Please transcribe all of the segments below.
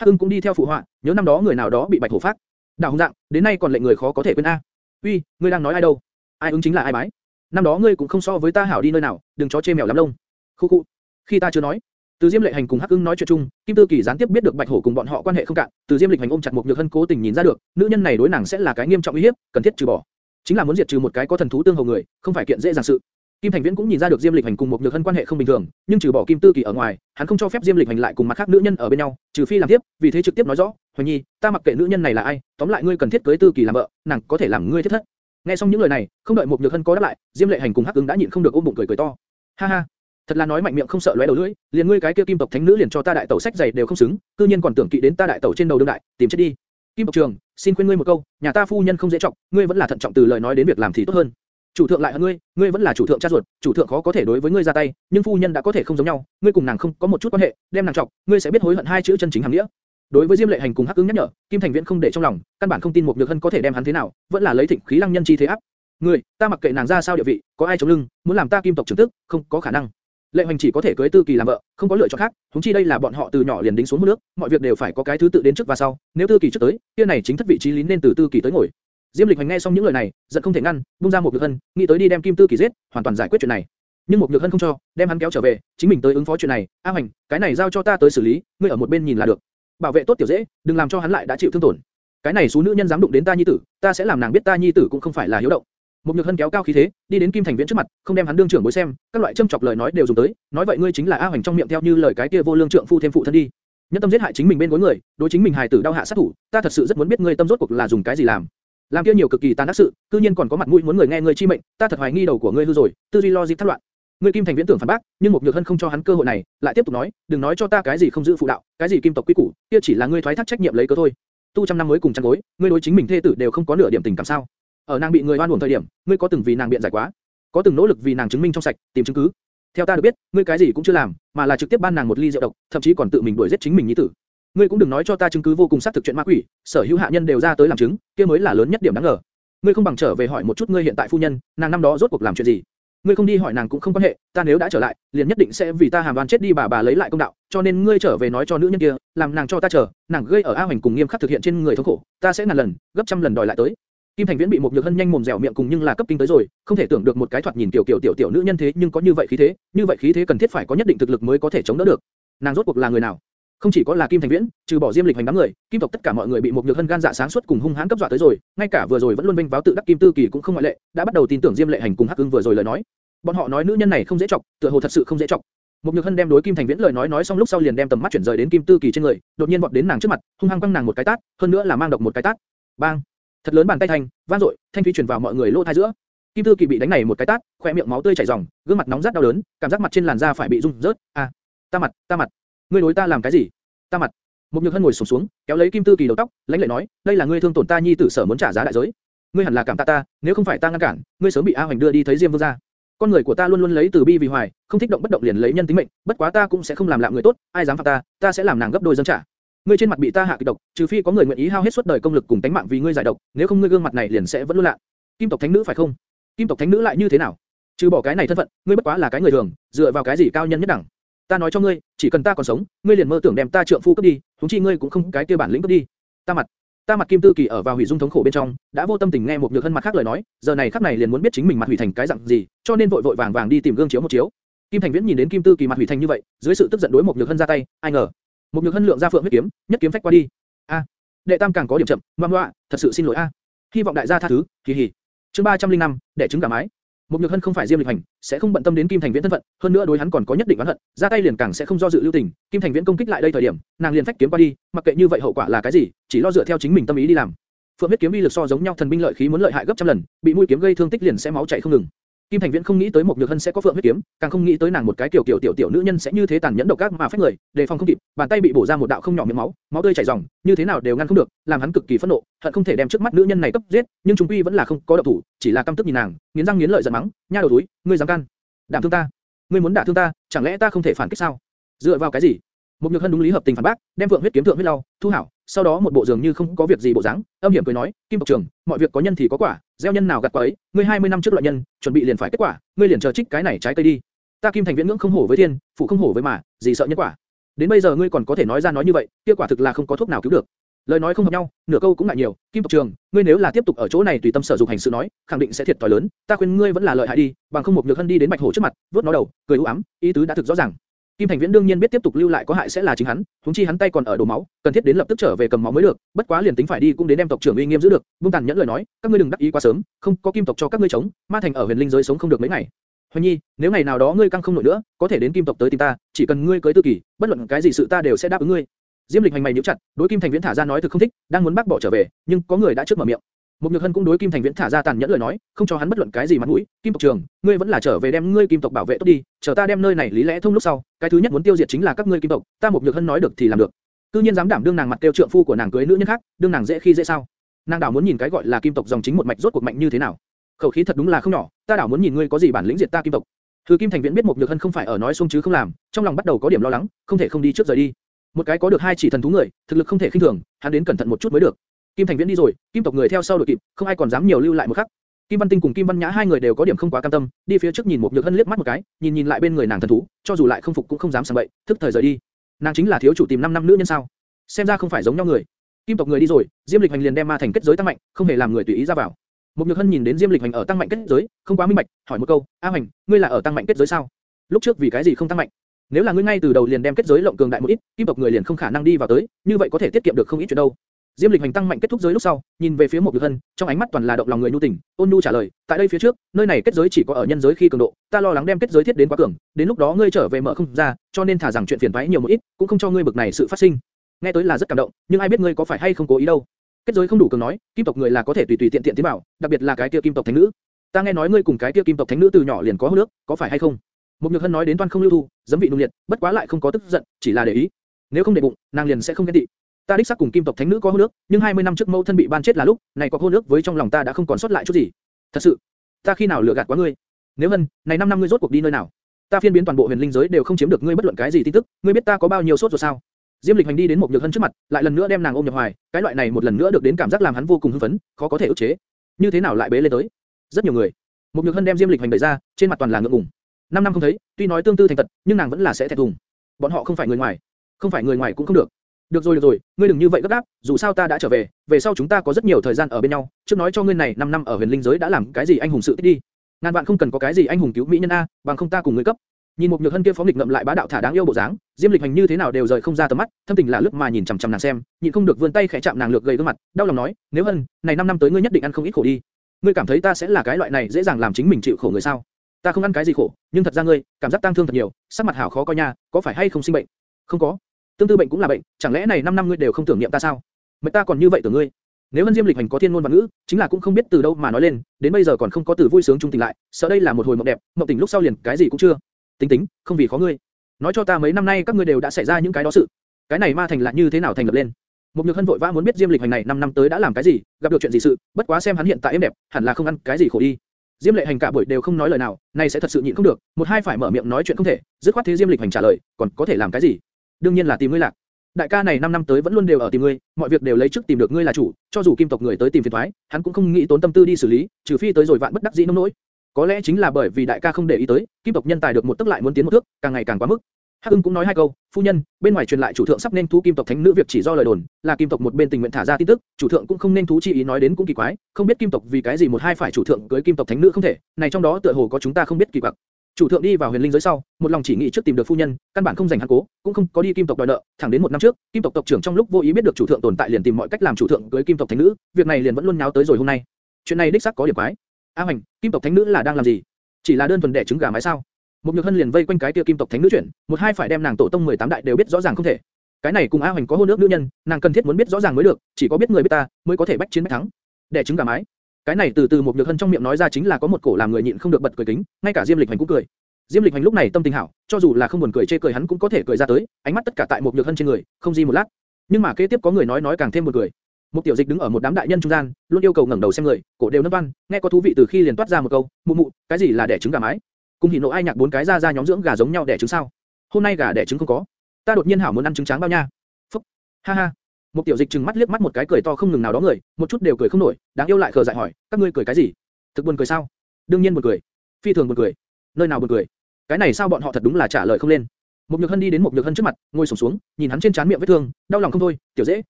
Hắc Hưng cũng đi theo phụ họa, nhớ năm đó người nào đó bị bạch hổ phát. Đào hùng dạng, đến nay còn lệnh người khó có thể quên a. Uy, ngươi đang nói ai đâu? Ai ứng chính là ai bái? Năm đó ngươi cũng không so với ta hảo đi nơi nào, đừng chó chê mèo lắm lông. Khu khu. Khi ta chưa nói, từ Diêm Lệ Hành cùng Hắc Ưng nói chuyện chung, Kim Tư Kỳ gián tiếp biết được Bạch Hổ cùng bọn họ quan hệ không cạn, từ Diêm Lịch Hành ôm chặt một nhược hân cố tình nhìn ra được, nữ nhân này đối nàng sẽ là cái nghiêm trọng uy hiếp, cần thiết trừ bỏ. Chính là muốn diệt trừ một cái có thần thú tương hầu người, không phải kiện dễ dàng sự. Kim Thành Viễn cũng nhìn ra được Diêm Lịch Hành cùng một nhược hân quan hệ không bình thường, nhưng trừ bỏ Kim Tư Kỳ ở ngoài, hắn không cho phép Diêm Lịch Hành lại cùng mặt khác nữ nhân ở bên nhau, trừ phi làm tiếp, vì thế trực tiếp nói rõ, Hoành Nhi, ta mặc kệ nữ nhân này là ai, tóm lại ngươi cần thiết cưới Tư Kỳ làm vợ, nàng có thể làm ngươi thiết thất. Nghe xong những lời này, không đợi một nhược hân có đáp lại, Diêm Lệ Hành cùng Hắc Ưng đã nhịn không được ôm bụng cười cười to. Ha ha, thật là nói mạnh miệng không sợ lóe đầu lưỡi, liền ngươi cái kia kim tộc thánh nữ liền cho ta đại tẩu sách giày đều không xứng, cư nhiên còn tưởng kỵ đến ta đại tẩu trên đầu đương đại, tìm chết đi. Kim tộc trường, xin khuyên ngươi một câu, nhà ta phu nhân không dễ trọng, ngươi vẫn là thận trọng từ lời nói đến việc làm thì tốt hơn. Chủ thượng lại hơn ngươi, ngươi vẫn là chủ thượng cha ruột, chủ thượng khó có thể đối với ngươi ra tay, nhưng phu nhân đã có thể không giống nhau, ngươi cùng nàng không có một chút quan hệ, đem nàng trọng, ngươi sẽ biết hối hận hai chữ chân chính hàng nghĩa. Đối với Diêm Lệ Hành cùng Hắc ứng nhắc nhở, Kim Thành Viễn không để trong lòng, căn bản không tin một Nhược Hân có thể đem hắn thế nào, vẫn là lấy thịnh khí lăng nhân chi thế áp. Ngươi, ta mặc kệ nàng ra sao địa vị, có ai chống lưng, muốn làm ta Kim tộc trưởng tức, không có khả năng. Lệ Hành chỉ có thể cưới Tư Kỳ làm vợ, không có lựa chọn khác. Chúng chi đây là bọn họ từ nhỏ liền đính xuống nước, mọi việc đều phải có cái thứ tự đến trước và sau. Nếu Tư Kỳ trước tới, kia này chính thất vị trí lý nên từ Tư Kỳ tới ngồi. Diêm Lịch Hoành nghe xong những lời này, giận không thể ngăn, buông ra một nhược hân, nghĩ tới đi đem Kim Tư Kỳ giết, hoàn toàn giải quyết chuyện này. Nhưng một nhược hân không cho, đem hắn kéo trở về, chính mình tới ứng phó chuyện này. A Hoành, cái này giao cho ta tới xử lý, ngươi ở một bên nhìn là được. Bảo vệ tốt tiểu dễ, đừng làm cho hắn lại đã chịu thương tổn. Cái này số nữ nhân dám đụng đến ta nhi tử, ta sẽ làm nàng biết ta nhi tử cũng không phải là hiếu động. Một nhược hân kéo cao khí thế, đi đến Kim Thành Viễn trước mặt, không đem hắn đương trưởng bối xem, các loại châm chọc lời nói đều dùng tới, nói vậy ngươi chính là A Hoành trong miệng theo như lời cái kia vô lương trượng phu thêm phụ thân đi. Nhân tâm giết hại chính mình bên gối người, đối chính mình hài tử đau hạ sát thủ, ta thật sự rất muốn biết ngươi tâm rốt cuộc là dùng cái gì làm. Làm kia nhiều cực kỳ tàn ác sự, cư nhiên còn có mặt mũi muốn người nghe ngươi chi mệnh, ta thật hoài nghi đầu của ngươi hư rồi, tư duy logic thất loạn. Ngươi Kim Thành Viễn tưởng phản bác, nhưng một nhược hân không cho hắn cơ hội này, lại tiếp tục nói, đừng nói cho ta cái gì không giữ phụ đạo, cái gì kim tộc quy củ, kia chỉ là ngươi thoái thác trách nhiệm lấy cớ thôi. Tu trăm năm mới cùng chăn gối, ngươi đối chính mình thê tử đều không có nửa điểm tình cảm sao? Ở nàng bị người oan uổng thời điểm, ngươi có từng vì nàng biện giải quá, có từng nỗ lực vì nàng chứng minh trong sạch, tìm chứng cứ. Theo ta được biết, ngươi cái gì cũng chưa làm, mà là trực tiếp ban nàng một ly rượu độc, thậm chí còn tự mình đuổi giết chính mình nhi tử. Ngươi cũng đừng nói cho ta chứng cứ vô cùng xác thực chuyện ma quỷ, sở hữu hạ nhân đều ra tới làm chứng, kia mới là lớn nhất điểm đáng ngờ. Ngươi không bằng trở về hỏi một chút ngươi hiện tại phu nhân, nàng năm đó rốt cuộc làm chuyện gì? Ngươi không đi hỏi nàng cũng không quan hệ, ta nếu đã trở lại, liền nhất định sẽ vì ta hàm đoan chết đi bà bà lấy lại công đạo, cho nên ngươi trở về nói cho nữ nhân kia, làm nàng cho ta chờ, nàng gây ở A Hoành cùng nghiêm khắc thực hiện trên người thống khổ, ta sẽ ngàn lần, gấp trăm lần đòi lại tới. Kim Thành Viễn bị một nhược hân nhanh mồm dẻo miệng cùng nhưng là cấp kinh tới rồi, không thể tưởng được một cái thoạt nhìn tiểu kiểu tiểu tiểu nữ nhân thế nhưng có như vậy khí thế, như vậy khí thế cần thiết phải có nhất định thực lực mới có thể chống đỡ được. Nàng rốt cuộc là người nào? Không chỉ có là Kim Thành Viễn, trừ bỏ Diêm Lịch hành đám người, Kim tộc tất cả mọi người bị một nhược hân gan dạ sáng suốt cùng hung hãn cấp dọa tới rồi, ngay cả vừa rồi vẫn luôn vinh váo tự đắc Kim Tư Kỳ cũng không ngoại lệ, đã bắt đầu tin tưởng Diêm Lệ hành cùng Hắc Ưng vừa rồi lời nói. Bọn họ nói nữ nhân này không dễ chọc, tựa hồ thật sự không dễ chọc. Một nhược hân đem đối Kim Thành Viễn lời nói nói xong lúc sau liền đem tầm mắt chuyển rời đến Kim Tư Kỳ trên người, đột nhiên vọt đến nàng trước mặt, hung hăng quăng nàng một cái tát, hơn nữa là mang độc một cái tát. Bang! Thật lớn bàn tay thanh, vang dội, thanh thủy truyền vào mọi người lỗ tai giữa. Kim Tư Kỳ bị đánh này một cái tát, khóe miệng máu tươi chảy ròng, gương mặt nóng rát đau đớn, cảm giác mặt trên làn da phải bị rung rớt. A, ta mặt, ta mặt, ngươi đối ta làm cái gì? Ta mặt. Một nhược hân ngồi sụp xuống, kéo lấy Kim Tư Kỳ đầu tóc, lãnh lệ nói, đây là ngươi thương tổn ta nhi tử sở muốn trả giá đại giới. Ngươi hẳn là cảm tạ ta, nếu không phải ta ngăn cản, ngươi sớm bị A Hoành đưa đi thấy Diêm Vương gia. Con người của ta luôn luôn lấy từ bi vì hoài, không thích động bất động liền lấy nhân tính mệnh, bất quá ta cũng sẽ không làm lạm người tốt, ai dám phạm ta, ta sẽ làm nàng gấp đôi dâng trả. Ngươi trên mặt bị ta hạ kịch độc, trừ phi có người nguyện ý hao hết suốt đời công lực cùng tính mạng vì ngươi giải độc, nếu không ngươi gương mặt này liền sẽ vẫn luôn lạ. Kim tộc thánh nữ phải không? Kim tộc thánh nữ lại như thế nào? Trừ bỏ cái này thân phận, ngươi bất quá là cái người thường, dựa vào cái gì cao nhân nhất đẳng? Ta nói cho ngươi, chỉ cần ta còn sống, ngươi liền mơ tưởng đem ta trượng phu cướp đi, chúng chi ngươi cũng không cái kia bản lĩnh cướp đi. Ta mặt, ta mặt Kim Tư Kỳ ở vào hủy dung thống khổ bên trong, đã vô tâm tình nghe một nhược hân mặt khác lời nói, giờ này khắc này liền muốn biết chính mình mặt hủy thành cái dạng gì, cho nên vội vội vàng vàng đi tìm gương chiếu một chiếu. Kim Thành Viễn nhìn đến Kim Tư Kỳ mặt hủy thành như vậy, dưới sự tức giận đối một nhược hân ra tay, ai ngờ, một nhược hân lượng ra phượng huyết kiếm, nhất kiếm phách qua đi. A, đệ tam càng có điểm chậm, ngoan ngoãn, thật sự xin lỗi a. Hy vọng đại gia tha thứ, kỳ hỉ. Chương 305, để trứng gà mái. Một nhược hân không phải diêm lịch hành, sẽ không bận tâm đến Kim Thành Viễn thân phận, hơn nữa đối hắn còn có nhất định oán hận, ra tay liền càng sẽ không do dự lưu tình. Kim Thành Viễn công kích lại đây thời điểm, nàng liền phách kiếm qua đi, mặc kệ như vậy hậu quả là cái gì, chỉ lo dựa theo chính mình tâm ý đi làm. Phượng huyết kiếm uy lực so giống nhau thần binh lợi khí muốn lợi hại gấp trăm lần, bị mũi kiếm gây thương tích liền sẽ máu chảy không ngừng. Kim Thành Viễn không nghĩ tới một nhược hân sẽ có phượng huyết kiếm, càng không nghĩ tới nàng một cái tiểu tiểu tiểu tiểu nữ nhân sẽ như thế tàn nhẫn độc ác mà phách người, đề phòng không kịp, bàn tay bị bổ ra một đạo không nhỏ miếng máu, máu tươi chảy ròng, như thế nào đều ngăn không được, làm hắn cực kỳ phẫn nộ, hận không thể đem trước mắt nữ nhân này cấp giết, nhưng chúng quy vẫn là không có động thủ, chỉ là căm tức nhìn nàng, nghiến răng nghiến lợi giận mắng, nha đầu túi, ngươi dám can, đảm thương ta, ngươi muốn đả thương ta, chẳng lẽ ta không thể phản kích sao? Dựa vào cái gì? Một nhược hân đúng lý hợp tình phản bác, đem vượng huyết kiếm thượng huyết lau, thu hảo, sau đó một bộ dường như không có việc gì bộ dáng, âm hiểm cười nói, Kim tộc trưởng, mọi việc có nhân thì có quả, gieo nhân nào gặt quả ấy, ngươi 20 năm trước loại nhân, chuẩn bị liền phải kết quả, ngươi liền chờ trích cái này trái cây đi. Ta Kim Thành Viễn ngưỡng không hổ với thiên, phụ không hổ với mà, gì sợ nhân quả. Đến bây giờ ngươi còn có thể nói ra nói như vậy, kia quả thực là không có thuốc nào cứu được. Lời nói không hợp nhau, nửa câu cũng ngại nhiều. Kim tộc trường, ngươi nếu là tiếp tục ở chỗ này tùy tâm sở dụng hành sự nói, khẳng định sẽ thiệt thòi lớn. Ta khuyên ngươi vẫn là lợi hại đi, bằng không một nhược hân đi đến bạch hổ trước mặt, vuốt nó đầu, cười u ám, ý tứ đã thực rõ ràng. Kim Thành Viễn đương nhiên biết tiếp tục lưu lại có hại sẽ là chính hắn, huống chi hắn tay còn ở đổ máu, cần thiết đến lập tức trở về cầm máu mới được, bất quá liền tính phải đi cũng đến đem tộc trưởng uy nghiêm giữ được, Bung tàn nhẫn lời nói, các ngươi đừng đắc ý quá sớm, không có kim tộc cho các ngươi chống, ma thành ở huyền linh giới sống không được mấy ngày. Hoành Nhi, nếu ngày nào đó ngươi căng không nổi nữa, có thể đến kim tộc tới tìm ta, chỉ cần ngươi cưới tư kỳ, bất luận cái gì sự ta đều sẽ đáp ứng ngươi. Diêm Lịch hành mày nhíu chặt, đối Kim Thành Viễn thả ra nói thực không thích, đang muốn bác bỏ trở về, nhưng có người đã trước mở miệng. Một Nhược Hân cũng đối Kim Thành Viễn thả ra tàn nhẫn lời nói, không cho hắn bất luận cái gì mặt mũi. Kim tộc trưởng, ngươi vẫn là trở về đem ngươi Kim tộc bảo vệ tốt đi, chờ ta đem nơi này lý lẽ thông lúc sau, cái thứ nhất muốn tiêu diệt chính là các ngươi Kim tộc. Ta một Nhược Hân nói được thì làm được. Cư nhiên dám đảm đương nàng mặt kêu trượng phu của nàng cưới nữ nhân khác, đương nàng dễ khi dễ sao? Nàng đảo muốn nhìn cái gọi là Kim tộc dòng chính một mạch rốt cuộc mạnh như thế nào. Khẩu khí thật đúng là không nhỏ, ta đảo muốn nhìn ngươi có gì bản lĩnh diệt ta Kim tộc. Thứ Kim Thành Viễn biết một Nhược Hân không phải ở nói xuông chứ không làm, trong lòng bắt đầu có điểm lo lắng, không thể không đi trước rời đi. Một cái có được hai chỉ thần thú người, thực lực không thể khinh thường, hắn đến cẩn thận một chút mới được. Kim Thành Viễn đi rồi, Kim tộc người theo sau đuổi kịp, không ai còn dám nhiều lưu lại một khắc. Kim Văn Tinh cùng Kim Văn Nhã hai người đều có điểm không quá cam tâm, đi phía trước nhìn một nhược hân liếc mắt một cái, nhìn nhìn lại bên người nàng thần thú, cho dù lại không phục cũng không dám sang bậy, thức thời rời đi. Nàng chính là thiếu chủ tìm 5 năm nữ nhân sao? Xem ra không phải giống nhau người. Kim tộc người đi rồi, Diêm Lịch Hành liền đem ma thành kết giới tăng mạnh, không hề làm người tùy ý ra vào. Một nhược hân nhìn đến Diêm Lịch Hành ở tăng mạnh kết giới, không quá minh bạch, hỏi một câu, A Hành, ngươi là ở tăng mạnh kết giới sao? Lúc trước vì cái gì không tăng mạnh? Nếu là ngươi ngay từ đầu liền đem kết giới lộng cường đại một ít, kim tộc người liền không khả năng đi vào tới, như vậy có thể tiết kiệm được không ít chuyện đâu. Diêm Lịch hành tăng mạnh kết thúc giới lúc sau, nhìn về phía một Nhược Hân, trong ánh mắt toàn là động lòng người nhu tình, ôn nhu trả lời, tại đây phía trước, nơi này kết giới chỉ có ở nhân giới khi cường độ, ta lo lắng đem kết giới thiết đến quá cường, đến lúc đó ngươi trở về mở không ra, cho nên thả rằng chuyện phiền toái nhiều một ít, cũng không cho ngươi bực này sự phát sinh. Nghe tới là rất cảm động, nhưng ai biết ngươi có phải hay không cố ý đâu. Kết giới không đủ cường nói, kim tộc người là có thể tùy tùy tiện tiện tiến vào, đặc biệt là cái kia kim tộc thánh nữ. Ta nghe nói ngươi cùng cái kia kim tộc thánh nữ từ nhỏ liền có hô nước, có phải hay không? Một Nhược Hân nói đến toan không lưu thu, dấm vị nung liệt, bất quá lại không có tức giận, chỉ là để ý. Nếu không để bụng, nàng liền sẽ không ghen tị. Ta đích xác cùng kim tộc thánh nữ có hôn nước, nhưng 20 năm trước mẫu thân bị ban chết là lúc, này có hôn nước với trong lòng ta đã không còn sót lại chút gì. Thật sự, ta khi nào lừa gạt quá ngươi? Nếu Hân, này 5 năm ngươi rốt cuộc đi nơi nào? Ta phiên biến toàn bộ huyền linh giới đều không chiếm được ngươi bất luận cái gì tin tức, ngươi biết ta có bao nhiêu sốt rồi sao? Diêm Lịch Hành đi đến một nhược hân trước mặt, lại lần nữa đem nàng ôm nhập hoài, cái loại này một lần nữa được đến cảm giác làm hắn vô cùng hưng phấn, khó có thể ức chế. Như thế nào lại bế lên tới? Rất nhiều người. Một nhược hân đem Diêm Lịch Hành đẩy ra, trên mặt toàn là ngượng ngùng. Năm năm không thấy, tuy nói tương tư thành tật, nhưng nàng vẫn là sẽ thẹn thùng. Bọn họ không phải người ngoài, không phải người ngoài cũng không được. Được rồi được rồi, ngươi đừng như vậy gấp gáp, dù sao ta đã trở về, về sau chúng ta có rất nhiều thời gian ở bên nhau, trước nói cho ngươi này 5 năm ở huyền linh giới đã làm cái gì anh hùng sự tích đi. Ngàn vạn không cần có cái gì anh hùng cứu mỹ nhân a, bằng không ta cùng ngươi cấp. Nhìn một nhược hân kia phóng nghịch ngậm lại bá đạo thả đáng yêu bộ dáng, Diêm Lịch Hành như thế nào đều rời không ra tầm mắt, thâm tình là lướt mà nhìn chằm chằm nàng xem, nhịn không được vươn tay khẽ chạm nàng lược gầy gương mặt, đau lòng nói, nếu hân, này 5 năm tới ngươi nhất định ăn không ít khổ đi. Ngươi cảm thấy ta sẽ là cái loại này dễ dàng làm chính mình chịu khổ người sao? Ta không ăn cái gì khổ, nhưng thật ra ngươi, cảm giác tang thương thật nhiều, sắc mặt hảo khó coi nha, có phải hay không sinh bệnh? Không có. Tương tư bệnh cũng là bệnh, chẳng lẽ này 5 năm ngươi đều không tưởng niệm ta sao? Mệt ta còn như vậy tưởng ngươi. Nếu Vân Diêm Lịch Hành có thiên ngôn và ngữ, chính là cũng không biết từ đâu mà nói lên, đến bây giờ còn không có từ vui sướng trung tình lại, sợ đây là một hồi mộng đẹp, mộng tỉnh lúc sau liền cái gì cũng chưa. Tính tính, không vì khó ngươi. Nói cho ta mấy năm nay các ngươi đều đã xảy ra những cái đó sự. Cái này ma thành là như thế nào thành lập lên? Một Nhược Hân vội vã muốn biết Diêm Lịch Hành này 5 năm tới đã làm cái gì, gặp được chuyện gì sự, bất quá xem hắn hiện tại êm đẹp, hẳn là không ăn cái gì khổ đi. Diêm Lệ Hành cả buổi đều không nói lời nào, này sẽ thật sự nhịn không được, một hai phải mở miệng nói chuyện không thể, dứt khoát thế Diêm Lịch Hành trả lời, còn có thể làm cái gì? Đương nhiên là tìm ngươi lạc. Đại ca này 5 năm tới vẫn luôn đều ở tìm ngươi, mọi việc đều lấy trước tìm được ngươi là chủ, cho dù kim tộc người tới tìm phiền toái, hắn cũng không nghĩ tốn tâm tư đi xử lý, trừ phi tới rồi vạn bất đắc dĩ nông nỗi. Có lẽ chính là bởi vì đại ca không để ý tới, kim tộc nhân tài được một tức lại muốn tiến một thước, càng ngày càng quá mức. Hắc Ưng cũng nói hai câu, phu nhân, bên ngoài truyền lại chủ thượng sắp nên thú kim tộc thánh nữ việc chỉ do lời đồn, là kim tộc một bên tình nguyện thả ra tin tức, chủ thượng cũng không nên thú chi ý nói đến cũng kỳ quái, không biết kim tộc vì cái gì một hai phải chủ thượng cưới kim tộc thánh nữ không thể, này trong đó tựa hồ có chúng ta không biết kỳ quặc. Chủ thượng đi vào huyền linh giới sau, một lòng chỉ nghĩ trước tìm được phu nhân, căn bản không dành hắn cố, cũng không có đi kim tộc đòi nợ, thẳng đến một năm trước, kim tộc tộc trưởng trong lúc vô ý biết được chủ thượng tồn tại liền tìm mọi cách làm chủ thượng cưới kim tộc thánh nữ, việc này liền vẫn luôn nháo tới rồi hôm nay. Chuyện này đích xác có điểm quái. A Hoành, kim tộc thánh nữ là đang làm gì? Chỉ là đơn thuần đẻ trứng gà mái sao? Một nhược hân liền vây quanh cái kia kim tộc thánh nữ chuyển, một hai phải đem nàng tổ tông 18 đại đều biết rõ ràng không thể. Cái này cùng A Hoành có hôn nước nữ nhân, nàng cần thiết muốn biết rõ ràng mới được, chỉ có biết người biết ta, mới có thể bách chiến bách thắng. Đẻ trứng gà mái. Cái này từ từ một nhược hân trong miệng nói ra chính là có một cổ làm người nhịn không được bật cười kính, ngay cả Diêm Lịch Hành cũng cười. Diêm Lịch Hành lúc này tâm tình hảo, cho dù là không buồn cười chê cười hắn cũng có thể cười ra tới, ánh mắt tất cả tại một nhược hân trên người, không gì một lát. Nhưng mà kế tiếp có người nói nói càng thêm buồn cười. Một tiểu dịch đứng ở một đám đại nhân trung gian, luôn yêu cầu ngẩng đầu xem người, cổ đều nâng văn, nghe có thú vị từ khi liền toát ra một câu, mụ mụ, cái gì là đẻ trứng gà mái? cùng hỉ nộ ai nhạc bốn cái ra ra nhóm dưỡng gà giống nhau đẻ trứng sao? Hôm nay gà đẻ trứng không có. Ta đột nhiên hảo muốn ăn trứng tráng bao nha. Phúc. Ha ha. Một tiểu dịch trừng mắt liếc mắt một cái cười to không ngừng nào đó người, một chút đều cười không nổi, đáng yêu lại khờ dại hỏi, các ngươi cười cái gì? Thực buồn cười sao? Đương nhiên buồn cười. Phi thường buồn cười. Nơi nào buồn cười? Cái này sao bọn họ thật đúng là trả lời không lên. Một Nhược Hân đi đến Một Nhược Hân trước mặt, ngồi xổm xuống, nhìn hắn trên trán miệng vết thương, đau lòng không thôi, "Tiểu Dễ,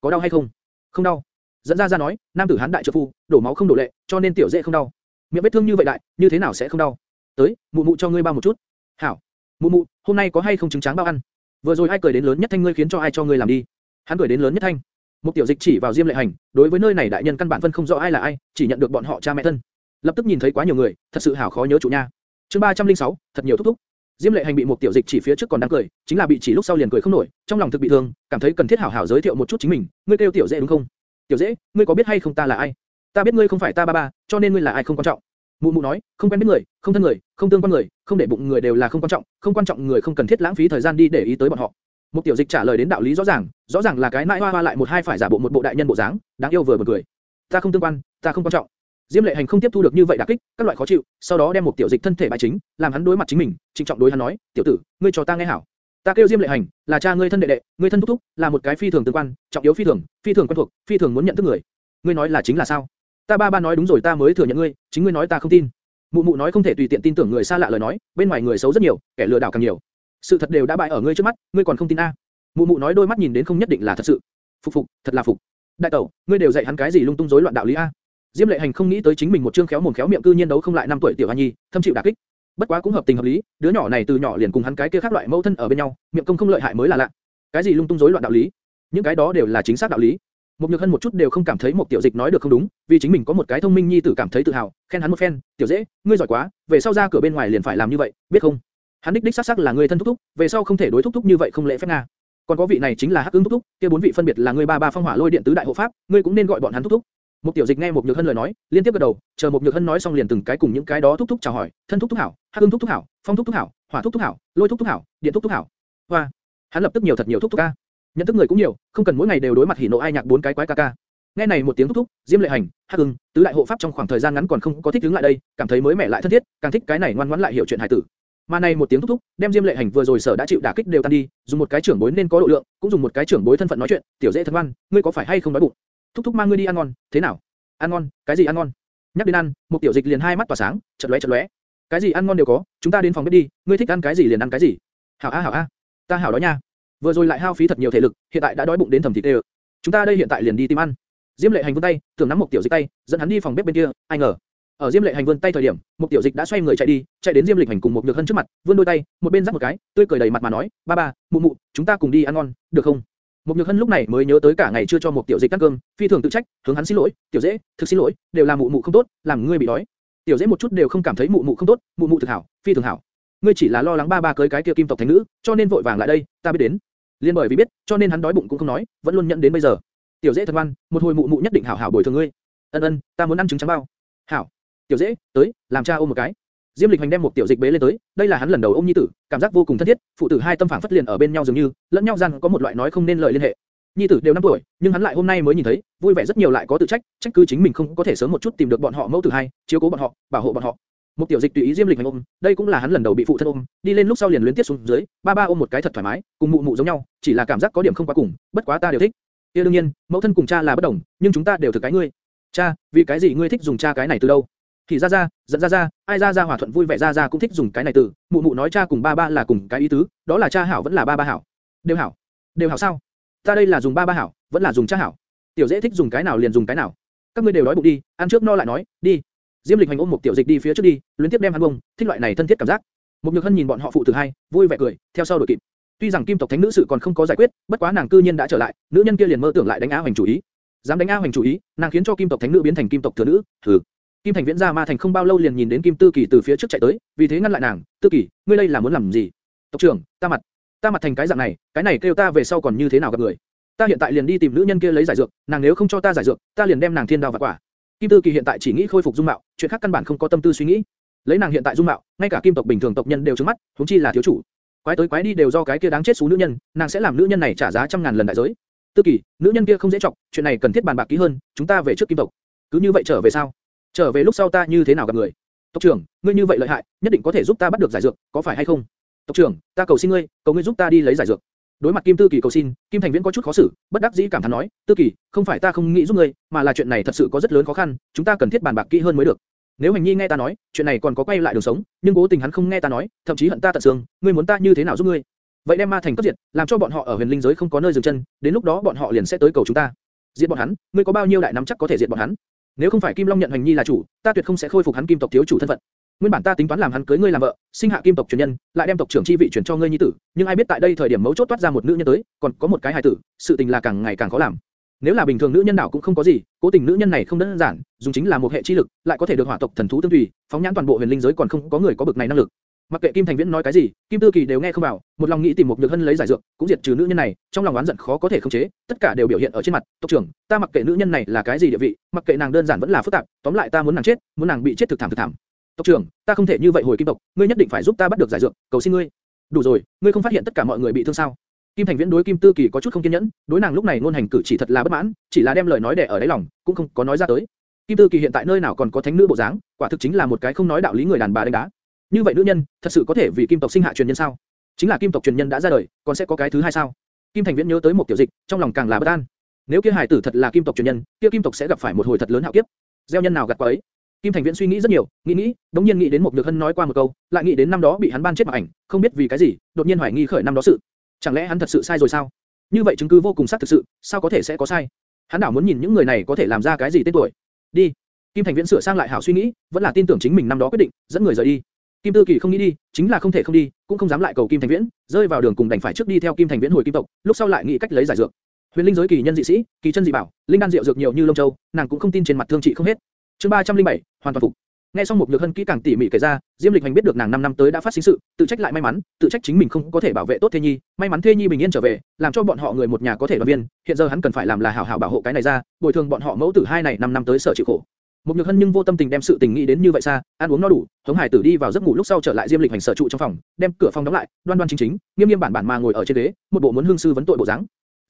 có đau hay không?" "Không đau." Dẫn ra ra nói, "Nam tử hán đại trợ phu, đổ máu không đổ lệ, cho nên tiểu Dễ không đau." Miệng vết thương như vậy đại, như thế nào sẽ không đau? "Tới, mụ mụ cho ngươi bao một chút." "Hảo." "Mụ mụ, hôm nay có hay không trứng tráng bao ăn?" Vừa rồi ai cười đến lớn nhất thanh ngươi khiến cho ai cho ngươi làm đi? Hắn cười đến lớn nhất thanh. Một tiểu dịch chỉ vào Diêm Lệ Hành, đối với nơi này đại nhân căn bản phân không rõ ai là ai, chỉ nhận được bọn họ cha mẹ thân. Lập tức nhìn thấy quá nhiều người, thật sự hảo khó nhớ chủ nha. Chương 306, thật nhiều thúc thúc. Diêm Lệ Hành bị một tiểu dịch chỉ phía trước còn đang cười, chính là bị chỉ lúc sau liền cười không nổi, trong lòng thực bị thương, cảm thấy cần thiết hảo hảo giới thiệu một chút chính mình, ngươi kêu tiểu dễ đúng không? Tiểu dễ, ngươi có biết hay không ta là ai? Ta biết ngươi không phải ta ba ba, cho nên ngươi là ai không quan trọng. Mụ mụ nói, không quen biết người, không thân người, không tương quan người, không để bụng người đều là không quan trọng, không quan trọng người không cần thiết lãng phí thời gian đi để ý tới bọn họ. Một tiểu dịch trả lời đến đạo lý rõ ràng, rõ ràng là cái nãi hoa hoa lại một hai phải giả bộ một bộ đại nhân bộ dáng, đáng yêu vừa buồn cười. Ta không tương quan, ta không quan trọng. Diêm Lệ Hành không tiếp thu được như vậy đả kích, các loại khó chịu, sau đó đem một tiểu dịch thân thể bài chính, làm hắn đối mặt chính mình, trịnh trọng đối hắn nói, tiểu tử, ngươi cho ta nghe hảo. Ta kêu Diêm Lệ Hành, là cha ngươi thân đệ đệ, ngươi thân thúc thúc, là một cái phi thường tương quan, trọng yếu phi thường, phi thường quen thuộc, phi thường muốn nhận thức người. Ngươi nói là chính là sao? Ta ba ba nói đúng rồi ta mới thừa nhận ngươi, chính ngươi nói ta không tin. Mụ mụ nói không thể tùy tiện tin tưởng người xa lạ lời nói, bên ngoài người xấu rất nhiều, kẻ lừa đảo càng nhiều. Sự thật đều đã bại ở ngươi trước mắt, ngươi còn không tin a? Mụ mụ nói đôi mắt nhìn đến không nhất định là thật sự. Phục phục, thật là phục. Đại tẩu, ngươi đều dạy hắn cái gì lung tung rối loạn đạo lý a? Diêm Lệ Hành không nghĩ tới chính mình một trương khéo mồm khéo miệng cư nhiên đấu không lại năm tuổi tiểu hoa nhi, thâm chịu đả kích. Bất quá cũng hợp tình hợp lý, đứa nhỏ này từ nhỏ liền cùng hắn cái kia khác loại mẫu thân ở bên nhau, miệng công không lợi hại mới là lạ. Cái gì lung tung rối loạn đạo lý? Những cái đó đều là chính xác đạo lý. Một Nhược Hân một chút đều không cảm thấy một tiểu dịch nói được không đúng, vì chính mình có một cái thông minh nhi tử cảm thấy tự hào, khen hắn một phen, tiểu dễ, ngươi giỏi quá, về sau ra cửa bên ngoài liền phải làm như vậy, biết không? Hắn đích đích xác xác là người thân thúc thúc, về sau không thể đối thúc thúc như vậy không lễ phép nga. Còn có vị này chính là Hắc Ưng thúc thúc, kia bốn vị phân biệt là người ba ba phong hỏa lôi điện tứ đại hộ pháp, ngươi cũng nên gọi bọn hắn thúc thúc. Một tiểu dịch nghe một nhược hân lời nói, liên tiếp gật đầu, chờ một nhược hân nói xong liền từng cái cùng những cái đó thúc thúc chào hỏi, thân thúc thúc hảo, hắc ưng thúc thúc hảo, phong thúc thúc hảo, hỏa thúc thúc hảo, lôi thúc thúc hảo, điện thúc thúc hảo. Hoa, hắn lập tức nhiều thật nhiều thúc thúc ca, nhận thức người cũng nhiều, không cần mỗi ngày đều đối mặt hỉ nộ ai nhạc bốn cái quái ca ca. Nghe này một tiếng thúc thúc, Diêm Lệ Hành, Hắc Ưng, tứ đại hộ pháp trong khoảng thời gian ngắn còn không có thích ứng lại đây, cảm thấy mới mẻ lại thân thiết, càng thích cái này ngoan ngoãn lại hiểu chuyện hài tử. Mà này một tiếng thúc thúc, đem Diêm Lệ Hành vừa rồi sở đã chịu đả kích đều tan đi, dùng một cái trưởng bối nên có độ lượng, cũng dùng một cái trưởng bối thân phận nói chuyện, tiểu dễ thân ngoan, ngươi có phải hay không đói bụng? Thúc thúc mang ngươi đi ăn ngon, thế nào? Ăn ngon, cái gì ăn ngon? Nhắc đến ăn, một tiểu dịch liền hai mắt tỏa sáng, chợt lóe chợt lóe. Cái gì ăn ngon đều có, chúng ta đến phòng bếp đi, ngươi thích ăn cái gì liền ăn cái gì. Hảo a hảo a, ta hảo đó nha. Vừa rồi lại hao phí thật nhiều thể lực, hiện tại đã đói bụng đến thầm thịt đều. Chúng ta đây hiện tại liền đi tìm ăn. Diêm Lệ Hành vươn tay, tưởng nắm một tiểu dịch tay, dẫn hắn đi phòng bếp bên kia, ai ngờ. Ở Diêm Lệ Hành vươn tay thời điểm, một tiểu dịch đã xoay người chạy đi, chạy đến Diêm Lịch Hành cùng một nhược hân trước mặt, vươn đôi tay, một bên giắt một cái, tươi cười đầy mặt mà nói, ba ba, mụ mụ, chúng ta cùng đi ăn ngon, được không? Một nhược hân lúc này mới nhớ tới cả ngày chưa cho một tiểu dịch ăn cơm, phi thường tự trách, hướng hắn xin lỗi, tiểu dễ, thực xin lỗi, đều là mụ mụ không tốt, làm ngươi bị đói. Tiểu dễ một chút đều không cảm thấy mụ mụ không tốt, mụ mụ thực hảo, phi thường hảo. Ngươi chỉ là lo lắng ba ba cưới cái kia kim tộc thánh nữ, cho nên vội vàng lại đây, ta biết đến. Liên bởi vì biết, cho nên hắn đói bụng cũng không nói, vẫn luôn nhận đến bây giờ. Tiểu dễ thật ngoan, một hồi mụ mụ nhất định hảo hảo bồi thường ngươi. Ân ân, ta muốn ăn trứng trắng bao. Hảo. Tiểu dễ, tới, làm cha ôm một cái. Diêm Lịch Hành đem một tiểu dịch bế lên tới, đây là hắn lần đầu ôm nhi tử, cảm giác vô cùng thân thiết, phụ tử hai tâm phảng phất liền ở bên nhau dường như, lẫn nhau rằng có một loại nói không nên lời liên hệ. Nhi tử đều năm tuổi, nhưng hắn lại hôm nay mới nhìn thấy, vui vẻ rất nhiều lại có tự trách, trách cứ chính mình không có thể sớm một chút tìm được bọn họ mẫu tử hai, chiếu cố bọn họ, bảo hộ bọn họ. Một tiểu dịch tùy ý Diêm Lịch Hành ôm, đây cũng là hắn lần đầu bị phụ thân ôm, đi lên lúc sau liền luyến tiếp xuống dưới, ba ba ôm một cái thật thoải mái, cùng mụ mụ giống nhau, chỉ là cảm giác có điểm không quá cùng, bất quá ta đều thích. Kia đương nhiên, mẫu thân cùng cha là bất đồng, nhưng chúng ta đều thực cái ngươi. Cha, vì cái gì ngươi thích dùng cha cái này từ đâu? Thì ra ra, dẫn ra ra, ai ra ra hòa thuận vui vẻ ra ra cũng thích dùng cái này từ, mụ mụ nói cha cùng ba ba là cùng cái ý tứ, đó là cha hảo vẫn là ba ba hảo. Đều hảo. Đều hảo sao? Ta đây là dùng ba ba hảo, vẫn là dùng cha hảo. Tiểu dễ thích dùng cái nào liền dùng cái nào. Các ngươi đều đói bụng đi, ăn trước no lại nói, đi. Diêm Lịch Hành ôm một tiểu dịch đi phía trước đi, liên tiếp đem hắn bông, thích loại này thân thiết cảm giác. Một Nhược Hân nhìn bọn họ phụ tử hai, vui vẻ cười, theo sau đổi kịp. Tuy rằng Kim tộc thánh nữ sự còn không có giải quyết, bất quá nàng cư nhiên đã trở lại, nữ nhân kia liền mơ tưởng lại đánh A Hoành chủ ý. Dám đánh A Hoành chủ ý, nàng khiến cho Kim tộc thánh nữ biến thành Kim tộc thừa nữ, thử. Kim Thành Viễn ra ma thành không bao lâu liền nhìn đến Kim Tư Kỳ từ phía trước chạy tới, vì thế ngăn lại nàng, "Tư Kỳ, ngươi đây là muốn làm gì?" "Tộc trưởng, ta mặt, ta mặt thành cái dạng này, cái này kêu ta về sau còn như thế nào gặp người? Ta hiện tại liền đi tìm nữ nhân kia lấy giải dược, nàng nếu không cho ta giải dược, ta liền đem nàng thiên đao vặt quả." Kim Tư Kỳ hiện tại chỉ nghĩ khôi phục dung mạo, chuyện khác căn bản không có tâm tư suy nghĩ. Lấy nàng hiện tại dung mạo, ngay cả kim tộc bình thường tộc nhân đều trừng mắt, huống chi là thiếu chủ. Quái tới quái đi đều do cái kia đáng chết xú nữ nhân, nàng sẽ làm nữ nhân này trả giá trăm ngàn lần đại giới. Tư Kỳ, nữ nhân kia không dễ trọng, chuyện này cần thiết bàn bạc kỹ hơn, chúng ta về trước kim tộc. Cứ như vậy trở về sao? Trở về lúc sau ta như thế nào gặp người? Tộc trưởng, ngươi như vậy lợi hại, nhất định có thể giúp ta bắt được giải dược, có phải hay không? Tộc trưởng, ta cầu xin ngươi, cầu ngươi giúp ta đi lấy giải dược. Đối mặt Kim Tư Kỳ cầu xin, Kim Thành Viễn có chút khó xử, bất đắc dĩ cảm thán nói, Tư Kỳ, không phải ta không nghĩ giúp ngươi, mà là chuyện này thật sự có rất lớn khó khăn, chúng ta cần thiết bàn bạc kỹ hơn mới được. Nếu Hành Nhi nghe ta nói, chuyện này còn có quay lại đường sống, nhưng cố tình hắn không nghe ta nói, thậm chí hận ta tận xương, ngươi muốn ta như thế nào giúp ngươi? Vậy đem ma thành cấp diệt, làm cho bọn họ ở huyền linh giới không có nơi dừng chân, đến lúc đó bọn họ liền sẽ tới cầu chúng ta. Diệt bọn hắn, ngươi có bao nhiêu đại nắm chắc có thể diệt bọn hắn? Nếu không phải Kim Long nhận hành nhi là chủ, ta tuyệt không sẽ khôi phục hắn Kim tộc thiếu chủ thân phận. Nguyên bản ta tính toán làm hắn cưới ngươi làm vợ, sinh hạ Kim tộc truyền nhân, lại đem tộc trưởng chi vị chuyển cho ngươi nhi tử, nhưng ai biết tại đây thời điểm mấu chốt toát ra một nữ nhân tới, còn có một cái hài tử, sự tình là càng ngày càng khó làm. Nếu là bình thường nữ nhân đảo cũng không có gì, cố tình nữ nhân này không đơn giản, dùng chính là một hệ chi lực, lại có thể được hỏa tộc thần thú tương tùy, phóng nhãn toàn bộ huyền linh giới còn không có người có bực này năng lực. Mặc kệ Kim Thành Viễn nói cái gì, Kim Tư Kỳ đều nghe không vào, một lòng nghĩ tìm một nhược hân lấy giải dược, cũng diệt trừ nữ nhân này, trong lòng oán giận khó có thể khống chế, tất cả đều biểu hiện ở trên mặt. Tộc trưởng, ta mặc kệ nữ nhân này là cái gì địa vị, mặc kệ nàng đơn giản vẫn là phức tạp, tóm lại ta muốn nàng chết, muốn nàng bị chết thực thảm thực thảm. Tộc trưởng, ta không thể như vậy hồi Kim tộc, ngươi nhất định phải giúp ta bắt được giải dược, cầu xin ngươi. Đủ rồi, ngươi không phát hiện tất cả mọi người bị thương sao? Kim Thành Viễn đối Kim Tư Kỳ có chút không kiên nhẫn, đối nàng lúc này ngôn hành cử chỉ thật là bất mãn, chỉ là đem lời nói để ở đáy lòng, cũng không có nói ra tới. Kim Tư Kỳ hiện tại nơi nào còn có thánh nữ bộ dáng, quả thực chính là một cái không nói đạo lý người đàn bà đánh đá. Như vậy nữ nhân, thật sự có thể vì Kim tộc sinh hạ truyền nhân sao? Chính là Kim tộc truyền nhân đã ra đời, còn sẽ có cái thứ hai sao? Kim Thành Viễn nhớ tới một tiểu dịch, trong lòng càng là bất an. Nếu kia hải tử thật là Kim tộc truyền nhân, kia Kim tộc sẽ gặp phải một hồi thật lớn hạo kiếp. Gieo nhân nào gặt quả ấy. Kim Thành Viễn suy nghĩ rất nhiều, nghĩ nghĩ, đống nhiên nghĩ đến một nhược hân nói qua một câu, lại nghĩ đến năm đó bị hắn ban chết mặc ảnh, không biết vì cái gì, đột nhiên hoài nghi khởi năm đó sự. Chẳng lẽ hắn thật sự sai rồi sao? Như vậy chứng cứ vô cùng xác thực sự, sao có thể sẽ có sai? Hắn đảo muốn nhìn những người này có thể làm ra cái gì tên tuổi. Đi. Kim Thành Viễn sửa sang lại hảo suy nghĩ, vẫn là tin tưởng chính mình năm đó quyết định, dẫn người rời đi. Kim Tư Kỳ không nghĩ đi, chính là không thể không đi, cũng không dám lại cầu Kim Thành Viễn, rơi vào đường cùng đành phải trước đi theo Kim Thành Viễn hồi Kim tộc, lúc sau lại nghĩ cách lấy giải dược. Huyền linh giới kỳ nhân dị sĩ, kỳ chân dị bảo, linh đan rượu dược nhiều như lông châu, nàng cũng không tin trên mặt thương trị không hết. Chương 307, hoàn toàn phục. Nghe xong một nhược hân kỹ càng tỉ mỉ kể ra, Diêm Lịch Hành biết được nàng 5 năm tới đã phát sinh sự, tự trách lại may mắn, tự trách chính mình không có thể bảo vệ tốt Thê Nhi, may mắn Thê Nhi bình yên trở về, làm cho bọn họ người một nhà có thể đoàn viên, hiện giờ hắn cần phải làm là hảo hảo bảo hộ cái này ra, bồi thường bọn họ mẫu tử hai này 5 năm tới sở chịu khổ. Một nhược hân nhưng vô tâm tình đem sự tình nghĩ đến như vậy xa, ăn uống no đủ, hống hải tử đi vào giấc ngủ lúc sau trở lại Diêm Lịch Hành sở trụ trong phòng, đem cửa phòng đóng lại, đoan đoan chính chính, nghiêm nghiêm bản bản mà ngồi ở trên ghế, một bộ muốn hương sư vấn tội bộ dáng.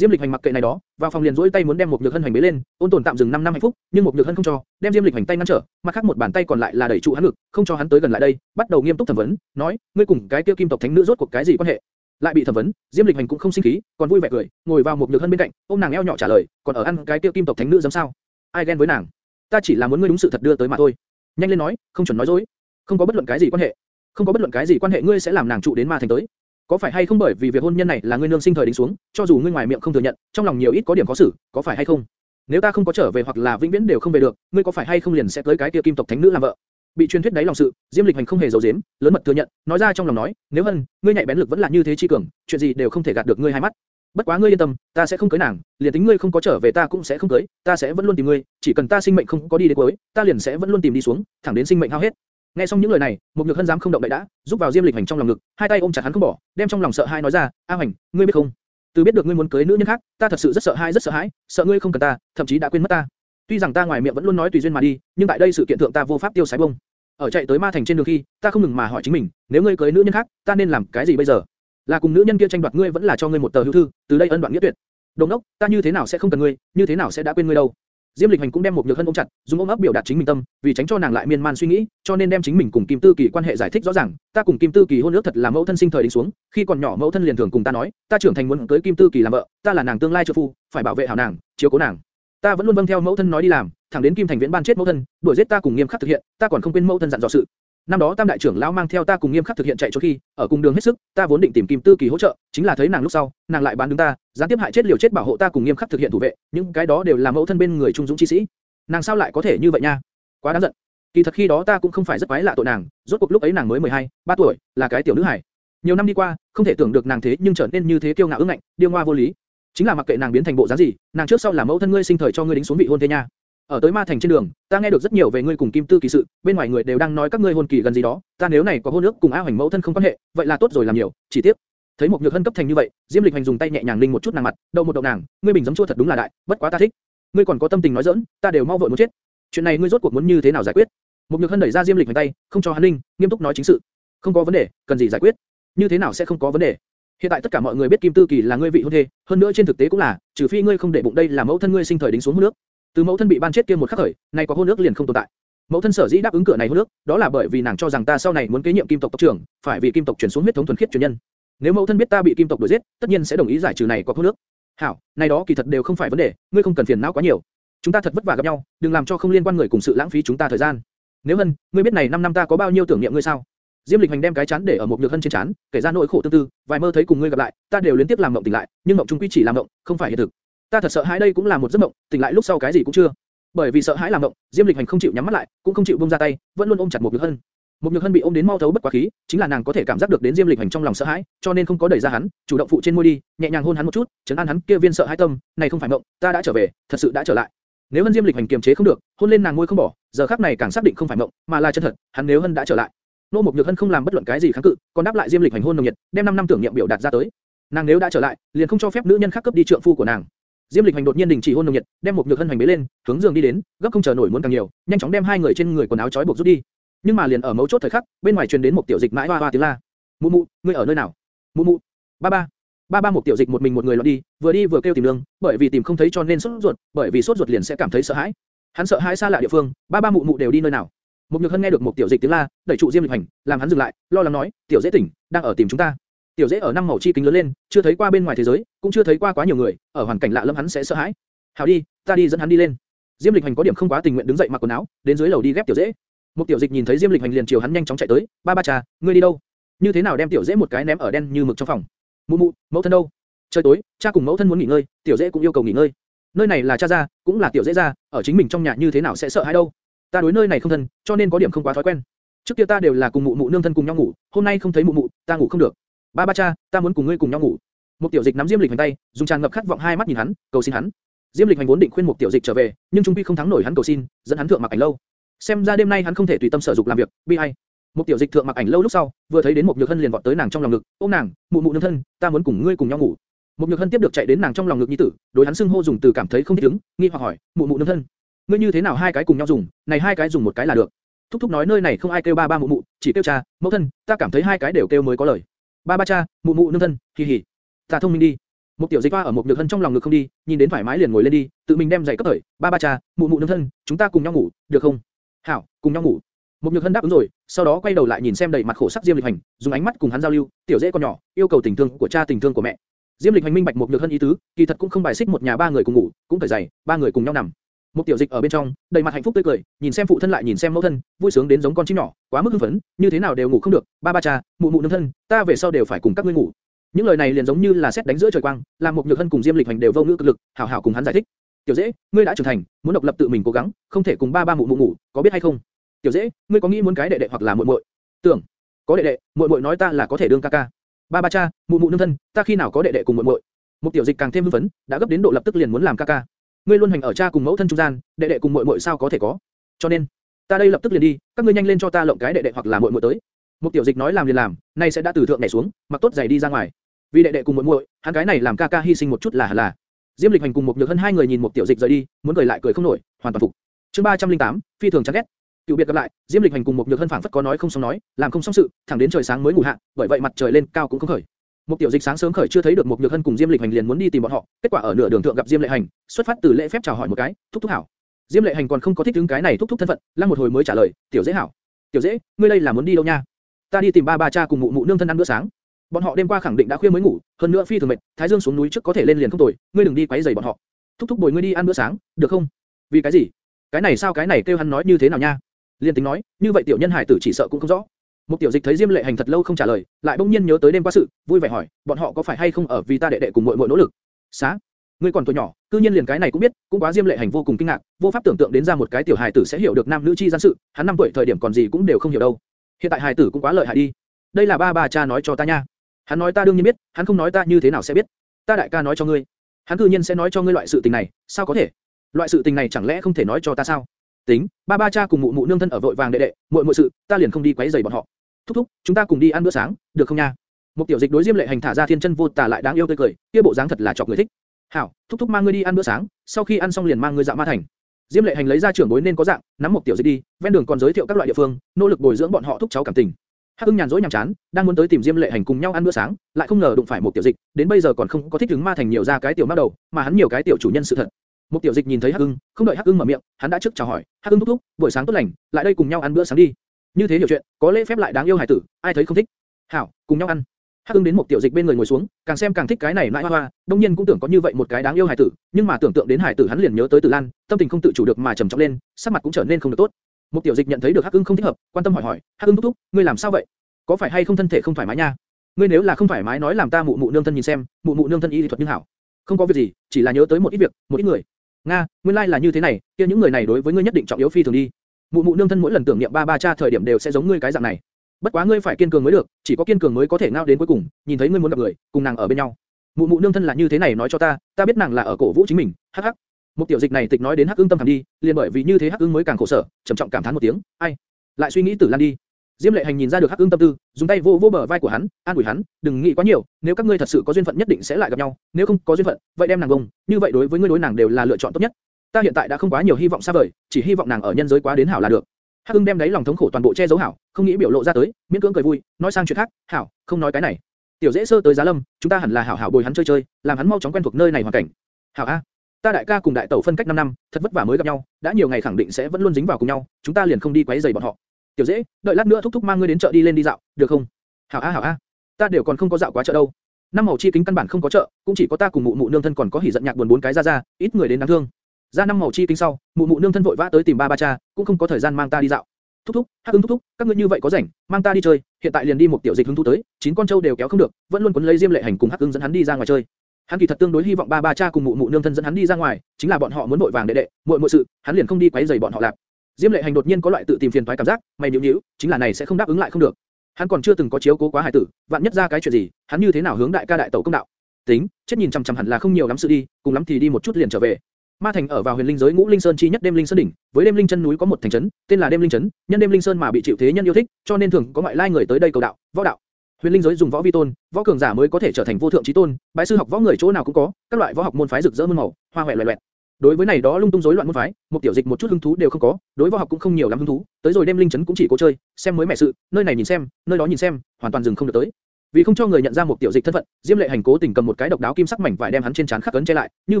Diêm Lịch Hành mặc kệ này đó, vào phòng liền duỗi tay muốn đem một nhược hân hành bế lên, ôn tồn tạm dừng 5 năm hạnh phúc, nhưng một nhược hân không cho, đem Diêm Lịch Hành tay ngăn trở, mặt khác một bàn tay còn lại là đẩy trụ hắn ngực, không cho hắn tới gần lại đây, bắt đầu nghiêm túc thẩm vấn, nói, ngươi cùng cái kia kim tộc thánh nữ rốt cuộc cái gì quan hệ? Lại bị thẩm vấn, Diêm Lịch Hành cũng không sinh khí, còn vui vẻ cười, ngồi vào một nhược hân bên cạnh, ôm nàng eo nhỏ trả lời, còn ở ăn cái tiêu kim tộc thánh nữ giống sao? Ai ghen với nàng? Ta chỉ là muốn ngươi đúng sự thật đưa tới mà thôi. Nhanh lên nói, không chuẩn nói dối. Không có bất luận cái gì quan hệ. Không có bất luận cái gì quan hệ ngươi sẽ làm nàng trụ đến ma thành tới. Có phải hay không bởi vì việc hôn nhân này là ngươi nương sinh thời đính xuống, cho dù ngươi ngoài miệng không thừa nhận, trong lòng nhiều ít có điểm có xử, có phải hay không? Nếu ta không có trở về hoặc là vĩnh viễn đều không về được, ngươi có phải hay không liền sẽ cưới cái kia kim tộc thánh nữ làm vợ? Bị truyền thuyết đấy lòng sự, Diêm Lịch Hành không hề giấu giếm, lớn mật thừa nhận, nói ra trong lòng nói, nếu hơn, ngươi nhạy bén lực vẫn là như thế chi cường, chuyện gì đều không thể gạt được ngươi hai mắt. Bất quá ngươi yên tâm, ta sẽ không cưới nàng, liền tính ngươi không có trở về ta cũng sẽ không cưới, ta sẽ vẫn luôn tìm ngươi, chỉ cần ta sinh mệnh không có đi đến cuối, ta liền sẽ vẫn luôn tìm đi xuống, thẳng đến sinh mệnh hao hết. Nghe xong những lời này, một nhược hân dám không động đậy đã, giúp vào Diêm Lịch Hành trong lòng ngực, hai tay ôm chặt hắn không bỏ, đem trong lòng sợ hãi nói ra, A Hành, ngươi biết không? Từ biết được ngươi muốn cưới nữ nhân khác, ta thật sự rất sợ hãi rất sợ hãi, sợ ngươi không cần ta, thậm chí đã quên mất ta. Tuy rằng ta ngoài miệng vẫn luôn nói tùy duyên mà đi, nhưng tại đây sự kiện thượng ta vô pháp tiêu sái bông. Ở chạy tới ma thành trên đường khi, ta không ngừng mà hỏi chính mình, nếu ngươi cưới nữ nhân khác, ta nên làm cái gì bây giờ? Là cùng nữ nhân kia tranh đoạt ngươi vẫn là cho ngươi một tờ hữu thư, từ đây ân đoạn nghĩa tuyệt. Đồng đốc, ta như thế nào sẽ không cần ngươi, như thế nào sẽ đã quên ngươi đâu? Diêm Lịch Hành cũng đem một nhược hân ôm chặt, dùng ôm ấp biểu đạt chính mình tâm, vì tránh cho nàng lại miên man suy nghĩ, cho nên đem chính mình cùng Kim Tư Kỳ quan hệ giải thích rõ ràng. Ta cùng Kim Tư Kỳ hôn ước thật là mẫu thân sinh thời đính xuống, khi còn nhỏ mẫu thân liền thường cùng ta nói, ta trưởng thành muốn cưới Kim Tư Kỳ làm vợ, ta là nàng tương lai trợ phu, phải bảo vệ hảo nàng, chiếu cố nàng. Ta vẫn luôn vâng theo mẫu thân nói đi làm, thẳng đến Kim Thành Viễn ban chết mẫu thân, đuổi giết ta cùng nghiêm khắc thực hiện, ta còn không quên mẫu thân dặn dò sự. Năm đó Tam đại trưởng lão mang theo ta cùng nghiêm khắc thực hiện chạy trốn khi, ở cùng đường hết sức, ta vốn định tìm Kim Tư Kỳ hỗ trợ, chính là thấy nàng lúc sau, nàng lại bán đứng ta, gián tiếp hại chết liều chết bảo hộ ta cùng nghiêm khắc thực hiện thủ vệ, những cái đó đều là mẫu thân bên người trung dũng chi sĩ. Nàng sao lại có thể như vậy nha? Quá đáng giận. Kỳ thật khi đó ta cũng không phải rất quái lạ tội nàng, rốt cuộc lúc ấy nàng mới 12, 3 tuổi, là cái tiểu nữ hài. Nhiều năm đi qua, không thể tưởng được nàng thế nhưng trở nên như thế kiêu ngạo ương ngạnh, điêu ngoa vô lý. Chính là mặc kệ nàng biến thành bộ dáng gì, nàng trước sau là mẫu thân ngươi sinh thời cho ngươi đính xuống vị hôn thế nha. Ở tới Ma Thành trên đường, ta nghe được rất nhiều về ngươi cùng Kim Tư kỳ sự, bên ngoài người đều đang nói các ngươi hôn kỳ gần gì đó, ta nếu này có hôn nước cùng A Hoành mẫu thân không quan hệ, vậy là tốt rồi làm nhiều, chỉ tiếc. Thấy một nhược hân cấp thành như vậy, Diêm Lịch Hành dùng tay nhẹ nhàng linh một chút nàng mặt, đầu một đầu nàng, ngươi bình giống chua thật đúng là đại, bất quá ta thích. Ngươi còn có tâm tình nói giỡn, ta đều mau vội muốn chết. Chuyện này ngươi rốt cuộc muốn như thế nào giải quyết? Một nhược hân đẩy ra Diêm Lịch Hành tay, không cho hắn linh, nghiêm túc nói chính sự. Không có vấn đề, cần gì giải quyết? Như thế nào sẽ không có vấn đề? Hiện tại tất cả mọi người biết Kim Tư Kỳ là ngươi vị hôn thê, hơn nữa trên thực tế cũng là, trừ phi ngươi không để bụng đây là mẫu thân ngươi sinh thời đính xuống hôn nước. Từ mẫu thân bị ban chết kia một khắc khởi, nay có hôn ước liền không tồn tại. Mẫu thân sở dĩ đáp ứng cửa này hôn ước, đó là bởi vì nàng cho rằng ta sau này muốn kế nhiệm kim tộc tộc trưởng, phải vì kim tộc truyền xuống huyết thống thuần khiết truyền nhân. Nếu mẫu thân biết ta bị kim tộc đuổi giết, tất nhiên sẽ đồng ý giải trừ này có hôn ước. Hảo, này đó kỳ thật đều không phải vấn đề, ngươi không cần phiền não quá nhiều. Chúng ta thật vất vả gặp nhau, đừng làm cho không liên quan người cùng sự lãng phí chúng ta thời gian. Nếu hân, ngươi biết này 5 năm ta có bao nhiêu tưởng niệm ngươi sao? Diêm Lịch Hành đem cái chán để ở một nhược hân trên chán, kể ra nỗi khổ tương tư, vài mơ thấy cùng ngươi gặp lại, ta đều liên tiếp làm mộng tỉnh lại, nhưng mộng chung quy chỉ là mộng, không phải hiện thực. Ta thật sợ hãi đây cũng là một giấc mộng, tỉnh lại lúc sau cái gì cũng chưa. Bởi vì sợ hãi làm mộng, Diêm Lịch Hành không chịu nhắm mắt lại, cũng không chịu buông ra tay, vẫn luôn ôm chặt một nhược hân. Một nhược hân bị ôm đến mau thấu bất quá khí, chính là nàng có thể cảm giác được đến Diêm Lịch Hành trong lòng sợ hãi, cho nên không có đẩy ra hắn, chủ động phụ trên môi đi, nhẹ nhàng hôn hắn một chút, chấn an hắn kia viên sợ hãi tâm, này không phải mộng, ta đã trở về, thật sự đã trở lại. Nếu Hân Diêm Lịch Hành kiềm chế không được, hôn lên nàng môi không bỏ, giờ khắc này càng xác định không phải mộng, mà là chân thật, hắn nếu Hân đã trở lại. Nô một Nhược Hân không làm bất luận cái gì kháng cự, còn đáp lại Diêm Lịch Hành hôn nồng nhiệt, đem 5 năm tưởng niệm biểu đạt ra tới. Nàng nếu đã trở lại, liền không cho phép nữ nhân khác cướp đi trượng phu của nàng. Diêm Lịch Hành đột nhiên đình chỉ hôn nồng nhiệt, đem một Nhược Hân hành bế lên, hướng giường đi đến, gấp không chờ nổi muốn càng nhiều, nhanh chóng đem hai người trên người quần áo trói buộc rút đi. Nhưng mà liền ở mấu chốt thời khắc, bên ngoài truyền đến một tiểu dịch mãi hoa hoa tiếng la. Mụ mụ, ngươi ở nơi nào? Mụ mụ, ba ba. Ba ba một tiểu dịch một mình một người loạn đi, vừa đi vừa kêu tìm đường, bởi vì tìm không thấy cho nên sốt ruột, bởi vì sốt ruột liền sẽ cảm thấy sợ hãi. Hắn sợ hãi xa lạ địa phương, ba ba mụ mụ đều đi nơi nào? Một nhược hân nghe được một tiểu dịch tiếng la, đẩy trụ diêm lịch hành, làm hắn dừng lại, lo lắng nói, tiểu dễ tỉnh, đang ở tìm chúng ta. Tiểu dễ ở năm màu chi kính lớn lên, chưa thấy qua bên ngoài thế giới, cũng chưa thấy qua quá nhiều người, ở hoàn cảnh lạ lẫm hắn sẽ sợ hãi. Hảo đi, ta đi dẫn hắn đi lên. Diêm lịch hành có điểm không quá tình nguyện đứng dậy mặc quần áo, đến dưới lầu đi ghép tiểu dễ. Một tiểu dịch nhìn thấy Diêm lịch hành liền chiều hắn nhanh chóng chạy tới, ba ba trà, ngươi đi đâu? Như thế nào đem tiểu dễ một cái ném ở đen như mực trong phòng? Mụ mụ, mẫu thân đâu? Trời tối, cha cùng mẫu thân muốn nghỉ ngơi, tiểu dễ cũng yêu cầu nghỉ ngơi. Nơi này là cha gia, cũng là tiểu dễ gia, ở chính mình trong nhà như thế nào sẽ sợ hãi đâu? Ta đối nơi này không thân, cho nên có điểm không quá thói quen. Trước kia ta đều là cùng mụ mụ nương thân cùng nhau ngủ, hôm nay không thấy mụ mụ, ta ngủ không được. Ba ba cha, ta muốn cùng ngươi cùng nhau ngủ. Một tiểu dịch nắm Diêm Lịch hành tay, dùng tràn ngập khát vọng hai mắt nhìn hắn, cầu xin hắn. Diêm Lịch hành vốn định khuyên một tiểu dịch trở về, nhưng trung quy không thắng nổi hắn cầu xin, dẫn hắn thượng mặc ảnh lâu. Xem ra đêm nay hắn không thể tùy tâm sở dục làm việc, bi ai. Một tiểu dịch thượng mặc ảnh lâu lúc sau, vừa thấy đến một nhược hân liền vọt tới nàng trong lòng ngực, ôm nàng, mụ mụ nương thân, ta muốn cùng ngươi cùng nhau ngủ. Một nhược hân tiếp được chạy đến nàng trong lòng ngực nhi tử, đối hắn xưng hô dùng từ cảm thấy không thích ứng, nghi hoặc hỏi, mụ mụ nương thân, ngươi như thế nào hai cái cùng nhau dùng, này hai cái dùng một cái là được. Thúc thúc nói nơi này không ai kêu ba ba mụ mụ, chỉ kêu cha, mẫu thân, ta cảm thấy hai cái đều kêu mới có lời. Ba ba cha, mụ mụ nương thân, kỳ hỉ. Ta thông minh đi. Một tiểu dịch qua ở một nhược hân trong lòng ngực không đi, nhìn đến thoải mái liền ngồi lên đi, tự mình đem giày cấp thời, ba ba cha, mụ mụ nương thân, chúng ta cùng nhau ngủ, được không? Hảo, cùng nhau ngủ. Một nhược hân đáp ứng rồi, sau đó quay đầu lại nhìn xem đầy mặt khổ sắc Diêm Lịch Hành, dùng ánh mắt cùng hắn giao lưu, tiểu dễ con nhỏ, yêu cầu tình thương của cha tình thương của mẹ. Diêm Lịch Hành minh bạch một nhược hân ý tứ, kỳ thật cũng không bài xích một nhà ba người cùng ngủ, cũng cởi dày, ba người cùng nhau nằm. Một tiểu dịch ở bên trong, đầy mặt hạnh phúc tươi cười, nhìn xem phụ thân lại nhìn xem mẫu thân, vui sướng đến giống con chim nhỏ, quá mức hưng phấn, như thế nào đều ngủ không được. Ba ba cha, mụ mụ nương thân, ta về sau đều phải cùng các ngươi ngủ. Những lời này liền giống như là sét đánh giữa trời quang, làm một nhược hân cùng Diêm Lịch Hành đều vô ngữ cực lực, hảo hảo cùng hắn giải thích. Tiểu dễ, ngươi đã trưởng thành, muốn độc lập tự mình cố gắng, không thể cùng ba ba mụ mụ ngủ, có biết hay không? Tiểu dễ, ngươi có nghĩ muốn cái đệ đệ hoặc là muội muội? Tưởng, có đệ đệ, muội muội nói ta là có thể đương ca ca. Ba ba cha, mụ mụ nương thân, ta khi nào có đệ đệ cùng muội muội? Một tiểu dịch càng thêm hưng phấn, đã gấp đến độ lập tức liền muốn làm ca ca. Ngươi luôn hành ở cha cùng mẫu thân trung gian, đệ đệ cùng muội muội sao có thể có? Cho nên, ta đây lập tức liền đi, các ngươi nhanh lên cho ta lộng cái đệ đệ hoặc là muội muội tới. Một tiểu dịch nói làm liền làm, nay sẽ đã từ thượng nhảy xuống, mặc tốt giày đi ra ngoài. Vì đệ đệ cùng muội muội, hắn cái này làm ca ca hy sinh một chút là là. Diêm Lịch Hành cùng một nhược hơn hai người nhìn một tiểu dịch rời đi, muốn cười lại cười không nổi, hoàn toàn phục. Chương 308, phi thường chán ghét. Cựu biệt gặp lại, Diêm Lịch Hành cùng một nhược hân phảng phất có nói không xong nói, làm không xong sự, thẳng đến trời sáng mới ngủ hạ, bởi vậy mặt trời lên cao cũng không khởi. Một tiểu dịch sáng sớm khởi chưa thấy được một nhược hân cùng Diêm Lịch Hành liền muốn đi tìm bọn họ, kết quả ở nửa đường thượng gặp Diêm Lệ Hành, xuất phát từ lễ phép chào hỏi một cái, thúc thúc hảo. Diêm Lệ Hành còn không có thích ứng cái này thúc thúc thân phận, lăng một hồi mới trả lời, tiểu dễ hảo. Tiểu dễ, ngươi đây là muốn đi đâu nha? Ta đi tìm ba ba cha cùng mụ mụ nương thân ăn bữa sáng. Bọn họ đêm qua khẳng định đã khuya mới ngủ, hơn nữa phi thường mệt, Thái Dương xuống núi trước có thể lên liền không tồi, ngươi đừng đi quấy rầy bọn họ. Thúc thúc bồi ngươi đi ăn bữa sáng, được không? Vì cái gì? Cái này sao cái này kêu hắn nói như thế nào nha? Liên tính nói, như vậy tiểu nhân hải tử chỉ sợ cũng không rõ. Một tiểu dịch thấy Diêm Lệ Hành thật lâu không trả lời, lại bỗng nhiên nhớ tới đêm qua sự, vui vẻ hỏi, bọn họ có phải hay không ở vì ta đệ đệ cùng muội muội nỗ lực? Xá, ngươi còn tuổi nhỏ, cư nhiên liền cái này cũng biết, cũng quá Diêm Lệ Hành vô cùng kinh ngạc, vô pháp tưởng tượng đến ra một cái tiểu hài tử sẽ hiểu được nam nữ chi gian sự, hắn năm tuổi thời điểm còn gì cũng đều không hiểu đâu. Hiện tại hài tử cũng quá lợi hại đi. Đây là ba bà cha nói cho ta nha. Hắn nói ta đương nhiên biết, hắn không nói ta như thế nào sẽ biết? Ta đại ca nói cho ngươi, hắn cư nhiên sẽ nói cho ngươi loại sự tình này, sao có thể? Loại sự tình này chẳng lẽ không thể nói cho ta sao? Tính, ba ba cha cùng mụ mụ nương thân ở vội vàng đệ đệ, muội muội sự, ta liền không đi quấy rầy bọn họ. Thúc thúc, chúng ta cùng đi ăn bữa sáng, được không nha? Một tiểu dịch đối Diêm Lệ Hành thả ra thiên chân vô tà lại đáng yêu tươi cười, kia bộ dáng thật là chọc người thích. Hảo, thúc thúc mang ngươi đi ăn bữa sáng, sau khi ăn xong liền mang ngươi dạo ma thành. Diêm Lệ Hành lấy ra trưởng bối nên có dạng, nắm một tiểu dịch đi, ven đường còn giới thiệu các loại địa phương, nỗ lực bồi dưỡng bọn họ thúc cháu cảm tình. Hắc Ưng nhàn rỗi nhàm chán, đang muốn tới tìm Diêm Lệ Hành cùng nhau ăn bữa sáng, lại không ngờ đụng phải một tiểu dịch, đến bây giờ còn không có thích ứng ma thành nhiều ra cái tiểu ma đầu, mà hắn nhiều cái tiểu chủ nhân sự thật. Một tiểu dịch nhìn thấy Hắc Ưng, không đợi Hắc Ưng mở miệng, hắn đã trước chào hỏi, Hắc Ưng thúc thúc, buổi sáng tốt lành, lại đây cùng nhau ăn bữa sáng đi. Như thế hiểu chuyện, có lễ phép lại đáng yêu hài tử, ai thấy không thích? Hảo, cùng nhau ăn. Hắc Ưng đến một tiểu dịch bên người ngồi xuống, càng xem càng thích cái này lại hoa hoa, đương nhiên cũng tưởng có như vậy một cái đáng yêu hài tử, nhưng mà tưởng tượng đến hài tử hắn liền nhớ tới Tử Lan, tâm tình không tự chủ được mà trầm trọng lên, sắc mặt cũng trở nên không được tốt. Một tiểu dịch nhận thấy được Hắc Ưng không thích hợp, quan tâm hỏi hỏi, Hắc Ưng thúc thúc, ngươi làm sao vậy? có phải hay không thân thể không thoải mái nha? Ngươi nếu là không thoải mái nói làm ta mụ mụ nương thân nhìn xem, mụ mụ nương thân y lý thuật nhưng hảo. Không có việc gì, chỉ là nhớ tới một ít việc, một ít người. Nga, nguyên lai like là như thế này, kia những người này đối với ngươi nhất định trọng yếu phi thường đi. Mụ mụ nương thân mỗi lần tưởng niệm ba ba cha thời điểm đều sẽ giống ngươi cái dạng này. Bất quá ngươi phải kiên cường mới được, chỉ có kiên cường mới có thể ngao đến cuối cùng, nhìn thấy ngươi muốn gặp người, cùng nàng ở bên nhau. Mụ mụ nương thân là như thế này nói cho ta, ta biết nàng là ở cổ vũ chính mình, hắc hắc. Một tiểu dịch này tịch nói đến hắc ương tâm thầm đi, liền bởi vì như thế hắc ương mới càng khổ sở, trầm trọng cảm thán một tiếng, ai, lại suy nghĩ tử lan đi. Diêm lệ hành nhìn ra được hắc ưng tâm tư, dùng tay vô vô bờ vai của hắn, an ủi hắn, đừng nghĩ quá nhiều, nếu các ngươi thật sự có duyên phận nhất định sẽ lại gặp nhau, nếu không có duyên phận, vậy đem nàng gồng. như vậy đối với ngươi đối nàng đều là lựa chọn tốt nhất. Ta hiện tại đã không quá nhiều hy vọng xa vời, chỉ hy vọng nàng ở nhân giới quá đến hảo là được. Hắc Hưng đem đáy lòng thống khổ toàn bộ che giấu hảo, không nghĩ biểu lộ ra tới, miễn cưỡng cười vui, nói sang chuyện khác, hảo, không nói cái này. Tiểu dễ sơ tới giá lâm, chúng ta hẳn là hảo hảo bồi hắn chơi chơi, làm hắn mau chóng quen thuộc nơi này hoàn cảnh. Hảo a, ta đại ca cùng đại tẩu phân cách 5 năm, thật vất vả mới gặp nhau, đã nhiều ngày khẳng định sẽ vẫn luôn dính vào cùng nhau, chúng ta liền không đi quấy rầy bọn họ. Tiểu dễ, đợi lát nữa thúc thúc mang ngươi đến chợ đi lên đi dạo, được không? Hảo a hảo a, ta đều còn không có dạo quá chợ đâu. Năm màu chi kính căn bản không có chợ, cũng chỉ có ta cùng mụ mụ nương thân còn có hỉ giận nhạc buồn bốn cái ra ra, ít người đến đáng thương. Ra năm màu chi kinh sau, mụ mụ nương thân vội vã tới tìm ba ba cha, cũng không có thời gian mang ta đi dạo. Thúc thúc, hắc ứng thúc thúc, các ngươi như vậy có rảnh, mang ta đi chơi, hiện tại liền đi một tiểu dịch hứng thú tới, chín con trâu đều kéo không được, vẫn luôn cuốn lấy diêm lệ hành cùng hắc ứng dẫn hắn đi ra ngoài chơi. Hắn kỳ thật tương đối hy vọng ba ba cha cùng mụ mụ nương thân dẫn hắn đi ra ngoài, chính là bọn họ muốn vội vàng đệ đệ, muội muội sự, hắn liền không đi quấy rầy bọn họ làm. Diêm lệ hành đột nhiên có loại tự tìm phiền toái cảm giác, mày nhíu nhíu, chính là này sẽ không đáp ứng lại không được. Hắn còn chưa từng có chiếu cố quá hải tử, vạn nhất ra cái chuyện gì, hắn như thế nào hướng đại ca đại tẩu công đạo? Tính, chết nhìn chằm chằm hẳn là không nhiều lắm sự đi, cùng lắm thì đi một chút liền trở về. Ma Thành ở vào huyền linh giới ngũ linh sơn chi nhất đêm linh sơn đỉnh, với đêm linh chân núi có một thành trấn, tên là đêm linh trấn, nhân đêm linh sơn mà bị chịu thế nhân yêu thích, cho nên thường có ngoại lai người tới đây cầu đạo, võ đạo. Huyền linh giới dùng võ vi tôn, võ cường giả mới có thể trở thành vô thượng chí tôn, bái sư học võ người chỗ nào cũng có, các loại võ học môn phái rực rỡ muôn màu, hoa hoè loẹt loẹt. Đối với này đó lung tung rối loạn môn phái, một tiểu dịch một chút hứng thú đều không có, đối võ học cũng không nhiều lắm hứng thú, tới rồi đêm linh trấn cũng chỉ cố chơi, xem mới mẻ sự, nơi này nhìn xem, nơi đó nhìn xem, hoàn toàn dừng không được tới. Vì không cho người nhận ra một tiểu dịch thân phận, Diêm Lệ Hành cố tình cầm một cái độc đáo kim sắc mảnh vải đem hắn trên trán khắc ấn che lại, như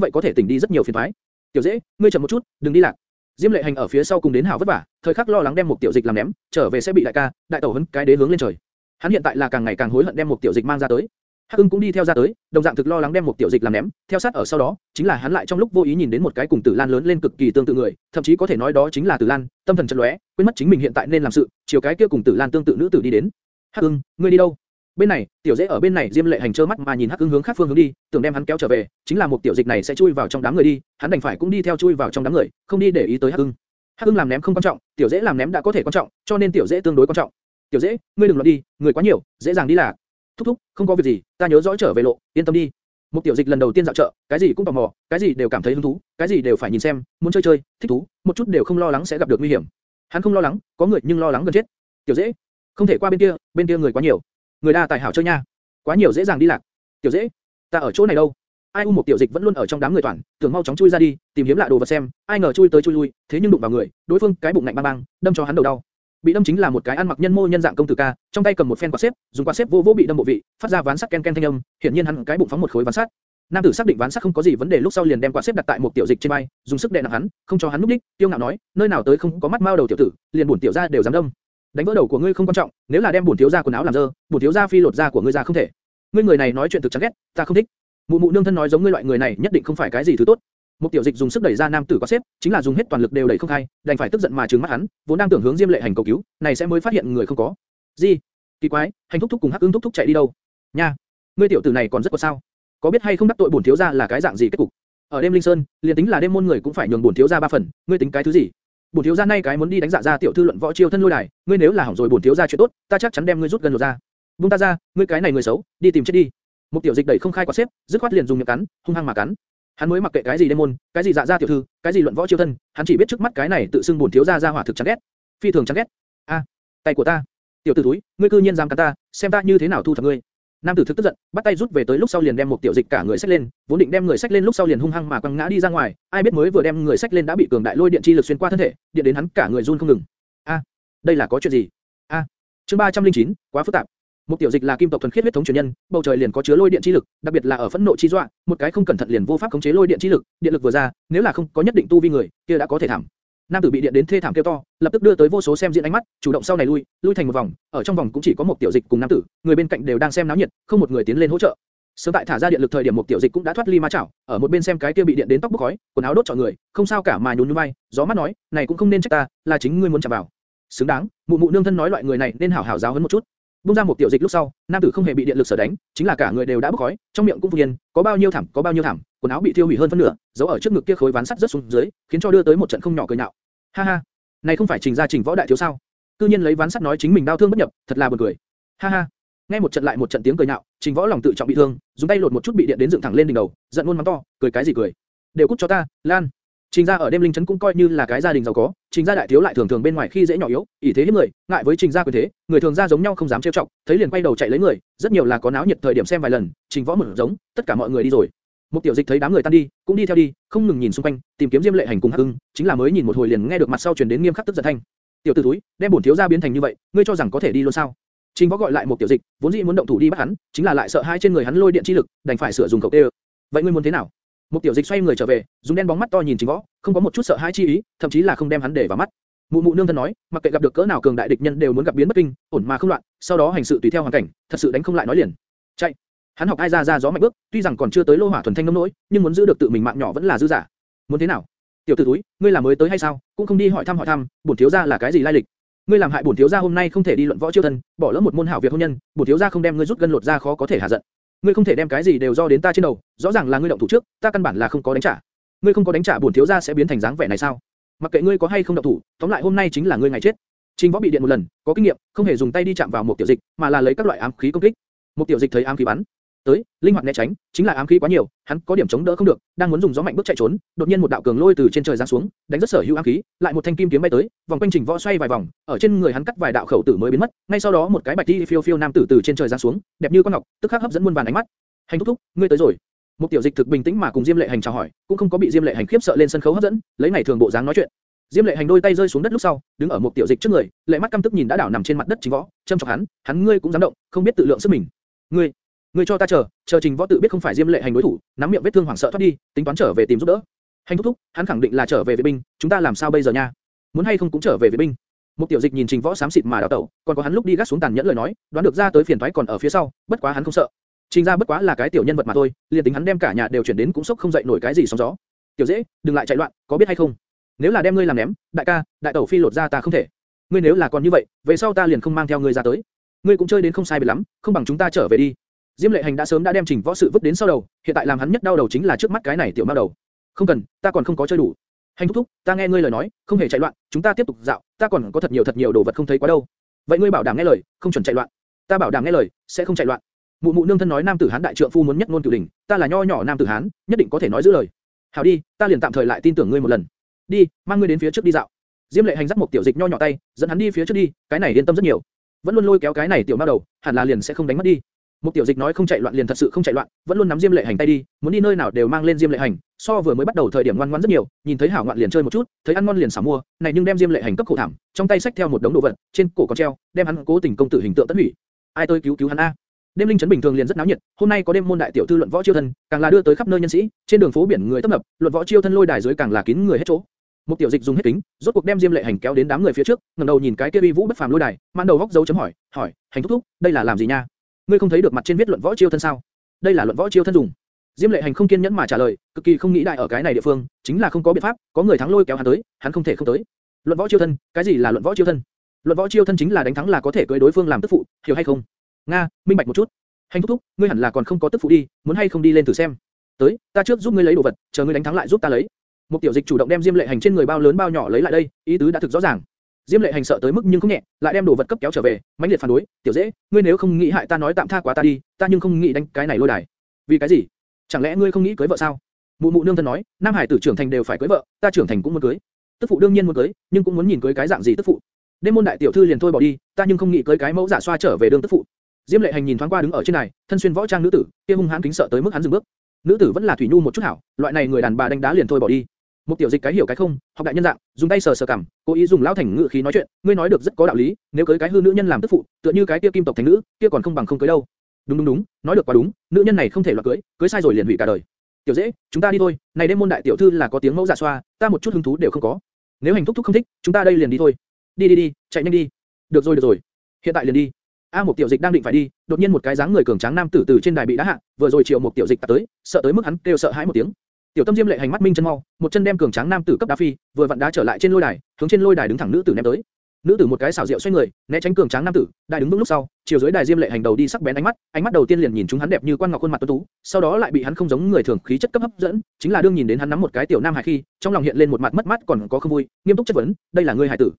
vậy có thể tỉnh đi rất nhiều phiền toái. Tiểu dễ, ngươi chậm một chút, đừng đi lạc. Diêm Lệ Hành ở phía sau cùng đến hảo vất vả, thời khắc lo lắng đem một tiểu dịch làm ném, trở về sẽ bị đại ca, đại tẩu hấn cái đế hướng lên trời. Hắn hiện tại là càng ngày càng hối hận đem một tiểu dịch mang ra tới. Hắc Ưng cũng đi theo ra tới, đồng dạng thực lo lắng đem một tiểu dịch làm ném, theo sát ở sau đó, chính là hắn lại trong lúc vô ý nhìn đến một cái cùng Tử Lan lớn lên cực kỳ tương tự người, thậm chí có thể nói đó chính là Tử Lan, tâm thần chợt lóe, quên mất chính mình hiện tại nên làm sự, chiều cái kia cùng Tử Lan tương tự nữ tử đi đến. Hắc Ưng, ngươi đi đâu? Bên này, tiểu dễ ở bên này Diêm Lệ Hành trơ mắt mà nhìn Hắc Ưng hướng khác phương hướng đi, tưởng đem hắn kéo trở về, chính là một tiểu dịch này sẽ chui vào trong đám người đi, hắn đành phải cũng đi theo chui vào trong đám người, không đi để ý tới Hắc Ưng. Hắc Ưng làm ném không quan trọng, tiểu dễ làm ném đã có thể quan trọng, cho nên tiểu dễ tương đối quan trọng. Tiểu dễ, ngươi đừng loạn đi, người quá nhiều, dễ dàng đi lạc. Thúc thúc, không có việc gì, ta nhớ rõ trở về lộ, yên tâm đi. Một tiểu dịch lần đầu tiên dạo chợ, cái gì cũng tò mò, cái gì đều cảm thấy hứng thú, cái gì đều phải nhìn xem, muốn chơi chơi, thích thú, một chút đều không lo lắng sẽ gặp được nguy hiểm. Hắn không lo lắng, có người nhưng lo lắng gần chết. Tiểu dễ, không thể qua bên kia, bên kia người quá nhiều. Người đa tài hảo chơi nha, quá nhiều dễ dàng đi lạc. Tiểu dễ, ta ở chỗ này đâu? Ai u một tiểu dịch vẫn luôn ở trong đám người toàn, tưởng mau chóng chui ra đi, tìm hiếm lạ đồ vật xem, ai ngờ chui tới chui lui, thế nhưng đụng vào người, đối phương cái bụng lạnh bang bang, đâm cho hắn đầu đau. Bị đâm chính là một cái ăn mặc nhân mô nhân dạng công tử ca, trong tay cầm một phen quạt xếp, dùng quạt xếp vô vô bị đâm bộ vị, phát ra ván sắt ken ken thanh âm, hiển nhiên hắn cái bụng phóng một khối ván sắt. Nam tử xác định ván sắt không có gì vấn đề lúc sau liền đem quạt xếp đặt tại một tiểu dịch trên vai, dùng sức đè nặng hắn, không cho hắn núp đích, tiêu ngạo nói, nơi nào tới không có mắt mao đầu tiểu tử, liền buồn tiểu gia đều dám đâm. Đánh vỡ đầu của ngươi không quan trọng, nếu là đem bổn thiếu gia quần áo làm dơ, bổn thiếu gia phi lột da của ngươi ra không thể. Ngươi người này nói chuyện thực chán ghét, ta không thích. Mụ mụ nương thân nói giống ngươi loại người này nhất định không phải cái gì thứ tốt. Một tiểu dịch dùng sức đẩy ra nam tử có xếp, chính là dùng hết toàn lực đều đẩy không khai, đành phải tức giận mà trừng mắt hắn, vốn đang tưởng hướng Diêm Lệ Hành cầu cứu, này sẽ mới phát hiện người không có. Gì? Kỳ quái, hành thúc thúc cùng hắc ưng thúc thúc chạy đi đâu? Nha, ngươi tiểu tử này còn rất có sao? Có biết hay không đắc tội bổn thiếu gia là cái dạng gì kết cục? Ở đêm linh sơn, liền tính là đêm môn người cũng phải nhường bổn thiếu gia ba phần, ngươi tính cái thứ gì? Bổn thiếu gia nay cái muốn đi đánh dạ gia tiểu thư luận võ chiêu thân lôi đài, ngươi nếu là hỏng rồi bổn thiếu gia chuyện tốt, ta chắc chắn đem ngươi rút gần lột ra. Buông ta ra, ngươi cái này người xấu, đi tìm chết đi. Một tiểu dịch đẩy không khai quả xếp, dứt khoát liền dùng miệng cắn, hung hăng mà cắn. Hắn mới mặc kệ cái gì đêm môn, cái gì dạ gia tiểu thư, cái gì luận võ chiêu thân, hắn chỉ biết trước mắt cái này tự xưng bổn thiếu gia gia hỏa thực chán ghét, phi thường chán ghét. A, tay của ta, tiểu tử túi, ngươi cư nhiên dám cắn ta, xem ta như thế nào thu thập ngươi. Nam tử thực tức giận, bắt tay rút về tới lúc sau liền đem một tiểu dịch cả người xách lên, vốn định đem người xách lên lúc sau liền hung hăng mà quăng ngã đi ra ngoài, ai biết mới vừa đem người xách lên đã bị cường đại lôi điện chi lực xuyên qua thân thể, điện đến hắn cả người run không ngừng. A, đây là có chuyện gì? A, chương 309, quá phức tạp. Một tiểu dịch là kim tộc thuần khiết huyết thống truyền nhân, bầu trời liền có chứa lôi điện chi lực, đặc biệt là ở phẫn nộ chi dọa, một cái không cẩn thận liền vô pháp khống chế lôi điện chi lực, điện lực vừa ra, nếu là không có nhất định tu vi người, kia đã có thể thảm. Nam tử bị điện đến thê thảm kêu to, lập tức đưa tới vô số xem diễn ánh mắt, chủ động sau này lui, lui thành một vòng, ở trong vòng cũng chỉ có một tiểu dịch cùng nam tử, người bên cạnh đều đang xem náo nhiệt, không một người tiến lên hỗ trợ. Sớm tại thả ra điện lực thời điểm một tiểu dịch cũng đã thoát ly ma chảo, ở một bên xem cái kia bị điện đến tóc bốc khói, quần áo đốt cho người, không sao cả mà nhún nhún vai, gió mắt nói, này cũng không nên trách ta, là chính ngươi muốn chạm vào. Xứng đáng, mụ mụ nương thân nói loại người này nên hảo hảo giáo huấn một chút. Bung ra một tiểu dịch lúc sau, nam tử không hề bị điện lực sở đánh, chính là cả người đều đã bốc khói, trong miệng cũng phun yên, có bao nhiêu thảm, có bao nhiêu thảm, quần áo bị thiêu hủy hơn phân nửa, giấu ở trước ngực kia khối ván sắt rất xuống dưới, khiến cho đưa tới một trận không nhỏ cười nhạo. Ha ha, này không phải trình gia trình võ đại thiếu sao? Cư nhiên lấy ván sắt nói chính mình đau thương bất nhập, thật là buồn cười. Ha ha. Nghe một trận lại một trận tiếng cười nhạo, Trình Võ lòng tự trọng bị thương, dùng tay lột một chút bị điện đến dựng thẳng lên đỉnh đầu, giận luôn mắng to, cười cái gì cười? Đều cút cho ta, Lan. Trình gia ở đêm linh trấn cũng coi như là cái gia đình giàu có, Trình gia đại thiếu lại thường thường bên ngoài khi dễ nhỏ yếu, ỷ thế hiếp người, ngại với Trình gia quyền thế, người thường gia giống nhau không dám trêu chọc, thấy liền quay đầu chạy lấy người, rất nhiều là có náo nhiệt thời điểm xem vài lần, Trình Võ mở giống, tất cả mọi người đi rồi. Một tiểu dịch thấy đám người tan đi, cũng đi theo đi, không ngừng nhìn xung quanh, tìm kiếm Diêm Lệ Hành cùng Hắc Ưng, chính là mới nhìn một hồi liền nghe được mặt sau truyền đến nghiêm khắc tức giận thanh. Tiểu tử túi, đem bổn thiếu gia biến thành như vậy, ngươi cho rằng có thể đi luôn sao? Trình Võ gọi lại một tiểu dịch, vốn dĩ muốn động thủ đi bắt hắn, chính là lại sợ hai trên người hắn lôi điện chi lực, đành phải sửa dùng cậu tê. Vậy ngươi muốn thế nào? Một tiểu dịch xoay người trở về, dùng đen bóng mắt to nhìn Trình Võ, không có một chút sợ hãi chi ý, thậm chí là không đem hắn để vào mắt. Mụ mụ nương thân nói, mặc kệ gặp được cỡ nào cường đại địch nhân đều muốn gặp biến bất kinh, ổn mà không loạn, sau đó hành sự tùy theo hoàn cảnh, thật sự đánh không lại nói liền. Chạy. Hắn học ai ra ra gió mạnh bước, tuy rằng còn chưa tới lô hỏa thuần thanh nông nỗi, nhưng muốn giữ được tự mình mạng nhỏ vẫn là dư giả. Muốn thế nào? Tiểu tử túi, ngươi là mới tới hay sao? Cũng không đi hỏi thăm hỏi thăm, bổn thiếu gia là cái gì lai lịch? Ngươi làm hại bổn thiếu gia hôm nay không thể đi luận võ chiêu thân, bỏ lỡ một môn hảo việc hôn nhân, bổn thiếu gia không đem ngươi rút gân lột ra khó có thể hạ giận. Ngươi không thể đem cái gì đều do đến ta trên đầu, rõ ràng là ngươi động thủ trước, ta căn bản là không có đánh trả. Ngươi không có đánh trả bổn thiếu gia sẽ biến thành dáng vẻ này sao? Mặc kệ ngươi có hay không động thủ, tóm lại hôm nay chính là ngươi ngày chết. Trình Võ bị điện một lần, có kinh nghiệm, không hề dùng tay đi chạm vào một tiểu dịch, mà là lấy các loại ám khí công kích. Một tiểu dịch thấy ám khí bắn, tới, linh hoạt né tránh, chính là ám khí quá nhiều, hắn có điểm chống đỡ không được, đang muốn dùng gió mạnh bước chạy trốn, đột nhiên một đạo cường lôi từ trên trời giáng xuống, đánh rất sở hữu ám khí, lại một thanh kim kiếm bay tới, vòng quanh Trình Võ xoay vài vòng, ở trên người hắn cắt vài đạo khẩu tử mới biến mất, ngay sau đó một cái bạch y phiêu phiêu nam tử từ trên trời giáng xuống, đẹp như con ngọc, tức khắc hấp dẫn muôn vàn ánh mắt. Hành thúc thúc, ngươi tới rồi. Một tiểu dịch thực bình tĩnh mà cùng Diêm Lệ Hành chào hỏi, cũng không có bị Diêm Lệ Hành khiếp sợ lên sân khấu hấp dẫn, lấy này thường bộ dáng nói chuyện. Diêm Lệ Hành đôi tay rơi xuống đất lúc sau, đứng ở một tiểu dịch trước người, lệ mắt căm tức nhìn đã đảo nằm trên mặt đất chính Võ, châm chọc hắn, hắn ngươi cũng dám động, không biết tự lượng sức mình. Ngươi, ngươi cho ta chờ, chờ Trình Võ tự biết không phải Diêm Lệ Hành đối thủ, nắm miệng vết thương hoảng sợ thoát đi, tính toán trở về tìm giúp đỡ. Hành thúc thúc, hắn khẳng định là trở về Việt binh, chúng ta làm sao bây giờ nha? Muốn hay không cũng trở về Việt binh. Một tiểu dịch nhìn Trình Võ xám xịt mà đảo tẩu, còn có hắn lúc đi gác xuống tàn nhẫn lời nói, đoán được ra tới phiền toái còn ở phía sau, bất quá hắn không sợ. Trình gia bất quá là cái tiểu nhân vật mà thôi, liền tính hắn đem cả nhà đều chuyển đến cũng sốc không dậy nổi cái gì sóng gió. Tiểu dễ, đừng lại chạy loạn, có biết hay không? Nếu là đem ngươi làm ném, đại ca, đại tẩu phi lột ra ta không thể. Ngươi nếu là còn như vậy, về sau ta liền không mang theo ngươi ra tới. Ngươi cũng chơi đến không sai biệt lắm, không bằng chúng ta trở về đi. Diêm Lệ Hành đã sớm đã đem Trình Võ sự vứt đến sau đầu, hiện tại làm hắn nhất đau đầu chính là trước mắt cái này tiểu ma đầu. Không cần, ta còn không có chơi đủ. Hành thúc thúc, ta nghe ngươi lời nói, không hề chạy loạn, chúng ta tiếp tục dạo, ta còn có thật nhiều thật nhiều đồ vật không thấy quá đâu. Vậy ngươi bảo đảm nghe lời, không chuẩn chạy loạn. Ta bảo đảm nghe lời, sẽ không chạy loạn. Mụ mụ nương thân nói nam tử hán đại trượng phu muốn nhất ngôn cửu đỉnh, ta là nho nhỏ nam tử hán, nhất định có thể nói giữ lời. Hảo đi, ta liền tạm thời lại tin tưởng ngươi một lần. Đi, mang ngươi đến phía trước đi dạo. Diêm lệ hành dắt một tiểu dịch nho nhỏ tay, dẫn hắn đi phía trước đi, cái này yên tâm rất nhiều. Vẫn luôn lôi kéo cái này tiểu ma đầu, hẳn là liền sẽ không đánh mất đi. Một tiểu dịch nói không chạy loạn liền thật sự không chạy loạn, vẫn luôn nắm Diêm Lệ Hành tay đi, muốn đi nơi nào đều mang lên Diêm Lệ Hành, so vừa mới bắt đầu thời điểm ngoan ngoãn rất nhiều, nhìn thấy hảo ngoạn liền chơi một chút, thấy ăn ngon liền xả mua, này nhưng đem Diêm Lệ Hành cấp khổ thảm, trong tay xách theo một đống đồ vật, trên cổ còn treo, đem hắn cố tình công tử hình tượng tất hủy. Ai tôi cứu cứu hắn a? Đêm linh trấn bình thường liền rất náo nhiệt, hôm nay có đêm môn đại tiểu thư luận võ chiêu thân, càng là đưa tới khắp nơi nhân sĩ, trên đường phố biển người tấp nập, luận võ chiêu thân lôi đài dưới càng là kín người hết chỗ. Một tiểu dịch dùng hết kính, rốt cuộc đem Diêm Lệ Hành kéo đến đám người phía trước, ngẩng đầu nhìn cái kia uy vũ bất phàm lôi đài, mạn đầu góc dấu chấm hỏi, hỏi, hành thúc thúc, đây là làm gì nha? Ngươi không thấy được mặt trên viết luận võ chiêu thân sao? Đây là luận võ chiêu thân dùng. Diêm Lệ Hành không kiên nhẫn mà trả lời, cực kỳ không nghĩ đại ở cái này địa phương, chính là không có biện pháp, có người thắng lôi kéo hắn tới, hắn không thể không tới. Luận võ chiêu thân, cái gì là luận võ chiêu thân? Luận võ chiêu thân chính là đánh thắng là có thể cưới đối phương làm tức phụ, hiểu hay không? Nga, minh bạch một chút. Hành thúc thúc, ngươi hẳn là còn không có tức phụ đi, muốn hay không đi lên thử xem. Tới, ta trước giúp ngươi lấy đồ vật, chờ ngươi đánh thắng lại giúp ta lấy. Một tiểu dịch chủ động đem Diêm Lệ Hành trên người bao lớn bao nhỏ lấy lại đây, ý tứ đã thực rõ ràng. Diêm Lệ Hành sợ tới mức nhưng không nhẹ, lại đem đồ vật cấp kéo trở về, mãnh liệt phản đối, "Tiểu dễ, ngươi nếu không nghĩ hại ta nói tạm tha quá ta đi, ta nhưng không nghĩ đánh cái này lôi đài." "Vì cái gì? Chẳng lẽ ngươi không nghĩ cưới vợ sao?" Mụ mụ nương thân nói, "Nam hải tử trưởng thành đều phải cưới vợ, ta trưởng thành cũng muốn cưới." Tức phụ đương nhiên muốn cưới, nhưng cũng muốn nhìn cưới cái dạng gì tức phụ. Đêm môn đại tiểu thư liền thôi bỏ đi, ta nhưng không nghĩ cưới cái mẫu giả xoa trở về đường tức phụ. Diêm Lệ Hành nhìn thoáng qua đứng ở trên này, thân xuyên võ trang nữ tử, kia hung hãn kính sợ tới mức hắn dừng bước. Nữ tử vẫn là thủy nhu một chút hảo, loại này người đàn bà đánh đá liền thôi bỏ đi. Một tiểu dịch cái hiểu cái không, học đại nhân dạng, dùng tay sờ sờ cằm, cố ý dùng lão thành ngữ khí nói chuyện, ngươi nói được rất có đạo lý, nếu cưới cái hư nữ nhân làm tức phụ, tựa như cái kia kim tộc thánh nữ, kia còn không bằng không cưới đâu. Đúng đúng đúng, nói được quá đúng, nữ nhân này không thể loạn cưới, cưới sai rồi liền hủy cả đời. Tiểu dễ, chúng ta đi thôi, này đêm môn đại tiểu thư là có tiếng mẫu giả xoa, ta một chút hứng thú đều không có. Nếu hành thúc thúc không thích, chúng ta đây liền đi thôi. Đi đi đi, chạy nhanh đi. Được rồi được rồi, hiện tại liền đi. A một tiểu dịch đang định phải đi, đột nhiên một cái dáng người cường tráng nam tử từ trên đài bị đá hạ, vừa rồi chiều một tiểu dịch tới, sợ tới mức hắn kêu sợ hãi một tiếng. Tiểu Tâm Diêm lệ hành mắt minh chân mau, một chân đem cường tráng nam tử cấp đá phi, vừa vặn đá trở lại trên lôi đài, hướng trên lôi đài đứng thẳng nữ tử ném tới. Nữ tử một cái xảo diệu xoay người, né tránh cường tráng nam tử, đại đứng vững lúc sau, chiều dưới đài Diêm Lệ hành đầu đi sắc bén ánh mắt, ánh mắt đầu tiên liền nhìn chúng hắn đẹp như quan ngọc khuôn mặt tuấn tú, sau đó lại bị hắn không giống người thường khí chất cấp hấp dẫn, chính là đương nhìn đến hắn nắm một cái tiểu nam hài khi, trong lòng hiện lên một mặt mất mát còn có không vui, nghiêm túc chất vấn, đây là ngươi hài tử.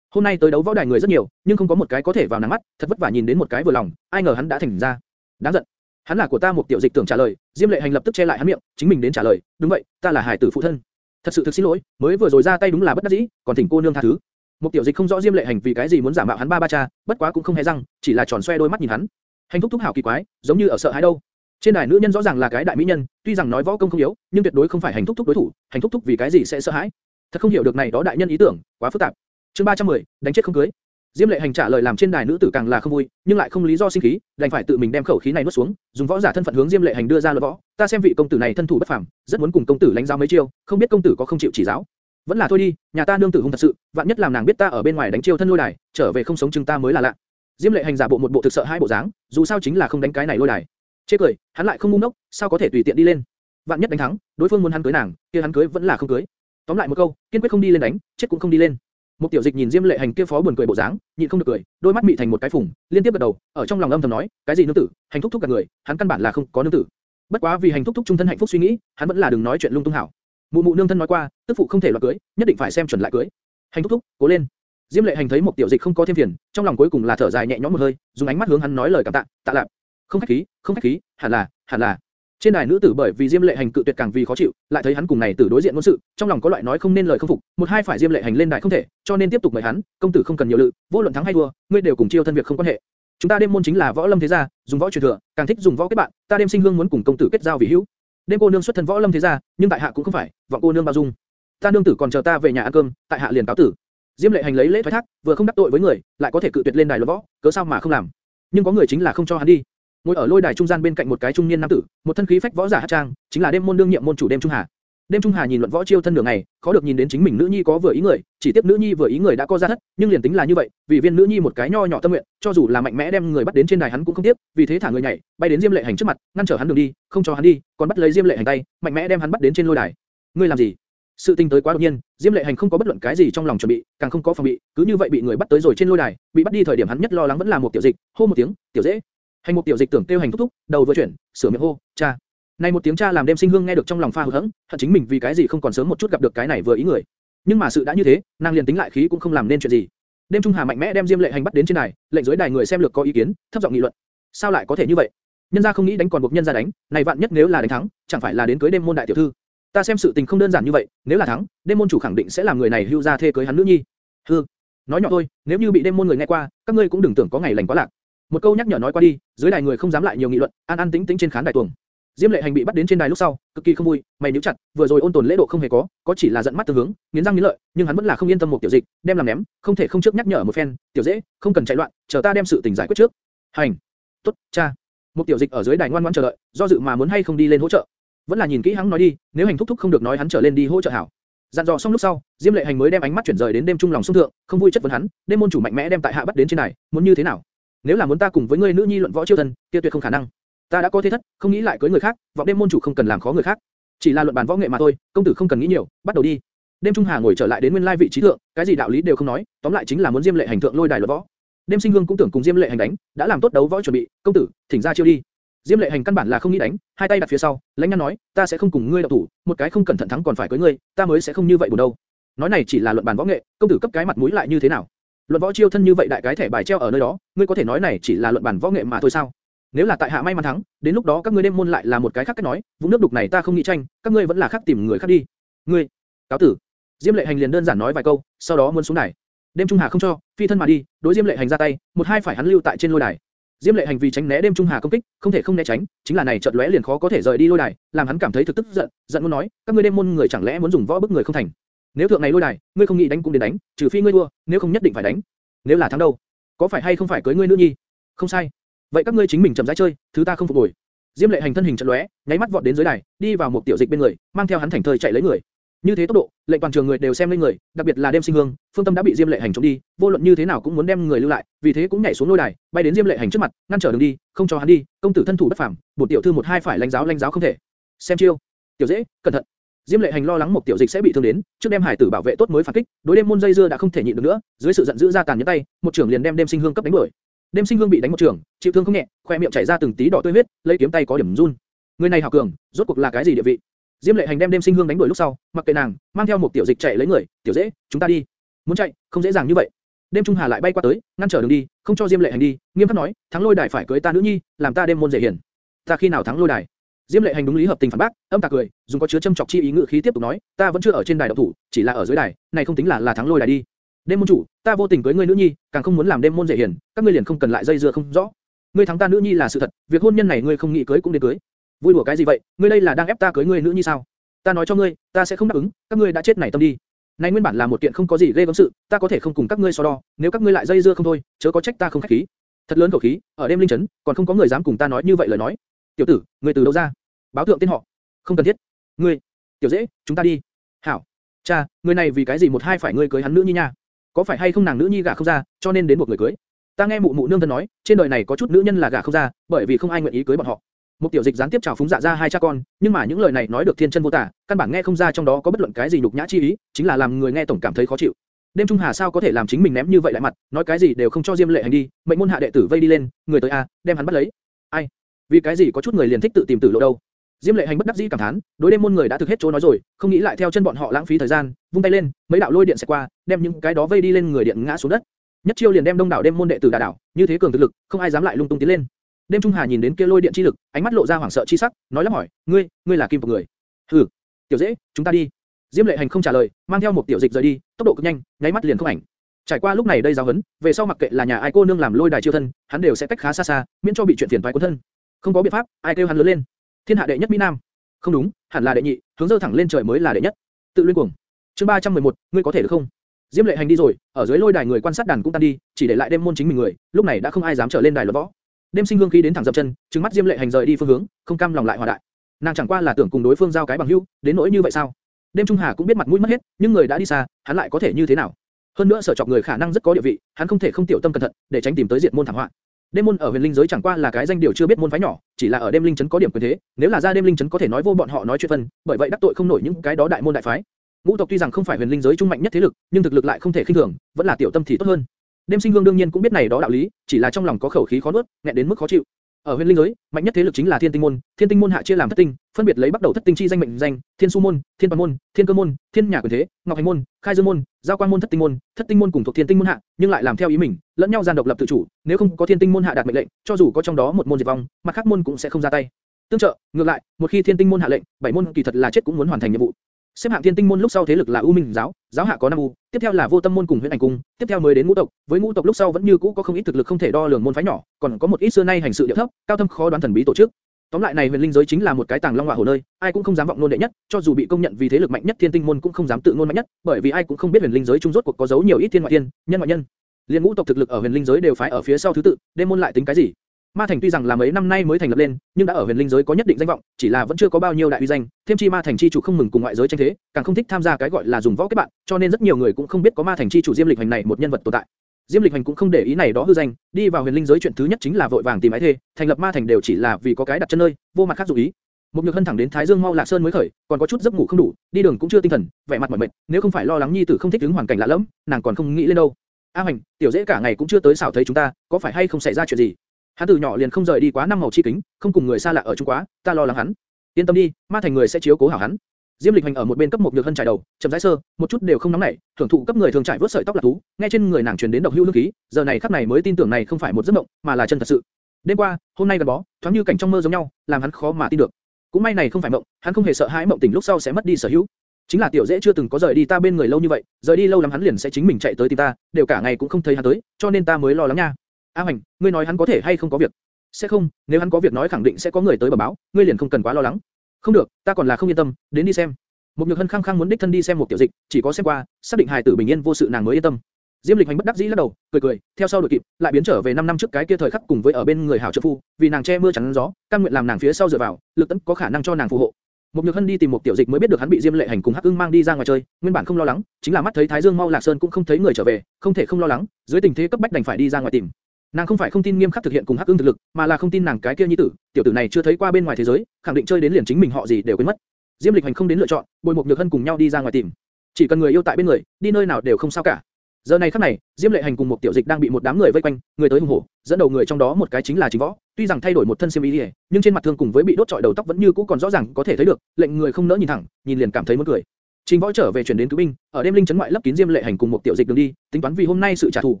Hôm nay tới đấu võ đài người rất nhiều, nhưng không có một cái có thể vào nắng mắt, thật vất vả nhìn đến một cái vừa lòng, ai ngờ hắn đã thành ra. Đáng giận. Hắn là của ta một tiểu dịch tưởng trả lời, Diêm Lệ Hành lập tức che lại hắn miệng, chính mình đến trả lời, đúng vậy, ta là hài tử phụ thân. Thật sự thực xin lỗi, mới vừa rồi ra tay đúng là bất đắc dĩ, còn thỉnh cô nương tha thứ. Một tiểu dịch không rõ Diêm Lệ Hành vì cái gì muốn giả mạo hắn ba ba cha, bất quá cũng không hề răng, chỉ là tròn xoe đôi mắt nhìn hắn. Hành thúc thúc hảo kỳ quái, giống như ở sợ hãi đâu. Trên đài nữ nhân rõ ràng là cái đại mỹ nhân, tuy rằng nói võ công không yếu, nhưng tuyệt đối không phải hành thúc thúc đối thủ, hành thúc thúc vì cái gì sẽ sợ hãi? Thật không hiểu được này đó đại nhân ý tưởng, quá phức tạp. Chương 310, đánh chết không cưới. Diêm Lệ Hành trả lời làm trên đài nữ tử càng là không vui, nhưng lại không lý do sinh khí, đành phải tự mình đem khẩu khí này nuốt xuống, dùng võ giả thân phận hướng Diêm Lệ Hành đưa ra lời võ. Ta xem vị công tử này thân thủ bất phàm, rất muốn cùng công tử lãnh giáo mấy chiêu, không biết công tử có không chịu chỉ giáo. Vẫn là thôi đi, nhà ta nương tử hung thật sự, vạn nhất làm nàng biết ta ở bên ngoài đánh chiêu thân lôi đài, trở về không sống chừng ta mới là lạ. Diêm Lệ Hành giả bộ một bộ thực sợ hai bộ dáng, dù sao chính là không đánh cái này lôi đài. Chê cười, hắn lại không ngu ngốc, sao có thể tùy tiện đi lên? Vạn nhất đánh thắng, đối phương muốn hắn cưới nàng, kia hắn cưới vẫn là không cưới. Tóm lại một câu, kiên quyết không đi lên đánh, chết cũng không đi lên. Một tiểu dịch nhìn Diêm Lệ Hành kia phó buồn cười bộ dáng, nhịn không được cười, đôi mắt mị thành một cái phùng, liên tiếp gật đầu, ở trong lòng âm thầm nói, cái gì nương tử, hành thúc thúc cả người, hắn căn bản là không có nương tử. Bất quá vì hành thúc thúc trung thân hạnh phúc suy nghĩ, hắn vẫn là đừng nói chuyện lung tung hảo. Mụ mụ nương thân nói qua, tức phụ không thể loạn cưới, nhất định phải xem chuẩn lại cưới. Hành thúc thúc, cố lên. Diêm Lệ Hành thấy một tiểu dịch không có thêm phiền, trong lòng cuối cùng là thở dài nhẹ nhõm một hơi, dùng ánh mắt hướng hắn nói lời cảm tạ, tạ lạp. Không khách khí, không khách khí, hẳn là, hẳn là. Trên đài nữ tử bởi vì Diêm Lệ Hành cự tuyệt càng vì khó chịu, lại thấy hắn cùng này tử đối diện ngôn sự, trong lòng có loại nói không nên lời không phục, một hai phải Diêm Lệ Hành lên đài không thể, cho nên tiếp tục mời hắn, công tử không cần nhiều lự, vô luận thắng hay thua, ngươi đều cùng chiêu thân việc không quan hệ. Chúng ta đêm môn chính là võ lâm thế gia, dùng võ truyền thừa, càng thích dùng võ kết bạn, ta đêm sinh hương muốn cùng công tử kết giao vì hữu. Đêm cô nương xuất thân võ lâm thế gia, nhưng tại hạ cũng không phải, vọng cô nương bao dung. Ta nương tử còn chờ ta về nhà ăn cơm, tại hạ liền cáo tử. Diêm Lệ Hành lấy lễ thoái thác, vừa không đắc tội với người, lại có thể cự tuyệt lên đài luận võ, cớ sao mà không làm? Nhưng có người chính là không cho hắn đi. Ngồi ở lôi đài trung gian bên cạnh một cái trung niên nam tử, một thân khí phách võ giả hát trang, chính là đêm môn đương nhiệm môn chủ đêm trung hà. Đêm Trung Hà nhìn luận võ chiêu thân đường này, khó được nhìn đến chính mình nữ nhi có vừa ý người, chỉ tiếp nữ nhi vừa ý người đã có ra thất, nhưng liền tính là như vậy, vì viên nữ nhi một cái nho nhỏ tâm nguyện, cho dù là mạnh mẽ đem người bắt đến trên đài hắn cũng không tiếp, vì thế thả người nhảy, bay đến Diêm Lệ Hành trước mặt, ngăn trở hắn đường đi, không cho hắn đi, còn bắt lấy Diêm Lệ Hành tay, mạnh mẽ đem hắn bắt đến trên lôi đài. Ngươi làm gì? Sự tình tới quá đột nhiên, Diêm Lệ Hành không có bất luận cái gì trong lòng chuẩn bị, càng không có phòng bị, cứ như vậy bị người bắt tới rồi trên lôi đài, bị bắt đi thời điểm hắn nhất lo lắng vẫn là một tiểu dịch, hô một tiếng, tiểu dễ. Hành một tiểu dịch tưởng tiêu hành thúc thúc, đầu vừa chuyển, sửa miệng hô, cha. Này một tiếng cha làm đêm sinh hương nghe được trong lòng pha hụt hẫng, hận chính mình vì cái gì không còn sớm một chút gặp được cái này vừa ý người. Nhưng mà sự đã như thế, nàng liền tính lại khí cũng không làm nên chuyện gì. Đêm Trung Hà mạnh mẽ đem Diêm Lệ Hành bắt đến trên này, lệnh dưới đài người xem lược có ý kiến, thấp giọng nghị luận. Sao lại có thể như vậy? Nhân gia không nghĩ đánh còn buộc nhân gia đánh, này vạn nhất nếu là đánh thắng, chẳng phải là đến cưới đêm môn đại tiểu thư. Ta xem sự tình không đơn giản như vậy, nếu là thắng, đêm môn chủ khẳng định sẽ làm người này hưu gia thê cưới hắn nữ nhi. Hừ, nói nhỏ thôi, nếu như bị đêm môn người nghe qua, các ngươi cũng đừng tưởng có ngày lành quá lạc. Một câu nhắc nhở nói qua đi, dưới đài người không dám lại nhiều nghị luận, an an tĩnh tĩnh trên khán đài tuồng. Diêm Lệ Hành bị bắt đến trên đài lúc sau, cực kỳ không vui, mày níu chặt, vừa rồi ôn tồn lễ độ không hề có, có chỉ là giận mắt tương hướng, nghiến răng nghiến lợi, nhưng hắn vẫn là không yên tâm một tiểu dịch, đem làm ném, không thể không trước nhắc nhở một phen, tiểu dễ, không cần chạy loạn, chờ ta đem sự tình giải quyết trước. Hành, tốt, cha. Một tiểu dịch ở dưới đài ngoan ngoãn chờ đợi, do dự mà muốn hay không đi lên hỗ trợ. Vẫn là nhìn kỹ hắn nói đi, nếu hành thúc thúc không được nói hắn trở lên đi hỗ trợ hảo. Dặn dò xong lúc sau, Diêm Lệ Hành mới đem ánh mắt chuyển rời đến đêm trung lòng sung thượng, không vui chất vấn hắn, đêm môn chủ mạnh mẽ đem tại hạ bắt đến trên đài, muốn như thế nào? Nếu là muốn ta cùng với ngươi nữ nhi luận võ chiêu thân, kia tuyệt không khả năng. Ta đã có thế thất, không nghĩ lại cưới người khác, vọng đêm môn chủ không cần làm khó người khác. Chỉ là luận bàn võ nghệ mà thôi, công tử không cần nghĩ nhiều, bắt đầu đi. Đêm Trung Hà ngồi trở lại đến nguyên lai vị trí thượng, cái gì đạo lý đều không nói, tóm lại chính là muốn Diêm Lệ Hành thượng lôi đài luận võ. Đêm Sinh Hương cũng tưởng cùng Diêm Lệ Hành đánh, đã làm tốt đấu võ chuẩn bị, công tử, thỉnh ra chiêu đi. Diêm Lệ Hành căn bản là không nghĩ đánh, hai tay đặt phía sau, lãnh nhăn nói, ta sẽ không cùng ngươi động thủ, một cái không cẩn thận thắng còn phải cưới ngươi, ta mới sẽ không như vậy buồn đâu. Nói này chỉ là luận bàn võ nghệ, công tử cấp cái mặt mũi lại như thế nào? Luận võ chiêu thân như vậy đại cái thẻ bài treo ở nơi đó, ngươi có thể nói này chỉ là luận bản võ nghệ mà thôi sao? Nếu là tại hạ may mắn thắng, đến lúc đó các ngươi đêm môn lại là một cái khác cách nói, vũng nước đục này ta không nghĩ tranh, các ngươi vẫn là khác tìm người khác đi. Ngươi, cáo tử. Diêm Lệ Hành liền đơn giản nói vài câu, sau đó muốn xuống đài. Đêm Trung Hà không cho, phi thân mà đi, đối Diêm Lệ Hành ra tay, một hai phải hắn lưu tại trên lôi đài. Diêm Lệ Hành vì tránh né Đêm Trung Hà công kích, không thể không né tránh, chính là này chợt lóe liền khó có thể rời đi lôi đài, làm hắn cảm thấy thực tức giận, giận muốn nói, các ngươi đêm môn người chẳng lẽ muốn dùng võ bức người không thành? Nếu thượng này lôi đài, ngươi không nghĩ đánh cũng đến đánh, trừ phi ngươi thua, nếu không nhất định phải đánh. Nếu là thắng đâu? Có phải hay không phải cưới ngươi nữ nhi? Không sai. Vậy các ngươi chính mình chậm rãi chơi, thứ ta không phục hồi. Diêm Lệ Hành thân hình chợt lóe, nháy mắt vọt đến dưới đài, đi vào một tiểu dịch bên người, mang theo hắn thành thời chạy lấy người. Như thế tốc độ, lệnh toàn trường người đều xem lên người, đặc biệt là đêm sinh hương, phương tâm đã bị Diêm Lệ Hành trốn đi, vô luận như thế nào cũng muốn đem người lưu lại, vì thế cũng nhảy xuống lôi đài, bay đến Diêm Lệ Hành trước mặt, ngăn trở đường đi, không cho hắn đi, công tử thân thủ bất phàm, bổn tiểu thư một hai phải lãnh giáo lãnh giáo không thể. Xem chiêu, tiểu dễ, cẩn thận. Diêm Lệ Hành lo lắng một tiểu dịch sẽ bị thương đến, trước đem hải tử bảo vệ tốt mới phản kích, đối đêm môn dây dưa đã không thể nhịn được nữa, dưới sự giận dữ ra tàn nhẫn tay, một trưởng liền đem đêm sinh hương cấp đánh đuổi. Đêm sinh hương bị đánh một trưởng, chịu thương không nhẹ, khoe miệng chảy ra từng tí đỏ tươi huyết, lấy kiếm tay có điểm run. Người này hảo cường, rốt cuộc là cái gì địa vị? Diêm Lệ Hành đem đêm sinh hương đánh đuổi lúc sau, mặc kệ nàng, mang theo một tiểu dịch chạy lấy người, tiểu dễ, chúng ta đi. Muốn chạy, không dễ dàng như vậy. Đêm Trung Hà lại bay qua tới, ngăn trở đường đi, không cho Diêm Lệ Hành đi, nghiêm khắc nói, thắng lôi đài phải cưới ta nữ nhi, làm ta đêm môn dễ hiển. Ta khi nào thắng lôi đài? Diêm Lệ Hành đúng lý hợp tình phản bác, âm tạc cười, dùng có chứa châm chọc chi ý ngữ khí tiếp tục nói, ta vẫn chưa ở trên đài động thủ, chỉ là ở dưới đài, này không tính là là thắng lôi đài đi. Đêm môn chủ, ta vô tình cưới ngươi nữ nhi, càng không muốn làm đêm môn dễ hiển, các ngươi liền không cần lại dây dưa không rõ. Ngươi thắng ta nữ nhi là sự thật, việc hôn nhân này ngươi không nghĩ cưới cũng đến cưới. Vui đùa cái gì vậy? Ngươi đây là đang ép ta cưới ngươi nữ nhi sao? Ta nói cho ngươi, ta sẽ không đáp ứng, các ngươi đã chết này tâm đi. Này nguyên bản là một kiện không có gì ghê gớm sự, ta có thể không cùng các ngươi so đo, nếu các ngươi lại dây dưa không thôi, chớ có trách ta không khách khí. Thật lớn khẩu khí, ở đêm linh chấn, còn không có người dám cùng ta nói như vậy lời nói. Tiểu tử, ngươi từ đâu ra? Báo thượng tên họ. Không cần thiết. Ngươi, tiểu dễ, chúng ta đi. Hảo. Cha, người này vì cái gì một hai phải ngươi cưới hắn nữ nhi nha? Có phải hay không nàng nữ nhi gả không ra, cho nên đến một người cưới? Ta nghe mụ mụ nương thân nói, trên đời này có chút nữ nhân là gả không ra, bởi vì không ai nguyện ý cưới bọn họ. Một tiểu dịch gián tiếp chào phúng dạ ra hai cha con, nhưng mà những lời này nói được thiên chân vô tả, căn bản nghe không ra trong đó có bất luận cái gì nhục nhã chi ý, chính là làm người nghe tổng cảm thấy khó chịu. Đêm Trung Hà sao có thể làm chính mình ném như vậy lại mặt, nói cái gì đều không cho Diêm Lệ Hành đi, mệnh môn hạ đệ tử vây đi lên, người tới a, đem hắn bắt lấy. Ai? Vì cái gì có chút người liền thích tự tìm tử lộ đâu? Diêm Lệ Hành bất đắc dĩ cảm thán, đối đêm môn người đã thực hết chỗ nói rồi, không nghĩ lại theo chân bọn họ lãng phí thời gian, vung tay lên, mấy đạo lôi điện sẽ qua, đem những cái đó vây đi lên người điện ngã xuống đất. Nhất chiêu liền đem đông đảo đêm môn đệ tử đả đảo, như thế cường thực lực, không ai dám lại lung tung tiến lên. Đêm Trung Hà nhìn đến kia lôi điện chi lực, ánh mắt lộ ra hoảng sợ chi sắc, nói lắp hỏi, ngươi, ngươi là kim tộc người? Hừ, tiểu dễ, chúng ta đi. Diêm Lệ Hành không trả lời, mang theo một tiểu dịch rời đi, tốc độ cực nhanh, nháy mắt liền không ảnh. Trải qua lúc này đây giáo huấn, về sau mặc kệ là nhà ai cô nương làm lôi đài chiêu thân, hắn đều sẽ cách khá xa xa, miễn cho bị chuyện phiền toái cuốn thân. Không có biện pháp, ai kêu hắn lớn lên. Thiên hạ đệ nhất mỹ nam. Không đúng, hẳn là đệ nhị, hướng dơ thẳng lên trời mới là đệ nhất. Tự luyên cuồng. Chương 311, ngươi có thể được không? Diêm Lệ Hành đi rồi, ở dưới lôi đài người quan sát đàn cũng tan đi, chỉ để lại đêm môn chính mình người, lúc này đã không ai dám trở lên đài luận võ. Đêm sinh hương khí đến thẳng dập chân, trừng mắt Diêm Lệ Hành rời đi phương hướng, không cam lòng lại hòa đại. Nàng chẳng qua là tưởng cùng đối phương giao cái bằng hữu, đến nỗi như vậy sao? Đêm Trung Hà cũng biết mặt mũi mất hết, nhưng người đã đi xa, hắn lại có thể như thế nào? Hơn nữa sở chọc người khả năng rất có địa vị, hắn không thể không tiểu tâm cẩn thận, để tránh tìm tới diệt môn thảm họa. Đêm môn ở huyền linh giới chẳng qua là cái danh điều chưa biết môn phái nhỏ, chỉ là ở đêm linh trấn có điểm quyền thế, nếu là ra đêm linh trấn có thể nói vô bọn họ nói chuyện phân, bởi vậy đắc tội không nổi những cái đó đại môn đại phái. Ngũ tộc tuy rằng không phải huyền linh giới trung mạnh nhất thế lực, nhưng thực lực lại không thể khinh thường, vẫn là tiểu tâm thì tốt hơn. Đêm sinh hương đương nhiên cũng biết này đó đạo lý, chỉ là trong lòng có khẩu khí khó nuốt, nghẹn đến mức khó chịu. Ở huyền linh giới, mạnh nhất thế lực chính là thiên tinh môn, thiên tinh môn hạ chia làm thất tinh, phân biệt lấy bắt đầu thất tinh chi danh mệnh danh, thiên su môn, thiên toàn môn, thiên cơ môn, thiên nhà quyền thế, ngọc hành môn, khai dương môn, giao quan môn thất tinh môn, thất tinh môn cùng thuộc thiên tinh môn hạ, nhưng lại làm theo ý mình, lẫn nhau gian độc lập tự chủ, nếu không có thiên tinh môn hạ đạt mệnh lệnh, cho dù có trong đó một môn diệt vong, mặt khác môn cũng sẽ không ra tay. Tương trợ, ngược lại, một khi thiên tinh môn hạ lệnh, bảy môn kỳ thật là chết cũng muốn hoàn thành nhiệm vụ. Xếp hạng thiên tinh môn lúc sau thế lực là U Minh giáo, giáo hạ có năm U, tiếp theo là Vô Tâm môn cùng Huyền Ảnh cung, tiếp theo mới đến ngũ tộc, với ngũ tộc lúc sau vẫn như cũ có không ít thực lực không thể đo lường môn phái nhỏ, còn có một ít xưa nay hành sự địa thấp, cao thâm khó đoán thần bí tổ chức. Tóm lại này huyền linh giới chính là một cái tàng long hỏa hồ nơi, ai cũng không dám vọng nôn đệ nhất, cho dù bị công nhận vì thế lực mạnh nhất thiên tinh môn cũng không dám tự ngôn mạnh nhất, bởi vì ai cũng không biết huyền linh giới trung rốt cuộc có giấu nhiều ít thiên ngoại thiên, nhân ngoại nhân. Liên ngũ tộc thực lực ở huyền linh giới đều phải ở phía sau thứ tự, đêm môn lại tính cái gì? Ma Thành tuy rằng là mấy năm nay mới thành lập lên, nhưng đã ở huyền linh giới có nhất định danh vọng, chỉ là vẫn chưa có bao nhiêu đại uy danh. Thêm chi Ma Thành chi chủ không mừng cùng ngoại giới tranh thế, càng không thích tham gia cái gọi là dùng võ kết bạn, cho nên rất nhiều người cũng không biết có Ma Thành chi chủ Diêm Lịch Hành này một nhân vật tồn tại. Diêm Lịch Hành cũng không để ý này đó hư danh, đi vào huyền linh giới chuyện thứ nhất chính là vội vàng tìm ái thê, thành lập Ma Thành đều chỉ là vì có cái đặt chân nơi, vô mặt khác dụ ý. Một nhược hân thẳng đến Thái Dương mau lạc sơn mới khởi, còn có chút giấc ngủ không đủ, đi đường cũng chưa tinh thần, vẻ mặt mỏi mệt, nếu không phải lo lắng nhi tử không thích ứng hoàn cảnh lạ lẫm, nàng còn không nghĩ lên đâu. A Hành, tiểu dễ cả ngày cũng chưa tới xảo thấy chúng ta, có phải hay không xảy ra chuyện gì? Hắn từ nhỏ liền không rời đi quá năm màu chi kính, không cùng người xa lạ ở chung quá, ta lo lắng hắn. Yên tâm đi, ma thành người sẽ chiếu cố hảo hắn. Diêm Lịch Hành ở một bên cấp một nhược hân trải đầu, chậm rãi sơ, một chút đều không nóng nảy, thưởng thụ cấp người thường trải vớt sợi tóc là thú, nghe trên người nàng truyền đến độc hưu hương khí, giờ này khắc này mới tin tưởng này không phải một giấc mộng, mà là chân thật sự. Đêm qua, hôm nay gần bó, thoáng như cảnh trong mơ giống nhau, làm hắn khó mà tin được. Cũng may này không phải mộng, hắn không hề sợ hãi mộng tỉnh lúc sau sẽ mất đi sở hữu. Chính là tiểu dễ chưa từng có rời đi ta bên người lâu như vậy, rời đi lâu lắm hắn liền sẽ chính mình chạy tới tìm ta, đều cả ngày cũng không thấy hắn tới, cho nên ta mới lo lắng nha. A Hoành, ngươi nói hắn có thể hay không có việc? Sẽ không, nếu hắn có việc nói khẳng định sẽ có người tới bẩm báo, ngươi liền không cần quá lo lắng. Không được, ta còn là không yên tâm, đến đi xem. Một nhược hân khăng khăng muốn đích thân đi xem một tiểu dịch, chỉ có xem qua, xác định hài tử bình yên vô sự nàng mới yên tâm. Diêm Lịch Hành bất đắc dĩ lắc đầu, cười cười, theo sau đội kịp, lại biến trở về 5 năm trước cái kia thời khắc cùng với ở bên người hảo trợ phu, vì nàng che mưa chắn gió, cam nguyện làm nàng phía sau dựa vào, lực tấn có khả năng cho nàng phù hộ. Một nhược hân đi tìm một tiểu dịch mới biết được hắn bị Diêm Lệ Hành cùng Hắc Ưng mang đi ra ngoài chơi, nguyên bản không lo lắng, chính là mắt thấy Thái Dương mau lạc sơn cũng không thấy người trở về, không thể không lo lắng, dưới tình thế cấp bách đành phải đi ra ngoài tìm. Nàng không phải không tin nghiêm khắc thực hiện cùng Hắc Ưng thực lực, mà là không tin nàng cái kia nhi tử, tiểu tử này chưa thấy qua bên ngoài thế giới, khẳng định chơi đến liền chính mình họ gì đều quên mất. Diêm Lịch Hành không đến lựa chọn, bồi một nhược hân cùng nhau đi ra ngoài tìm. Chỉ cần người yêu tại bên người, đi nơi nào đều không sao cả. Giờ này khắc này, Diêm Lệ Hành cùng một tiểu dịch đang bị một đám người vây quanh, người tới hùng hổ, dẫn đầu người trong đó một cái chính là chính Võ, tuy rằng thay đổi một thân xiêm y, nhưng trên mặt thương cùng với bị đốt trọi đầu tóc vẫn như cũ còn rõ ràng có thể thấy được, lệnh người không nỡ nhìn thẳng, nhìn liền cảm thấy muốn cười. Trình Võ trở về chuyển đến cứu binh, ở đêm linh trấn ngoại lấp kín Diêm Lệ Hành cùng một tiểu dịch đường đi, tính toán vì hôm nay sự trả thù,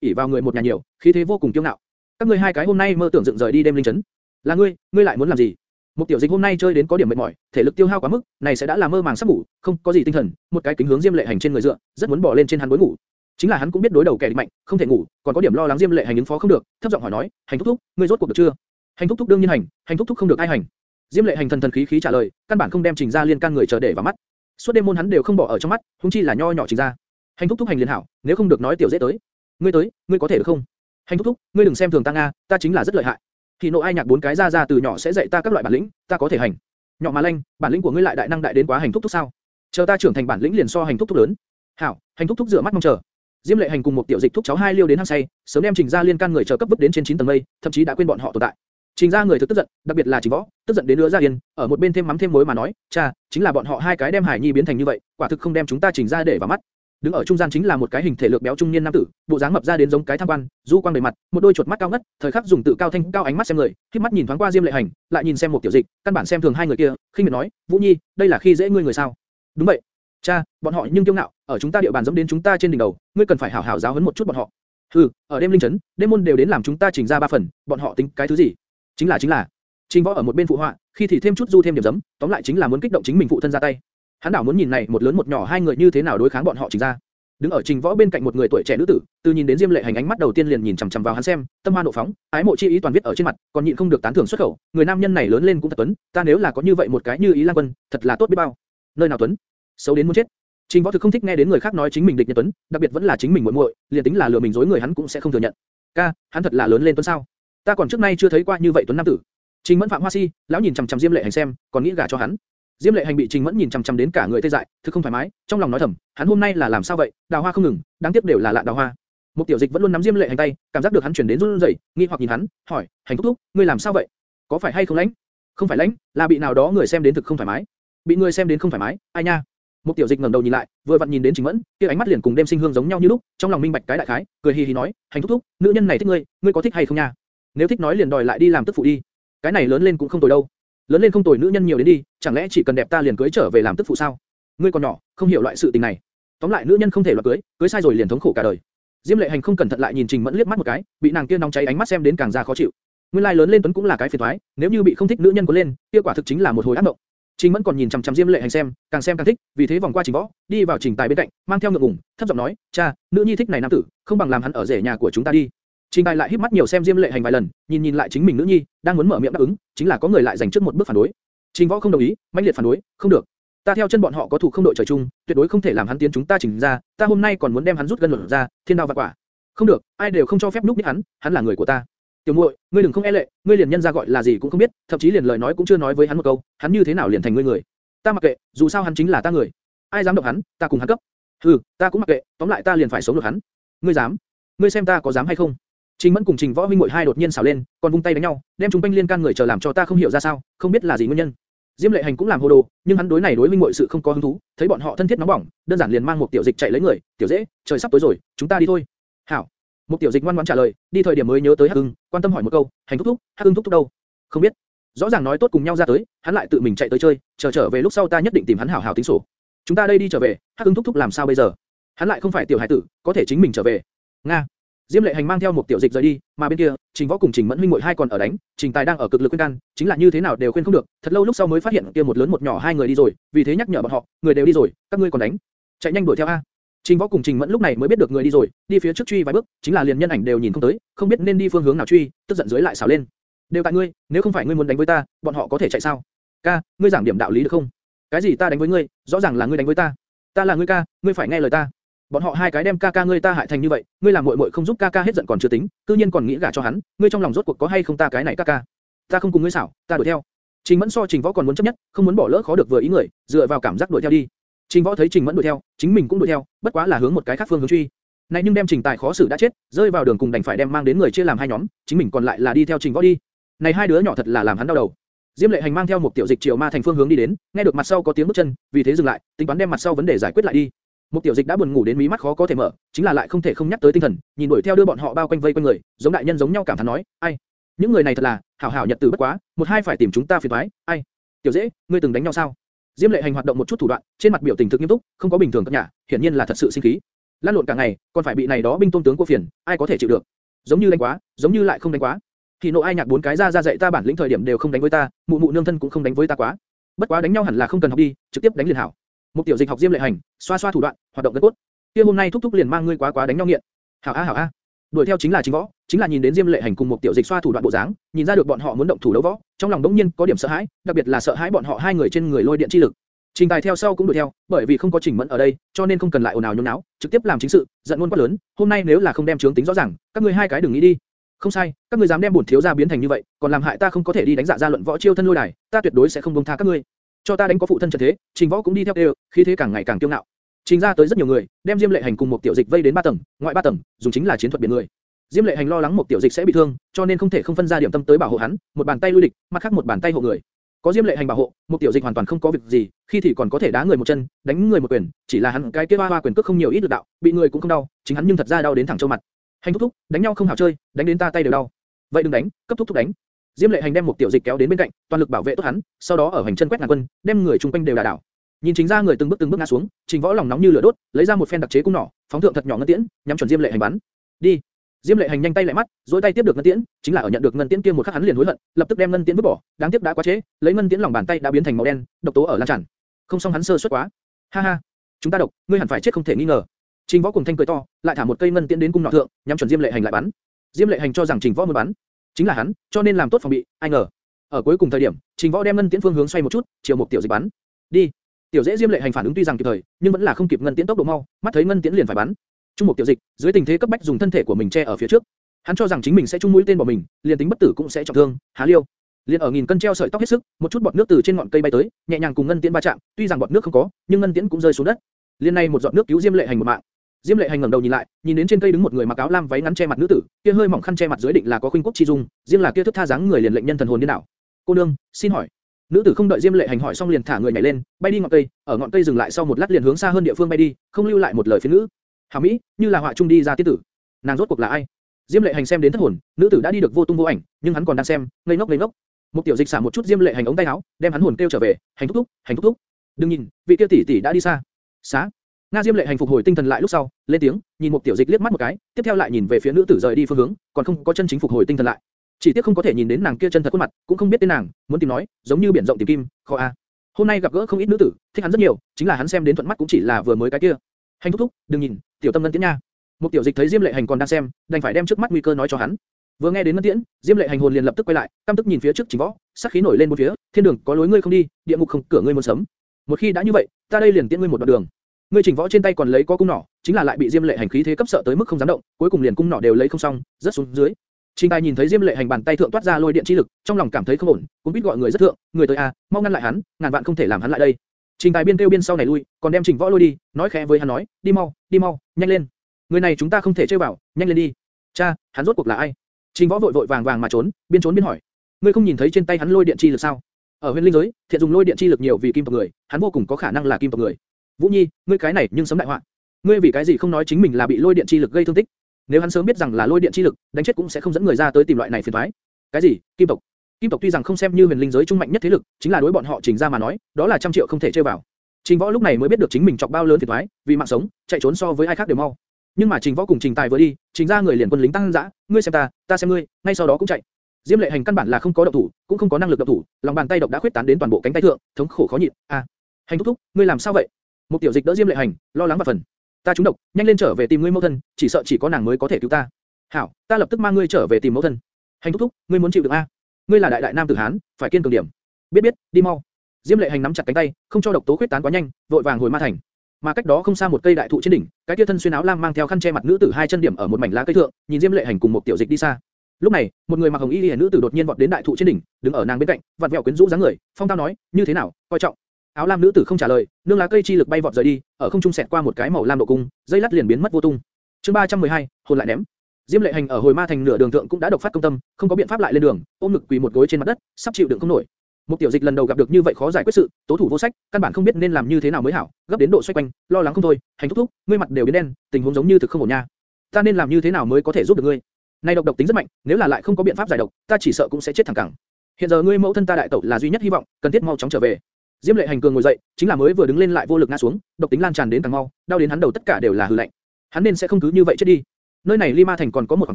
ỷ vào người một nhà nhiều, khí thế vô cùng kiêu ngạo. Các ngươi hai cái hôm nay mơ tưởng dựng rời đi đêm linh trấn, là ngươi, ngươi lại muốn làm gì? Một tiểu dịch hôm nay chơi đến có điểm mệt mỏi, thể lực tiêu hao quá mức, này sẽ đã là mơ màng sắp ngủ, không có gì tinh thần, một cái kính hướng Diêm Lệ Hành trên người dựa, rất muốn bỏ lên trên hắn đối ngủ. Chính là hắn cũng biết đối đầu kẻ địch mạnh, không thể ngủ, còn có điểm lo lắng Diêm Lệ Hành ứng phó không được, thấp giọng hỏi nói, "Hành thúc thúc, ngươi rốt cuộc được chưa?" "Hành thúc thúc đương nhiên hành, hành thúc thúc không được ai hành." Diêm Lệ Hành thần thần khí khí trả lời, căn bản không đem Trình Gia liên can người chờ để vào mắt. Suốt đêm môn hắn đều không bỏ ở trong mắt, huống chi là nho nhỏ Trình ra. Hành thúc thúc hành liền hảo, nếu không được nói tiểu dễ tới. Ngươi tới, ngươi có thể được không? Hành thúc thúc, ngươi đừng xem thường ta nga, ta chính là rất lợi hại. Thì nộ ai nhạc bốn cái ra ra từ nhỏ sẽ dạy ta các loại bản lĩnh, ta có thể hành. Nhỏ mà lanh, bản lĩnh của ngươi lại đại năng đại đến quá hành thúc thúc sao? Chờ ta trưởng thành bản lĩnh liền so hành thúc thúc lớn. Hảo, hành thúc thúc rửa mắt mong chờ. Diêm Lệ Hành cùng một tiểu dịch thúc cháu hai liêu đến hăng say, sớm đem Trình Gia liên can người chờ cấp vứt đến trên 9 tầng mây, thậm chí đã quên bọn họ tồn tại. Trình Gia người thực tức giận, đặc biệt là Trình Võ, tức giận đến nữa ra yên, ở một bên thêm mắm thêm muối mà nói, cha, chính là bọn họ hai cái đem Hải Nhi biến thành như vậy, quả thực không đem chúng ta Trình Gia để vào mắt. Đứng ở trung gian chính là một cái hình thể lực béo trung niên nam tử, bộ dáng mập ra đến giống cái tham quan, du quang đầy mặt, một đôi chuột mắt cao ngất, thời khắc dùng tự cao thanh cao ánh mắt xem người, khi mắt nhìn thoáng qua Diêm Lệ Hành, lại nhìn xem một tiểu dịch, căn bản xem thường hai người kia, khinh miệt nói, Vũ Nhi, đây là khi dễ ngươi người sao? Đúng vậy, cha, bọn họ nhưng kiêu ngạo, ở chúng ta địa bàn dẫm đến chúng ta trên đỉnh đầu, ngươi cần phải hảo hảo giáo huấn một chút bọn họ. Hừ, ở đêm linh trấn, đêm môn đều đến làm chúng ta chỉnh ra ba phần, bọn họ tính cái thứ gì? Chính là chính là. Trình Võ ở một bên phụ họa, khi thì thêm chút du thêm điểm dấm, tóm lại chính là muốn kích động chính mình phụ thân ra tay. Hắn đảo muốn nhìn này một lớn một nhỏ hai người như thế nào đối kháng bọn họ trình ra. Đứng ở Trình Võ bên cạnh một người tuổi trẻ nữ tử, từ nhìn đến Diêm Lệ Hành ánh mắt đầu tiên liền nhìn chằm chằm vào hắn xem, tâm hoa nộ phóng, ái mộ chi ý toàn viết ở trên mặt, còn nhịn không được tán thưởng xuất khẩu, người nam nhân này lớn lên cũng thật tuấn, ta nếu là có như vậy một cái như ý Lang Quân, thật là tốt biết bao. Nơi nào tuấn? Xấu đến muốn chết. Trình Võ thực không thích nghe đến người khác nói chính mình địch nhân tuấn, đặc biệt vẫn là chính mình muội muội, liền tính là lừa mình dối người hắn cũng sẽ không thừa nhận. Ca, hắn thật là lớn lên tuấn sao? Ta còn trước nay chưa thấy qua như vậy tuấn nam tử. Trình Mẫn phạm hoa si, lão nhìn chằm chằm Diêm Lệ Hành xem, còn nghĩ gả cho hắn. Diêm Lệ Hành bị Trình Mẫn nhìn chằm chằm đến cả người tê dại, thực không thoải mái, trong lòng nói thầm, hắn hôm nay là làm sao vậy? Đào hoa không ngừng, đáng tiếc đều là lạ đào hoa. Một tiểu dịch vẫn luôn nắm Diêm Lệ Hành tay, cảm giác được hắn truyền đến run rẩy, nghi hoặc nhìn hắn, hỏi, hành thúc thúc, ngươi làm sao vậy? Có phải hay không lãnh? Không phải lãnh, là bị nào đó người xem đến thực không thoải mái. Bị người xem đến không thoải mái, ai nha? Một tiểu dịch ngẩng đầu nhìn lại, vừa vặn nhìn đến Trình Mẫn, kia ánh mắt liền cùng đêm sinh hương giống nhau như lúc, trong lòng minh bạch cái đại khái, cười hì hì nói, hành thúc thúc, nữ nhân này thích ngươi, ngươi có thích hay không nha? Nếu thích nói liền đòi lại đi làm tức phụ đi. Cái này lớn lên cũng không tồi đâu. Lớn lên không tồi nữ nhân nhiều đến đi, chẳng lẽ chỉ cần đẹp ta liền cưới trở về làm tức phụ sao? Ngươi còn nhỏ, không hiểu loại sự tình này. Tóm lại nữ nhân không thể loạn cưới, cưới sai rồi liền thống khổ cả đời. Diêm Lệ Hành không cẩn thận lại nhìn Trình Mẫn liếc mắt một cái, bị nàng kia nóng cháy ánh mắt xem đến càng ra khó chịu. Nguyên lai lớn lên tuấn cũng là cái phiền toái, nếu như bị không thích nữ nhân có lên, kia quả thực chính là một hồi ác mộng. Trình Mẫn còn nhìn chằm chằm Diêm Lệ Hành xem, càng xem càng thích, vì thế vòng qua Trình Võ, đi vào Trình Tài bên cạnh, mang theo ngượng ngùng, thấp giọng nói, "Cha, nữ nhi thích này nam tử, không bằng làm hắn ở rể nhà của chúng ta đi." Trình Tài lại híp mắt nhiều xem Diêm Lệ Hành vài lần, nhìn nhìn lại chính mình nữ nhi, đang muốn mở miệng đáp ứng, chính là có người lại giành trước một bước phản đối. Trình Võ không đồng ý, mãnh liệt phản đối, "Không được. Ta theo chân bọn họ có thủ không đội trời chung, tuyệt đối không thể làm hắn tiến chúng ta chỉnh ra, ta hôm nay còn muốn đem hắn rút gân luận ra, thiên đao vạn quả. Không được, ai đều không cho phép núp nhích hắn, hắn là người của ta." Tiểu muội, ngươi đừng không e lệ, ngươi liền nhân ra gọi là gì cũng không biết, thậm chí liền lời nói cũng chưa nói với hắn một câu, hắn như thế nào liền thành ngươi người? Ta mặc kệ, dù sao hắn chính là ta người. Ai dám động hắn, ta cùng hắn cấp. Hừ, ta cũng mặc kệ, tóm lại ta liền phải sống được hắn. Ngươi dám? Ngươi xem ta có dám hay không? Trình Mẫn cùng Trình Võ huynh muội hai đột nhiên xảo lên, còn vung tay đánh nhau, đem chúng quanh liên can người chờ làm cho ta không hiểu ra sao, không biết là gì nguyên nhân. Diêm Lệ Hành cũng làm hồ đồ, nhưng hắn đối này đối huynh muội sự không có hứng thú, thấy bọn họ thân thiết nóng bỏng, đơn giản liền mang một tiểu dịch chạy lấy người, tiểu dễ, trời sắp tối rồi, chúng ta đi thôi. Hảo. Một tiểu dịch ngoan ngoãn trả lời, đi thời điểm mới nhớ tới Hắc Hưng, quan tâm hỏi một câu, hành thúc thúc, Hắc Hưng thúc thúc đâu? Không biết. Rõ ràng nói tốt cùng nhau ra tới, hắn lại tự mình chạy tới chơi, chờ trở về lúc sau ta nhất định tìm hắn hảo hảo tính sổ. Chúng ta đây đi trở về, Hắc Hưng thúc thúc làm sao bây giờ? Hắn lại không phải tiểu hải tử, có thể chính mình trở về. Nga. Diêm Lệ Hành mang theo một tiểu dịch rời đi, mà bên kia, Trình Võ cùng Trình Mẫn huynh muội hai còn ở đánh, Trình Tài đang ở cực lực khuyên can, chính là như thế nào đều khuyên không được, thật lâu lúc sau mới phát hiện kia một lớn một nhỏ hai người đi rồi, vì thế nhắc nhở bọn họ, người đều đi rồi, các ngươi còn đánh, chạy nhanh đuổi theo a. Trình Võ cùng Trình Mẫn lúc này mới biết được người đi rồi, đi phía trước truy vài bước, chính là liền nhân ảnh đều nhìn không tới, không biết nên đi phương hướng nào truy, tức giận dưới lại xào lên. Đều tại ngươi, nếu không phải ngươi muốn đánh với ta, bọn họ có thể chạy sao? Ca, ngươi giảng điểm đạo lý được không? Cái gì ta đánh với ngươi, rõ ràng là ngươi đánh với ta. Ta là ngươi ca, ngươi phải nghe lời ta. Bọn họ hai cái đem ca ca ngươi ta hại thành như vậy, ngươi làm muội muội không giúp ca ca hết giận còn chưa tính, cư nhiên còn nghĩ gả cho hắn, ngươi trong lòng rốt cuộc có hay không ta cái này ca ca? Ta không cùng ngươi xảo, ta đuổi theo. Trình Mẫn so Trình Võ còn muốn chấp nhất, không muốn bỏ lỡ khó được vừa ý người, dựa vào cảm giác đuổi theo đi. Trình Võ thấy Trình Mẫn đuổi theo, chính mình cũng đuổi theo, bất quá là hướng một cái khác phương hướng truy. Này nhưng đem Trình Tài khó xử đã chết, rơi vào đường cùng đành phải đem mang đến người chia làm hai nhóm, chính mình còn lại là đi theo Trình Võ đi. Này hai đứa nhỏ thật là làm hắn đau đầu. Diêm Lệ Hành mang theo một tiểu dịch triều ma thành phương hướng đi đến, nghe được mặt sau có tiếng bước chân, vì thế dừng lại, tính toán đem mặt sau vấn đề giải quyết lại đi. Một tiểu dịch đã buồn ngủ đến mí mắt khó có thể mở, chính là lại không thể không nhắc tới tinh thần, nhìn đuổi theo đưa bọn họ bao quanh vây quanh người, giống đại nhân giống nhau cảm thán nói, ai, những người này thật là, hảo hảo nhật tử bất quá, một hai phải tìm chúng ta phiền toái, ai, tiểu dễ, ngươi từng đánh nhau sao? Diêm Lệ Hành hoạt động một chút thủ đoạn, trên mặt biểu tình thực nghiêm túc, không có bình thường cất nhã, hiển nhiên là thật sự sinh khí. Lan lộn cả ngày, còn phải bị này đó binh tôn tướng cô phiền, ai có thể chịu được? Giống như đánh quá, giống như lại không đánh quá. Thì nộ ai nhạc bốn cái ra ra dạy ta bản lĩnh thời điểm đều không đánh với ta, mụ mụ nương thân cũng không đánh với ta quá. Bất quá đánh nhau hẳn là không cần học đi, trực tiếp đánh liền hảo. Mục tiểu dịch học Diêm Lệ Hành, xoa xoa thủ đoạn, hoạt động gân cốt. Kia hôm nay thúc thúc liền mang ngươi quá quá đánh nhau nghiện. Hảo a hảo a. Đuổi theo chính là chính võ, chính là nhìn đến Diêm Lệ Hành cùng một tiểu dịch xoa thủ đoạn bộ dáng, nhìn ra được bọn họ muốn động thủ đấu võ, trong lòng đống nhiên có điểm sợ hãi, đặc biệt là sợ hãi bọn họ hai người trên người lôi điện chi lực. Trình Tài theo sau cũng đuổi theo, bởi vì không có Trình Mẫn ở đây, cho nên không cần lại ồn ào nhốn náo, trực tiếp làm chính sự, giận luôn quá lớn. Hôm nay nếu là không đem chướng tính rõ ràng, các ngươi hai cái đừng nghĩ đi. Không sai, các ngươi dám đem bổn thiếu gia biến thành như vậy, còn làm hại ta không có thể đi đánh dạ ra luận võ chiêu thân lôi đài, ta tuyệt đối sẽ không buông tha các ngươi. Cho ta đánh có phụ thân trận thế, Trình Võ cũng đi theo đều, khí thế càng ngày càng kiêu ngạo. Trình ra tới rất nhiều người, đem Diêm Lệ Hành cùng một tiểu dịch vây đến ba tầng, ngoại ba tầng, dùng chính là chiến thuật biển người. Diêm Lệ Hành lo lắng một tiểu dịch sẽ bị thương, cho nên không thể không phân ra điểm tâm tới bảo hộ hắn, một bàn tay lui địch, mặt khác một bàn tay hộ người. Có Diêm Lệ Hành bảo hộ, một tiểu dịch hoàn toàn không có việc gì, khi thì còn có thể đá người một chân, đánh người một quyền, chỉ là hắn cái kia hoa hoa quyền cước không nhiều ít được đạo, bị người cũng không đau, chính hắn nhưng thật ra đau đến thẳng châu mặt. Hành thúc thúc, đánh nhau không hảo chơi, đánh đến ta tay đều đau. Vậy đừng đánh, cấp thúc thúc đánh. Diêm Lệ Hành đem một tiểu dịch kéo đến bên cạnh, toàn lực bảo vệ tốt hắn, sau đó ở hành chân quét ngàn quân, đem người chung quanh đều đả đảo. Nhìn chính ra người từng bước từng bước ngã xuống, Trình Võ lòng nóng như lửa đốt, lấy ra một phen đặc chế cung nỏ, phóng thượng thật nhỏ ngân tiễn, nhắm chuẩn Diêm Lệ Hành bắn. Đi. Diêm Lệ Hành nhanh tay lại mắt, duỗi tay tiếp được ngân tiễn, chính là ở nhận được ngân tiễn kia một khắc hắn liền hối hận, lập tức đem ngân tiễn vứt bỏ, đáng tiếc đã quá chế, lấy ngân tiễn lòng bàn tay đã biến thành màu đen, độc tố ở lan tràn. Không xong hắn sơ suất quá. Ha ha, chúng ta độc, ngươi hẳn phải chết không thể nghi ngờ. Trình Võ cùng thanh cười to, lại thả một cây ngân tiễn đến cung nỏ thượng, nhắm chuẩn Diêm Lệ Hành lại bắn. Diêm Lệ Hành cho rằng Trình Võ muốn bắn, chính là hắn, cho nên làm tốt phòng bị, ai ngờ. Ở cuối cùng thời điểm, Trình Võ đem ngân tiễn phương hướng xoay một chút, chiều một tiểu dịch bắn. Đi. Tiểu dễ Diêm Lệ Hành phản ứng tuy rằng kịp thời, nhưng vẫn là không kịp ngân tiễn tốc độ mau, mắt thấy ngân tiễn liền phải bắn. Trung một tiểu dịch, dưới tình thế cấp bách dùng thân thể của mình che ở phía trước. Hắn cho rằng chính mình sẽ trung mũi tên bỏ mình, liền tính bất tử cũng sẽ trọng thương, há liêu. Liên ở nghìn cân treo sợi tóc hết sức, một chút bọt nước từ trên ngọn cây bay tới, nhẹ nhàng cùng ngân tiễn va chạm, tuy rằng bọt nước không có, nhưng ngân tiễn cũng rơi xuống đất. Liên này một giọt nước cứu Diêm Lệ Hành một mạng. Diêm Lệ Hành ngẩng đầu nhìn lại, nhìn đến trên cây đứng một người mặc áo lam váy ngắn che mặt nữ tử, kia hơi mỏng khăn che mặt dưới định là có khuynh quốc chi dung, riêng là kia thức tha dáng người liền lệnh nhân thần hồn điên đảo. Cô nương, xin hỏi. Nữ tử không đợi Diêm Lệ Hành hỏi xong liền thả người nhảy lên, bay đi ngọn cây, ở ngọn cây dừng lại sau một lát liền hướng xa hơn địa phương bay đi, không lưu lại một lời phiền ngữ. Hà mỹ, như là họa trung đi ra tiết tử. Nàng rốt cuộc là ai? Diêm Lệ Hành xem đến thất hồn, nữ tử đã đi được vô tung vô ảnh, nhưng hắn còn đang xem, ngây ngốc ngây ngốc. Một tiểu dịch xả một chút Diêm Lệ Hành ống tay áo, đem hắn hồn kêu trở về, hành thúc thúc, hành thúc thúc. Đừng nhìn, vị kia tỷ tỷ đã đi xa. Xá. Nga Diêm Lệ Hành phục hồi tinh thần lại lúc sau, lên tiếng, nhìn một tiểu dịch liếc mắt một cái, tiếp theo lại nhìn về phía nữ tử rời đi phương hướng, còn không có chân chính phục hồi tinh thần lại. Chỉ tiếc không có thể nhìn đến nàng kia chân thật khuôn mặt, cũng không biết tên nàng, muốn tìm nói, giống như biển rộng tìm kim, khó a. Hôm nay gặp gỡ không ít nữ tử, thích hắn rất nhiều, chính là hắn xem đến thuận mắt cũng chỉ là vừa mới cái kia. Hành thúc thúc, đừng nhìn, tiểu tâm ngân tiễn nha. Một tiểu dịch thấy Diêm Lệ Hành còn đang xem, đành phải đem trước mắt nguy cơ nói cho hắn. Vừa nghe đến ngân tiễn, Diêm Lệ Hành hồn liền lập tức quay lại, căm tức nhìn phía trước Trình Võ, sát khí nổi lên bốn phía, thiên đường có lối ngươi không đi, địa ngục không cửa ngươi muốn sớm. Một khi đã như vậy, ta đây liền tiễn ngươi một đoạn đường. Ngươi chỉnh Võ trên tay còn lấy có cung nỏ, chính là lại bị Diêm Lệ Hành khí thế cấp sợ tới mức không dám động, cuối cùng liền cung nỏ đều lấy không xong, rất xuống dưới. Trình Tài nhìn thấy Diêm Lệ Hành bàn tay thượng toát ra lôi điện chi lực, trong lòng cảm thấy không ổn, cũng biết gọi người rất thượng, người tới a, mau ngăn lại hắn, ngàn vạn không thể làm hắn lại đây. Trình Tài biên kêu biên sau này lui, còn đem Trình Võ lôi đi, nói khẽ với hắn nói, đi mau, đi mau, nhanh lên. Người này chúng ta không thể chơi vào, nhanh lên đi. Cha, hắn rốt cuộc là ai? Trình Võ vội vội vàng vàng mà trốn, biên trốn biên hỏi. Ngươi không nhìn thấy trên tay hắn lôi điện chi lực sao? Ở huyền linh giới, thiện dùng lôi điện chi lực nhiều vì kim tộc người, hắn vô cùng có khả năng là kim tộc người. Vũ Nhi, ngươi cái này nhưng sấm đại họa. Ngươi vì cái gì không nói chính mình là bị lôi điện chi lực gây thương tích? Nếu hắn sớm biết rằng là lôi điện chi lực, đánh chết cũng sẽ không dẫn người ra tới tìm loại này phiền toái. Cái gì? Kim tộc? Kim tộc tuy rằng không xem như huyền linh giới trung mạnh nhất thế lực, chính là đối bọn họ trình ra mà nói, đó là trăm triệu không thể chơi vào. Trình Võ lúc này mới biết được chính mình chọc bao lớn phiền toái, vì mạng sống, chạy trốn so với ai khác đều mau. Nhưng mà Trình Võ cùng Trình Tài vừa đi, Trình ra người liền quân lính tăng dã, ngươi xem ta, ta xem ngươi, ngay sau đó cũng chạy. Diêm Lệ Hành căn bản là không có động thủ, cũng không có năng lực động thủ, lòng bàn tay độc đã khuyết tán đến toàn bộ cánh tay thượng, thống khổ khó nhịn. A, Hành thúc thúc, ngươi làm sao vậy? Một tiểu dịch đỡ Diêm Lệ Hành, lo lắng và phần. Ta trúng độc, nhanh lên trở về tìm ngươi mẫu thân, chỉ sợ chỉ có nàng mới có thể cứu ta. Hảo, ta lập tức mang ngươi trở về tìm mẫu thân. Hành thúc thúc, ngươi muốn chịu được a? Ngươi là đại đại nam tử hán, phải kiên cường điểm. Biết biết, đi mau. Diêm Lệ Hành nắm chặt cánh tay, không cho độc tố khuyết tán quá nhanh, vội vàng hồi ma thành. Mà cách đó không xa một cây đại thụ trên đỉnh, cái kia thân xuyên áo lam mang theo khăn che mặt nữ tử hai chân điểm ở một mảnh lá cây thượng, nhìn Diêm Lệ Hành cùng một tiểu dịch đi xa. Lúc này, một người mặc hồng y liễu nữ tử đột nhiên vọt đến đại thụ trên đỉnh, đứng ở nàng bên cạnh, vặn vẹo quyến rũ dáng người, phong tao nói, như thế nào, coi trọng. Áo lam nữ tử không trả lời, nương lá cây chi lực bay vọt rời đi, ở không trung xẹt qua một cái màu lam độ cung, dây lát liền biến mất vô tung. Chương 312, hồn lại ném. Diêm Lệ Hành ở hồi ma thành nửa đường thượng cũng đã độc phát công tâm, không có biện pháp lại lên đường, ôm ngực quỳ một gối trên mặt đất, sắp chịu đựng không nổi. Một tiểu dịch lần đầu gặp được như vậy khó giải quyết sự, tố thủ vô sách, căn bản không biết nên làm như thế nào mới hảo, gấp đến độ xoay quanh, lo lắng không thôi, hành thúc thúc, ngươi mặt đều biến đen, tình huống giống như thực không ổn nha. Ta nên làm như thế nào mới có thể giúp được ngươi? Này độc độc tính rất mạnh, nếu là lại không có biện pháp giải độc, ta chỉ sợ cũng sẽ chết thẳng cẳng. Hiện giờ ngươi mẫu thân ta đại tẩu là duy nhất hy vọng, cần thiết mau chóng trở về. Diêm Lệ Hành cường ngồi dậy, chính là mới vừa đứng lên lại vô lực ngã xuống, độc tính lan tràn đến càng mau, đau đến hắn đầu tất cả đều là hư lạnh. Hắn nên sẽ không cứ như vậy chết đi. Nơi này Lima thành còn có một khoảng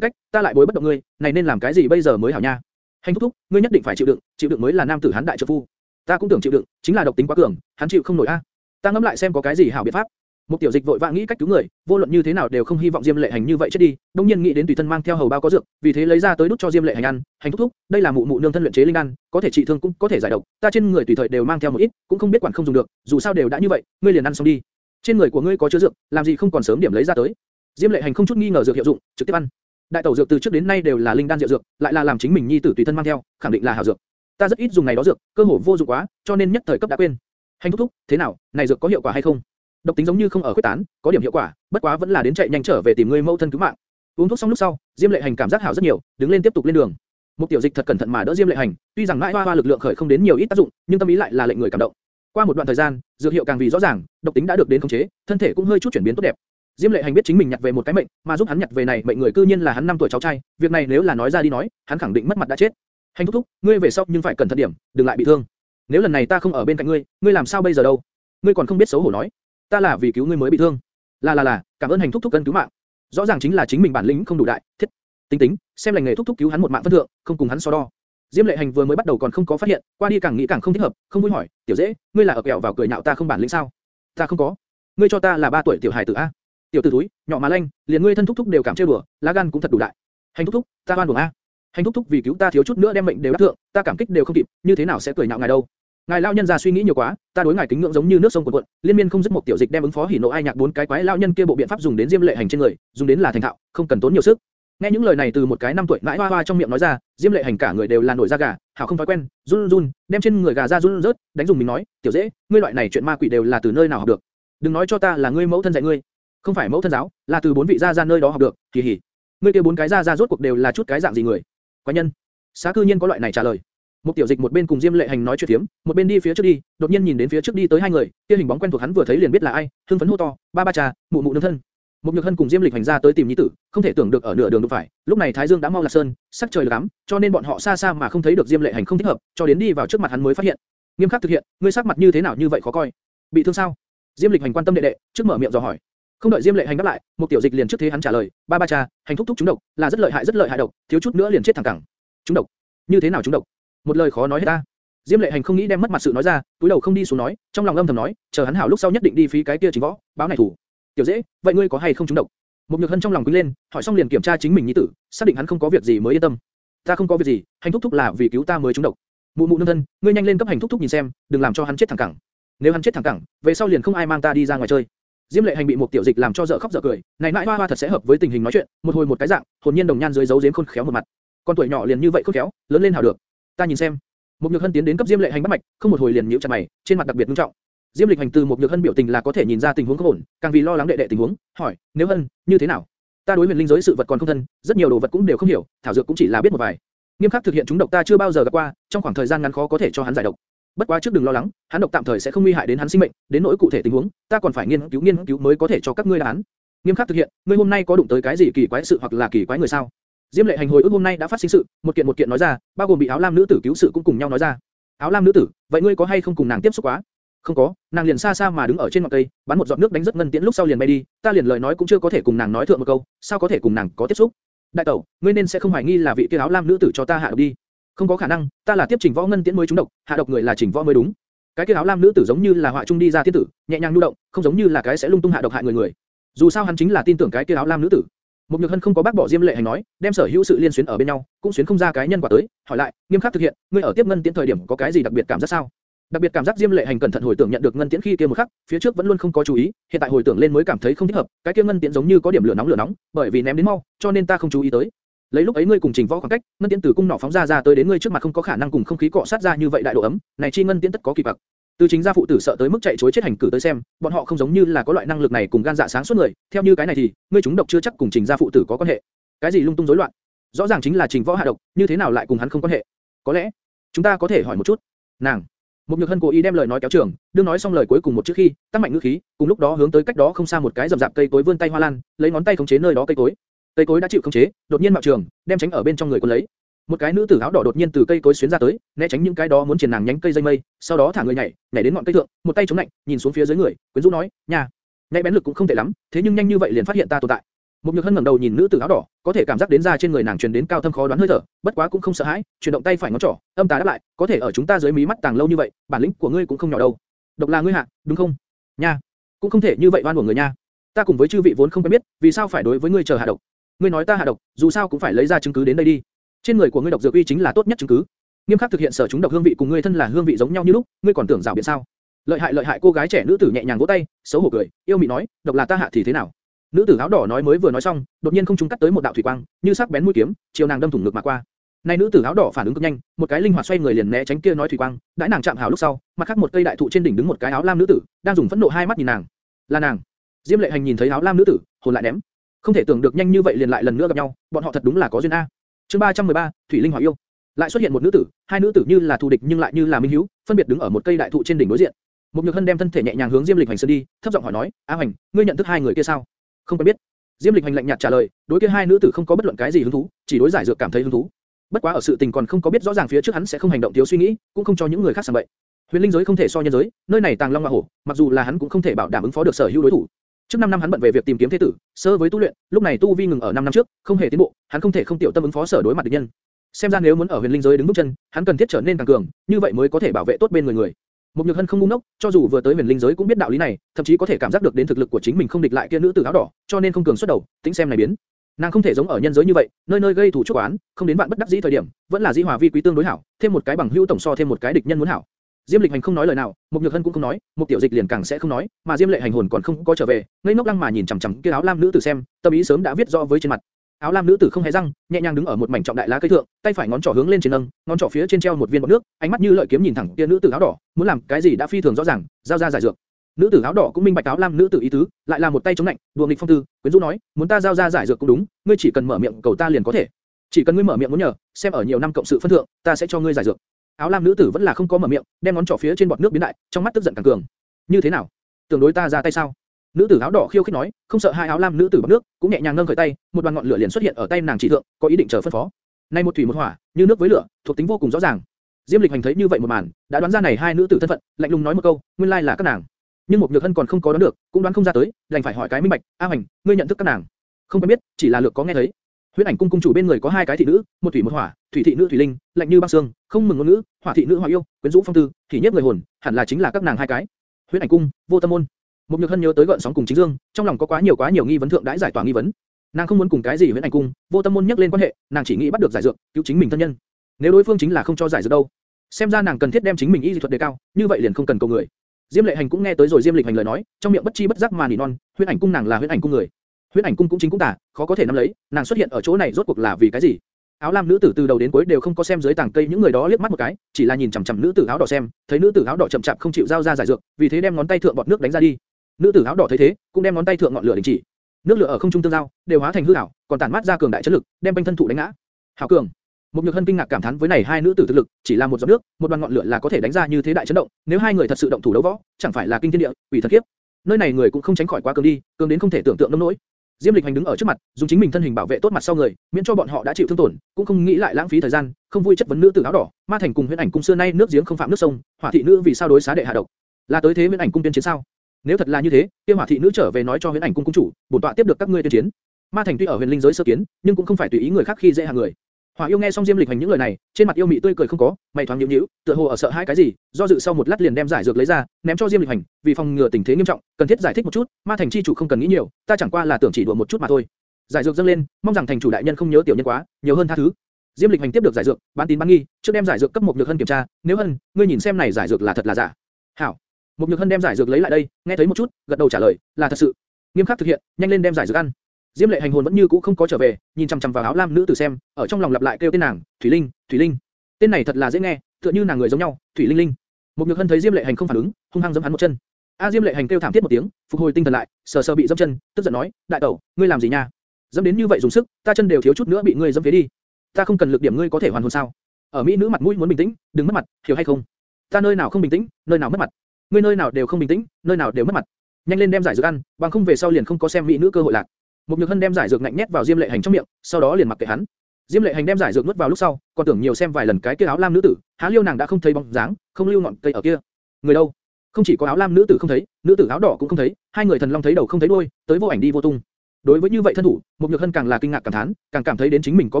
cách, ta lại bối bất động ngươi, này nên làm cái gì bây giờ mới hảo nha? Hành thúc thúc, ngươi nhất định phải chịu đựng, chịu đựng mới là nam tử hắn đại trợ phu. Ta cũng tưởng chịu đựng, chính là độc tính quá cường, hắn chịu không nổi a. Ta ngẫm lại xem có cái gì hảo biện pháp. Một tiểu dịch vội vã nghĩ cách cứu người, vô luận như thế nào đều không hy vọng Diêm Lệ Hành như vậy chết đi. đương nhiên nghĩ đến tùy thân mang theo hầu bao có dược, vì thế lấy ra tới đút cho Diêm Lệ Hành ăn. Hành thúc thúc, đây là mụ mụ nương thân luyện chế linh đan, có thể trị thương cũng có thể giải độc. Ta trên người tùy thời đều mang theo một ít, cũng không biết quản không dùng được, dù sao đều đã như vậy, ngươi liền ăn xong đi. Trên người của ngươi có chứa dược, làm gì không còn sớm điểm lấy ra tới. Diêm Lệ Hành không chút nghi ngờ dược hiệu dụng, trực tiếp ăn. Đại tẩu dược từ trước đến nay đều là linh đan diệu dược, lại là làm chính mình nhi tử tùy thân mang theo, khẳng định là hảo dược. Ta rất ít dùng này đó dược, cơ hồ vô dụng quá, cho nên nhất thời cấp đã quên. Hành thúc thúc, thế nào, này dược có hiệu quả hay không? Độc tính giống như không ở quyết tán, có điểm hiệu quả, bất quá vẫn là đến chạy nhanh trở về tìm người mẫu thân cứu mạng. Uống thuốc xong lúc sau, Diêm Lệ Hành cảm giác hảo rất nhiều, đứng lên tiếp tục lên đường. Mục tiểu dịch thật cẩn thận mà đỡ Diêm Lệ Hành, tuy rằng mãi hoa hoa lực lượng khởi không đến nhiều ít tác dụng, nhưng tâm ý lại là lệnh người cảm động. Qua một đoạn thời gian, dược hiệu càng vì rõ ràng, độc tính đã được đến khống chế, thân thể cũng hơi chút chuyển biến tốt đẹp. Diêm Lệ Hành biết chính mình nhặt về một cái mệnh, mà giúp hắn nhặt về này mệnh người cư nhiên là hắn năm tuổi cháu trai, việc này nếu là nói ra đi nói, hắn khẳng định mất mặt đã chết. Hành thúc thúc, ngươi về sau nhưng phải cẩn thận điểm, đừng lại bị thương. Nếu lần này ta không ở bên cạnh ngươi, ngươi làm sao bây giờ đâu? Ngươi còn không biết xấu hổ nói, ta là vì cứu ngươi mới bị thương. Là là là, cảm ơn hành thúc thúc cân cứu mạng. Rõ ràng chính là chính mình bản lĩnh không đủ đại, thiết. Tính tính, xem lành nghề thúc thúc cứu hắn một mạng phân thượng, không cùng hắn so đo. Diêm Lệ Hành vừa mới bắt đầu còn không có phát hiện, qua đi càng nghĩ càng không thích hợp, không vui hỏi, tiểu dễ, ngươi là ở kẹo vào cười nhạo ta không bản lĩnh sao? Ta không có. Ngươi cho ta là ba tuổi tiểu hài tử a. Tiểu tử túi, nhỏ mà lanh, liền ngươi thân thúc thúc đều cảm trêu đùa, lá gan cũng thật đủ đại. Hành thúc thúc, ta oan uổng a. Hành thúc thúc vì cứu ta thiếu chút nữa đem mệnh đều đắc thượng, ta cảm kích đều không kịp, như thế nào sẽ cười nhạo ngài đâu? Ngài lão nhân già suy nghĩ nhiều quá, ta đối ngài kính ngưỡng giống như nước sông cuồn cuộn, liên miên không dứt một tiểu dịch đem ứng phó hỉ nộ ai nhạc bốn cái quái lão nhân kia bộ biện pháp dùng đến diêm lệ hành trên người, dùng đến là thành thạo, không cần tốn nhiều sức. Nghe những lời này từ một cái năm tuổi mãi hoa hoa trong miệng nói ra, diêm lệ hành cả người đều là nổi da gà, hảo không thói quen, run run, đem trên người gà ra run rớt, đánh dùng mình nói, tiểu dễ, ngươi loại này chuyện ma quỷ đều là từ nơi nào học được? Đừng nói cho ta là ngươi mẫu thân dạy ngươi, không phải mẫu thân giáo, là từ bốn vị gia gia nơi đó học được, kỳ hỉ. Ngươi kia bốn cái gia gia rốt cuộc đều là chút cái dạng gì người? Quái nhân. Xá cư nhiên có loại này trả lời. Một tiểu dịch một bên cùng Diêm Lệ Hành nói chuyện tiếm, một bên đi phía trước đi, đột nhiên nhìn đến phía trước đi tới hai người, kia hình bóng quen thuộc hắn vừa thấy liền biết là ai, hưng phấn hô to, ba ba trà, mụ mụ nương thân. Một nhược hân cùng Diêm Lịch Hành ra tới tìm nhi tử, không thể tưởng được ở nửa đường đụng phải, lúc này Thái Dương đã mau là sơn, sắc trời lắm, cho nên bọn họ xa xa mà không thấy được Diêm Lệ Hành không thích hợp, cho đến đi vào trước mặt hắn mới phát hiện. Nghiêm khắc thực hiện, ngươi sắc mặt như thế nào như vậy khó coi? Bị thương sao? Diêm Lịch Hành quan tâm đệ đệ, trước mở miệng dò hỏi. Không đợi Diêm Lệ Hành đáp lại, một tiểu dịch liền trước thế hắn trả lời, ba ba cha, hành thúc thúc chúng độc, là rất lợi hại rất lợi hại độc, thiếu chút nữa liền chết thẳng cẳng. Chúng độc? Như thế nào chúng độc? Một lời khó nói hết ta. Diêm Lệ Hành không nghĩ đem mất mặt sự nói ra, túi đầu không đi xuống nói, trong lòng âm thầm nói, chờ hắn hảo lúc sau nhất định đi phí cái kia chính võ, báo này thủ. Tiểu dễ, vậy ngươi có hay không trúng độc? Một nhược hân trong lòng quý lên, hỏi xong liền kiểm tra chính mình nhi tử, xác định hắn không có việc gì mới yên tâm. Ta không có việc gì, hành thúc thúc là vì cứu ta mới trúng độc. Mụ mụ nương thân, ngươi nhanh lên cấp hành thúc thúc nhìn xem, đừng làm cho hắn chết thẳng cẳng. Nếu hắn chết thẳng cẳng, về sau liền không ai mang ta đi ra ngoài chơi. Diêm Lệ Hành bị một tiểu dịch làm cho dở khóc dở cười, này nãi hoa hoa thật sẽ hợp với tình hình nói chuyện, một hồi một cái dạng, hồn nhiên đồng nhan dưới giấu giếm khôn khéo một mặt. Con tuổi nhỏ liền như vậy khôn khéo, lớn lên hảo được. Ta nhìn xem. Một Nhược Hân tiến đến cấp Diêm Lệ Hành bắt mạch, không một hồi liền nhíu chặt mày, trên mặt đặc biệt nghiêm trọng. Diêm Lịch Hành từ một Nhược Hân biểu tình là có thể nhìn ra tình huống không ổn, càng vì lo lắng đệ đệ tình huống, hỏi, nếu Hân, như thế nào? Ta đối huyền linh giới sự vật còn không thân, rất nhiều đồ vật cũng đều không hiểu, thảo dược cũng chỉ là biết một vài. Nghiêm khắc thực hiện chúng độc ta chưa bao giờ gặp qua, trong khoảng thời gian ngắn khó có thể cho hắn giải độc. Bất quá trước đừng lo lắng, hắn độc tạm thời sẽ không nguy hại đến hắn sinh mệnh, đến nỗi cụ thể tình huống, ta còn phải nghiên cứu nghiên cứu mới có thể cho các ngươi đáp án. Nghiêm khắc thực hiện, ngươi hôm nay có đụng tới cái gì kỳ quái sự hoặc là kỳ quái người sao? Diêm lệ hành hồi ức hôm nay đã phát sinh sự, một kiện một kiện nói ra, bao gồm bị áo lam nữ tử cứu sự cũng cùng nhau nói ra. Áo lam nữ tử, vậy ngươi có hay không cùng nàng tiếp xúc quá? Không có, nàng liền xa xa mà đứng ở trên ngọn cây, bắn một giọt nước đánh rất ngân tiễn lúc sau liền bay đi, ta liền lời nói cũng chưa có thể cùng nàng nói thượng một câu, sao có thể cùng nàng có tiếp xúc? Đại tẩu, ngươi nên sẽ không hoài nghi là vị kia áo lam nữ tử cho ta hạ độc đi. Không có khả năng, ta là tiếp trình võ ngân tiễn mới trúng độc, hạ độc người là trình võ mới đúng. Cái kia áo lam nữ tử giống như là họa trung đi ra tiên tử, nhẹ nhàng nhu động, không giống như là cái sẽ lung tung hạ độc hại người người. Dù sao hắn chính là tin tưởng cái kia áo lam nữ tử. Một nhược hân không có bác bỏ diêm lệ hành nói, đem sở hữu sự liên xuyến ở bên nhau, cũng xuyến không ra cái nhân quả tới, hỏi lại, nghiêm khắc thực hiện, ngươi ở tiếp ngân tiễn thời điểm có cái gì đặc biệt cảm giác sao? Đặc biệt cảm giác Diêm Lệ Hành cẩn thận hồi tưởng nhận được ngân tiễn khi kia một khắc, phía trước vẫn luôn không có chú ý, hiện tại hồi tưởng lên mới cảm thấy không thích hợp, cái kia ngân tiễn giống như có điểm lửa nóng lửa nóng, bởi vì ném đến mau, cho nên ta không chú ý tới. Lấy lúc ấy ngươi cùng Trình Võ khoảng cách, ngân tiễn từ cung nỏ phóng ra ra tới đến ngươi trước mặt không có khả năng cùng không khí cọ sát ra như vậy đại độ ấm, này chi ngân tiễn tất có kỳ bạc. Từ chính gia phụ tử sợ tới mức chạy chối chết hành cử tới xem, bọn họ không giống như là có loại năng lực này cùng gan dạ sáng suốt người, theo như cái này thì, ngươi chúng độc chưa chắc cùng Trình gia phụ tử có quan hệ. Cái gì lung tung rối loạn? Rõ ràng chính là Trình Võ hạ độc, như thế nào lại cùng hắn không quan hệ? Có lẽ, chúng ta có thể hỏi một chút. Nàng. Một Nhược Hân cố ý đem lời nói kéo trường, đương nói xong lời cuối cùng một chữ khi, tăng mạnh ngữ khí, cùng lúc đó hướng tới cách đó không xa một cái rậm rạp cây cối vươn tay hoa lan, lấy ngón tay khống chế nơi đó cây cối. Cây cối đã chịu khống chế, đột nhiên mạo trường, đem tránh ở bên trong người quân lấy. Một cái nữ tử áo đỏ đột nhiên từ cây cối xuyến ra tới, né tránh những cái đó muốn triển nàng nhánh cây dây mây, sau đó thả người nhảy, nhảy đến ngọn cây thượng, một tay chống lạnh, nhìn xuống phía dưới người, quyến rũ nói, "Nhà, nhạy bén lực cũng không tệ lắm, thế nhưng nhanh như vậy liền phát hiện ta tồn tại." Một Nhược Hân ngẩng đầu nhìn nữ tử áo đỏ, có thể cảm giác đến ra trên người nàng truyền đến cao thâm khó đoán hơi thở, bất quá cũng không sợ hãi, chuyển động tay phải ngón trỏ, âm tà đáp lại, có thể ở chúng ta dưới mí mắt tàng lâu như vậy, bản lĩnh của ngươi cũng không nhỏ đâu. Độc là ngươi hạ, đúng không? Nha, cũng không thể như vậy oan uổng người nha. Ta cùng với chư vị vốn không quen biết, vì sao phải đối với ngươi chờ hạ độc? Ngươi nói ta hạ độc, dù sao cũng phải lấy ra chứng cứ đến đây đi. Trên người của ngươi độc dược uy chính là tốt nhất chứng cứ. Nghiêm khắc thực hiện sở chúng độc hương vị cùng ngươi thân là hương vị giống nhau như lúc, ngươi còn tưởng rào biện sao? Lợi hại lợi hại cô gái trẻ nữ tử nhẹ nhàng vỗ tay, xấu hổ cười, yêu mị nói, độc là ta hạ thì thế nào? Nữ tử áo đỏ nói mới vừa nói xong, đột nhiên không trung cắt tới một đạo thủy quang, như sắc bén mũi kiếm, chiều nàng đâm thủng ngực mà qua. Này nữ tử áo đỏ phản ứng cực nhanh, một cái linh hoạt xoay người liền né tránh kia nói thủy quang, đãi nàng chạm hảo lúc sau, mặt khác một cây đại thụ trên đỉnh đứng một cái áo lam nữ tử, đang dùng phẫn nộ hai mắt nhìn nàng. Là nàng. Diêm Lệ Hành nhìn thấy áo lam nữ tử, hồn lại ném. Không thể tưởng được nhanh như vậy liền lại lần nữa gặp nhau, bọn họ thật đúng là có duyên a. Chương 313, Thủy Linh Hỏa Yêu. Lại xuất hiện một nữ tử, hai nữ tử như là thù địch nhưng lại như là minh hiếu, phân biệt đứng ở một cây đại thụ trên đỉnh đối diện. Một Nhược Hân đem thân thể nhẹ nhàng hướng Diêm Lịch Hành sơn đi, thấp giọng hỏi nói, "A Hành, ngươi nhận thức hai người kia sao?" "Không quen biết." Diêm Lịch hành lạnh nhạt trả lời, đối kia hai nữ tử không có bất luận cái gì hứng thú, chỉ đối giải dược cảm thấy hứng thú. Bất quá ở sự tình còn không có biết rõ ràng phía trước hắn sẽ không hành động thiếu suy nghĩ, cũng không cho những người khác sang bậy. Huyền linh giới không thể so nhân giới, nơi này tàng long hoa hổ, mặc dù là hắn cũng không thể bảo đảm ứng phó được sở hữu đối thủ. Trước 5 năm hắn bận về việc tìm kiếm thế tử, sơ với tu luyện, lúc này tu vi ngừng ở 5 năm trước, không hề tiến bộ, hắn không thể không tiểu tâm ứng phó sở đối mặt địch nhân. Xem ra nếu muốn ở huyền linh giới đứng vững chân, hắn cần thiết trở nên càng cường, như vậy mới có thể bảo vệ tốt bên người người. Một Nhược Hân không ngu ngốc, cho dù vừa tới huyền linh giới cũng biết đạo lý này, thậm chí có thể cảm giác được đến thực lực của chính mình không địch lại kia nữ tử áo đỏ, cho nên không cường xuất đầu, tính xem này biến. Nàng không thể giống ở nhân giới như vậy, nơi nơi gây thủ chuốc oán, không đến bạn bất đắc dĩ thời điểm, vẫn là dĩ hòa vi quý tương đối hảo, thêm một cái bằng hữu tổng so thêm một cái địch nhân muốn hảo. Diêm Lịch Hành không nói lời nào, Mục Nhược Hân cũng không nói, Mục Tiểu Dịch liền càng sẽ không nói, mà Diêm Lệ Hành hồn còn không có trở về, ngây ngốc lăng mà nhìn chằm chằm kia áo lam nữ tử xem, tâm ý sớm đã viết rõ với trên mặt. Áo lam nữ tử không hề răng, nhẹ nhàng đứng ở một mảnh trọng đại lá cây thượng, tay phải ngón trỏ hướng lên trên nâng, ngón trỏ phía trên treo một viên bọt nước, ánh mắt như lợi kiếm nhìn thẳng kia nữ tử áo đỏ, muốn làm cái gì đã phi thường rõ ràng, giao ra giải dược. Nữ tử áo đỏ cũng minh bạch áo lam nữ tử ý tứ, lại là một tay chống lạnh, đùa nghịch phong tư, quyến rũ nói, muốn ta giao ra giải dược cũng đúng, ngươi chỉ cần mở miệng cầu ta liền có thể. Chỉ cần ngươi mở miệng muốn nhờ, xem ở nhiều năm cộng sự phân thượng, ta sẽ cho ngươi giải dược. Áo lam nữ tử vẫn là không có mở miệng, đem ngón trỏ phía trên bọt nước biến đại, trong mắt tức giận càng cường. Như thế nào? Tưởng đối ta ra tay sao? Nữ tử áo đỏ khiêu khích nói, không sợ hai áo lam nữ tử bọt nước, cũng nhẹ nhàng nâng khởi tay, một đoàn ngọn lửa liền xuất hiện ở tay nàng chỉ thượng, có ý định chờ phân phó. Nay một thủy một hỏa, như nước với lửa, thuộc tính vô cùng rõ ràng. Diêm Lịch Hành thấy như vậy một màn, đã đoán ra này hai nữ tử thân phận, lạnh lùng nói một câu, nguyên lai là các nàng. Nhưng một nhược hân còn không có đoán được, cũng đoán không ra tới, đành phải hỏi cái minh bạch, A Hành, ngươi nhận thức các nàng? Không quen biết, chỉ là lược có nghe thấy. Huyễn ảnh cung cung chủ bên người có hai cái thị nữ, một thủy một hỏa, thủy thị nữ thủy linh, lạnh như băng xương, không mừng ngôn ngữ, hỏa thị nữ hỏa yêu, quyến rũ phong tư, thị nhất người hồn, hẳn là chính là các nàng hai cái. Huyễn ảnh cung, vô tâm môn. Một nhược hân nhớ tới gợn sóng cùng chính dương, trong lòng có quá nhiều quá nhiều nghi vấn thượng đãi giải tỏa nghi vấn. Nàng không muốn cùng cái gì huyễn ảnh cung, vô tâm môn nhắc lên quan hệ, nàng chỉ nghĩ bắt được giải dược, cứu chính mình thân nhân. Nếu đối phương chính là không cho giải dược đâu, xem ra nàng cần thiết đem chính mình y dị thuật đề cao, như vậy liền không cần cầu người. Diêm lệ hành cũng nghe tới rồi Diêm lịch hành lời nói, trong miệng bất chi bất giác mà nỉ non, huyễn ảnh cung nàng là huyễn ảnh cung người. Huyễn ảnh cung cũng chính cũng tả, khó có thể nắm lấy, nàng xuất hiện ở chỗ này rốt cuộc là vì cái gì? áo lam nữ tử từ đầu đến cuối đều không có xem dưới tảng cây những người đó liếc mắt một cái, chỉ là nhìn chằm chằm nữ tử áo đỏ xem, thấy nữ tử áo đỏ chậm chạp không chịu giao ra giải dược, vì thế đem ngón tay thượng bọt nước đánh ra đi. Nữ tử áo đỏ thấy thế, cũng đem ngón tay thượng ngọn lửa đình chỉ. Nước lửa ở không trung tương giao, đều hóa thành hư ảo, còn tản mát ra cường đại chất lực, đem banh thân thủ đánh ngã. Hảo cường. Một nhược hân kinh ngạc cảm thán với này hai nữ tử thực lực, chỉ là một giọt nước, một đoàn ngọn lửa là có thể đánh ra như thế đại chấn động, nếu hai người thật sự động thủ đấu võ, chẳng phải là kinh thiên địa, quỷ thần kiếp. Nơi này người cũng không tránh khỏi quá cường đi, cường đến không thể tưởng tượng nông nỗi. Diêm Lịch Hành đứng ở trước mặt, dùng chính mình thân hình bảo vệ tốt mặt sau người, miễn cho bọn họ đã chịu thương tổn, cũng không nghĩ lại lãng phí thời gian, không vui chất vấn nữ tử áo đỏ, Ma Thành cùng Huyễn Ảnh cung xưa nay nước giếng không phạm nước sông, Hỏa thị nữ vì sao đối xá đệ hạ độc? Là tới thế Huyễn Ảnh cung tiên chiến sao? Nếu thật là như thế, kia Hỏa thị nữ trở về nói cho Huyễn Ảnh cung cung chủ, bổn tọa tiếp được các ngươi tuyên chiến. Ma Thành tuy ở huyền linh giới sơ kiến, nhưng cũng không phải tùy ý người khác khi dễ hàng người. Hỏa yêu nghe xong Diêm Lịch Hành những lời này, trên mặt yêu mị tươi cười không có, mày thoáng nhíu nhíu, tựa hồ ở sợ hai cái gì, do dự sau một lát liền đem giải dược lấy ra, ném cho Diêm Lịch Hành, vì phòng ngừa tình thế nghiêm trọng, cần thiết giải thích một chút, Ma Thành chi chủ không cần nghĩ nhiều, ta chẳng qua là tưởng chỉ đùa một chút mà thôi. Giải dược dâng lên, mong rằng thành chủ đại nhân không nhớ tiểu nhân quá, nhiều hơn tha thứ. Diêm Lịch Hành tiếp được giải dược, bán tín bán nghi, trước đem giải dược cấp một nhược hân kiểm tra, nếu hân, ngươi nhìn xem này giải dược là thật là giả. Hảo. Một nhược hân đem giải dược lấy lại đây, nghe thấy một chút, gật đầu trả lời, là thật sự. Nghiêm khắc thực hiện, nhanh lên đem giải dược ăn. Diêm Lệ hành hồn vẫn như cũ không có trở về, nhìn chăm chăm vào áo lam nữ tử xem, ở trong lòng lặp lại kêu tên nàng, Thủy Linh, Thủy Linh. Tên này thật là dễ nghe, tựa như nàng người giống nhau, Thủy Linh Linh. Một nhược hân thấy Diêm Lệ hành không phản ứng, hung hăng giẫm hắn một chân. A Diêm Lệ hành kêu thảm thiết một tiếng, phục hồi tinh thần lại, sờ sờ bị giẫm chân, tức giận nói, đại tẩu, ngươi làm gì nha? Giẫm đến như vậy dùng sức, ta chân đều thiếu chút nữa bị ngươi giẫm phế đi. Ta không cần lực điểm ngươi có thể hoàn hồn sao? Ở mỹ nữ mặt mũi muốn bình tĩnh, đừng mất mặt, hiểu hay không? Ta nơi nào không bình tĩnh, nơi nào mất mặt. Ngươi nơi nào đều không bình tĩnh, nơi nào đều mất mặt. Nhanh lên đem giải dược ăn, bằng không về sau liền không có xem mỹ nữ cơ hội lạc. Một Nhược Hân đem giải dược ngạnh nhét vào Diêm Lệ Hành trong miệng, sau đó liền mặc kệ hắn. Diêm Lệ Hành đem giải dược nuốt vào lúc sau, còn tưởng nhiều xem vài lần cái kia áo lam nữ tử, há liêu nàng đã không thấy bóng dáng, không lưu ngọn cây ở kia. Người đâu? Không chỉ có áo lam nữ tử không thấy, nữ tử áo đỏ cũng không thấy, hai người thần long thấy đầu không thấy đuôi, tới vô ảnh đi vô tung. Đối với như vậy thân thủ, một nhược hân càng là kinh ngạc cảm thán, càng cảm thấy đến chính mình có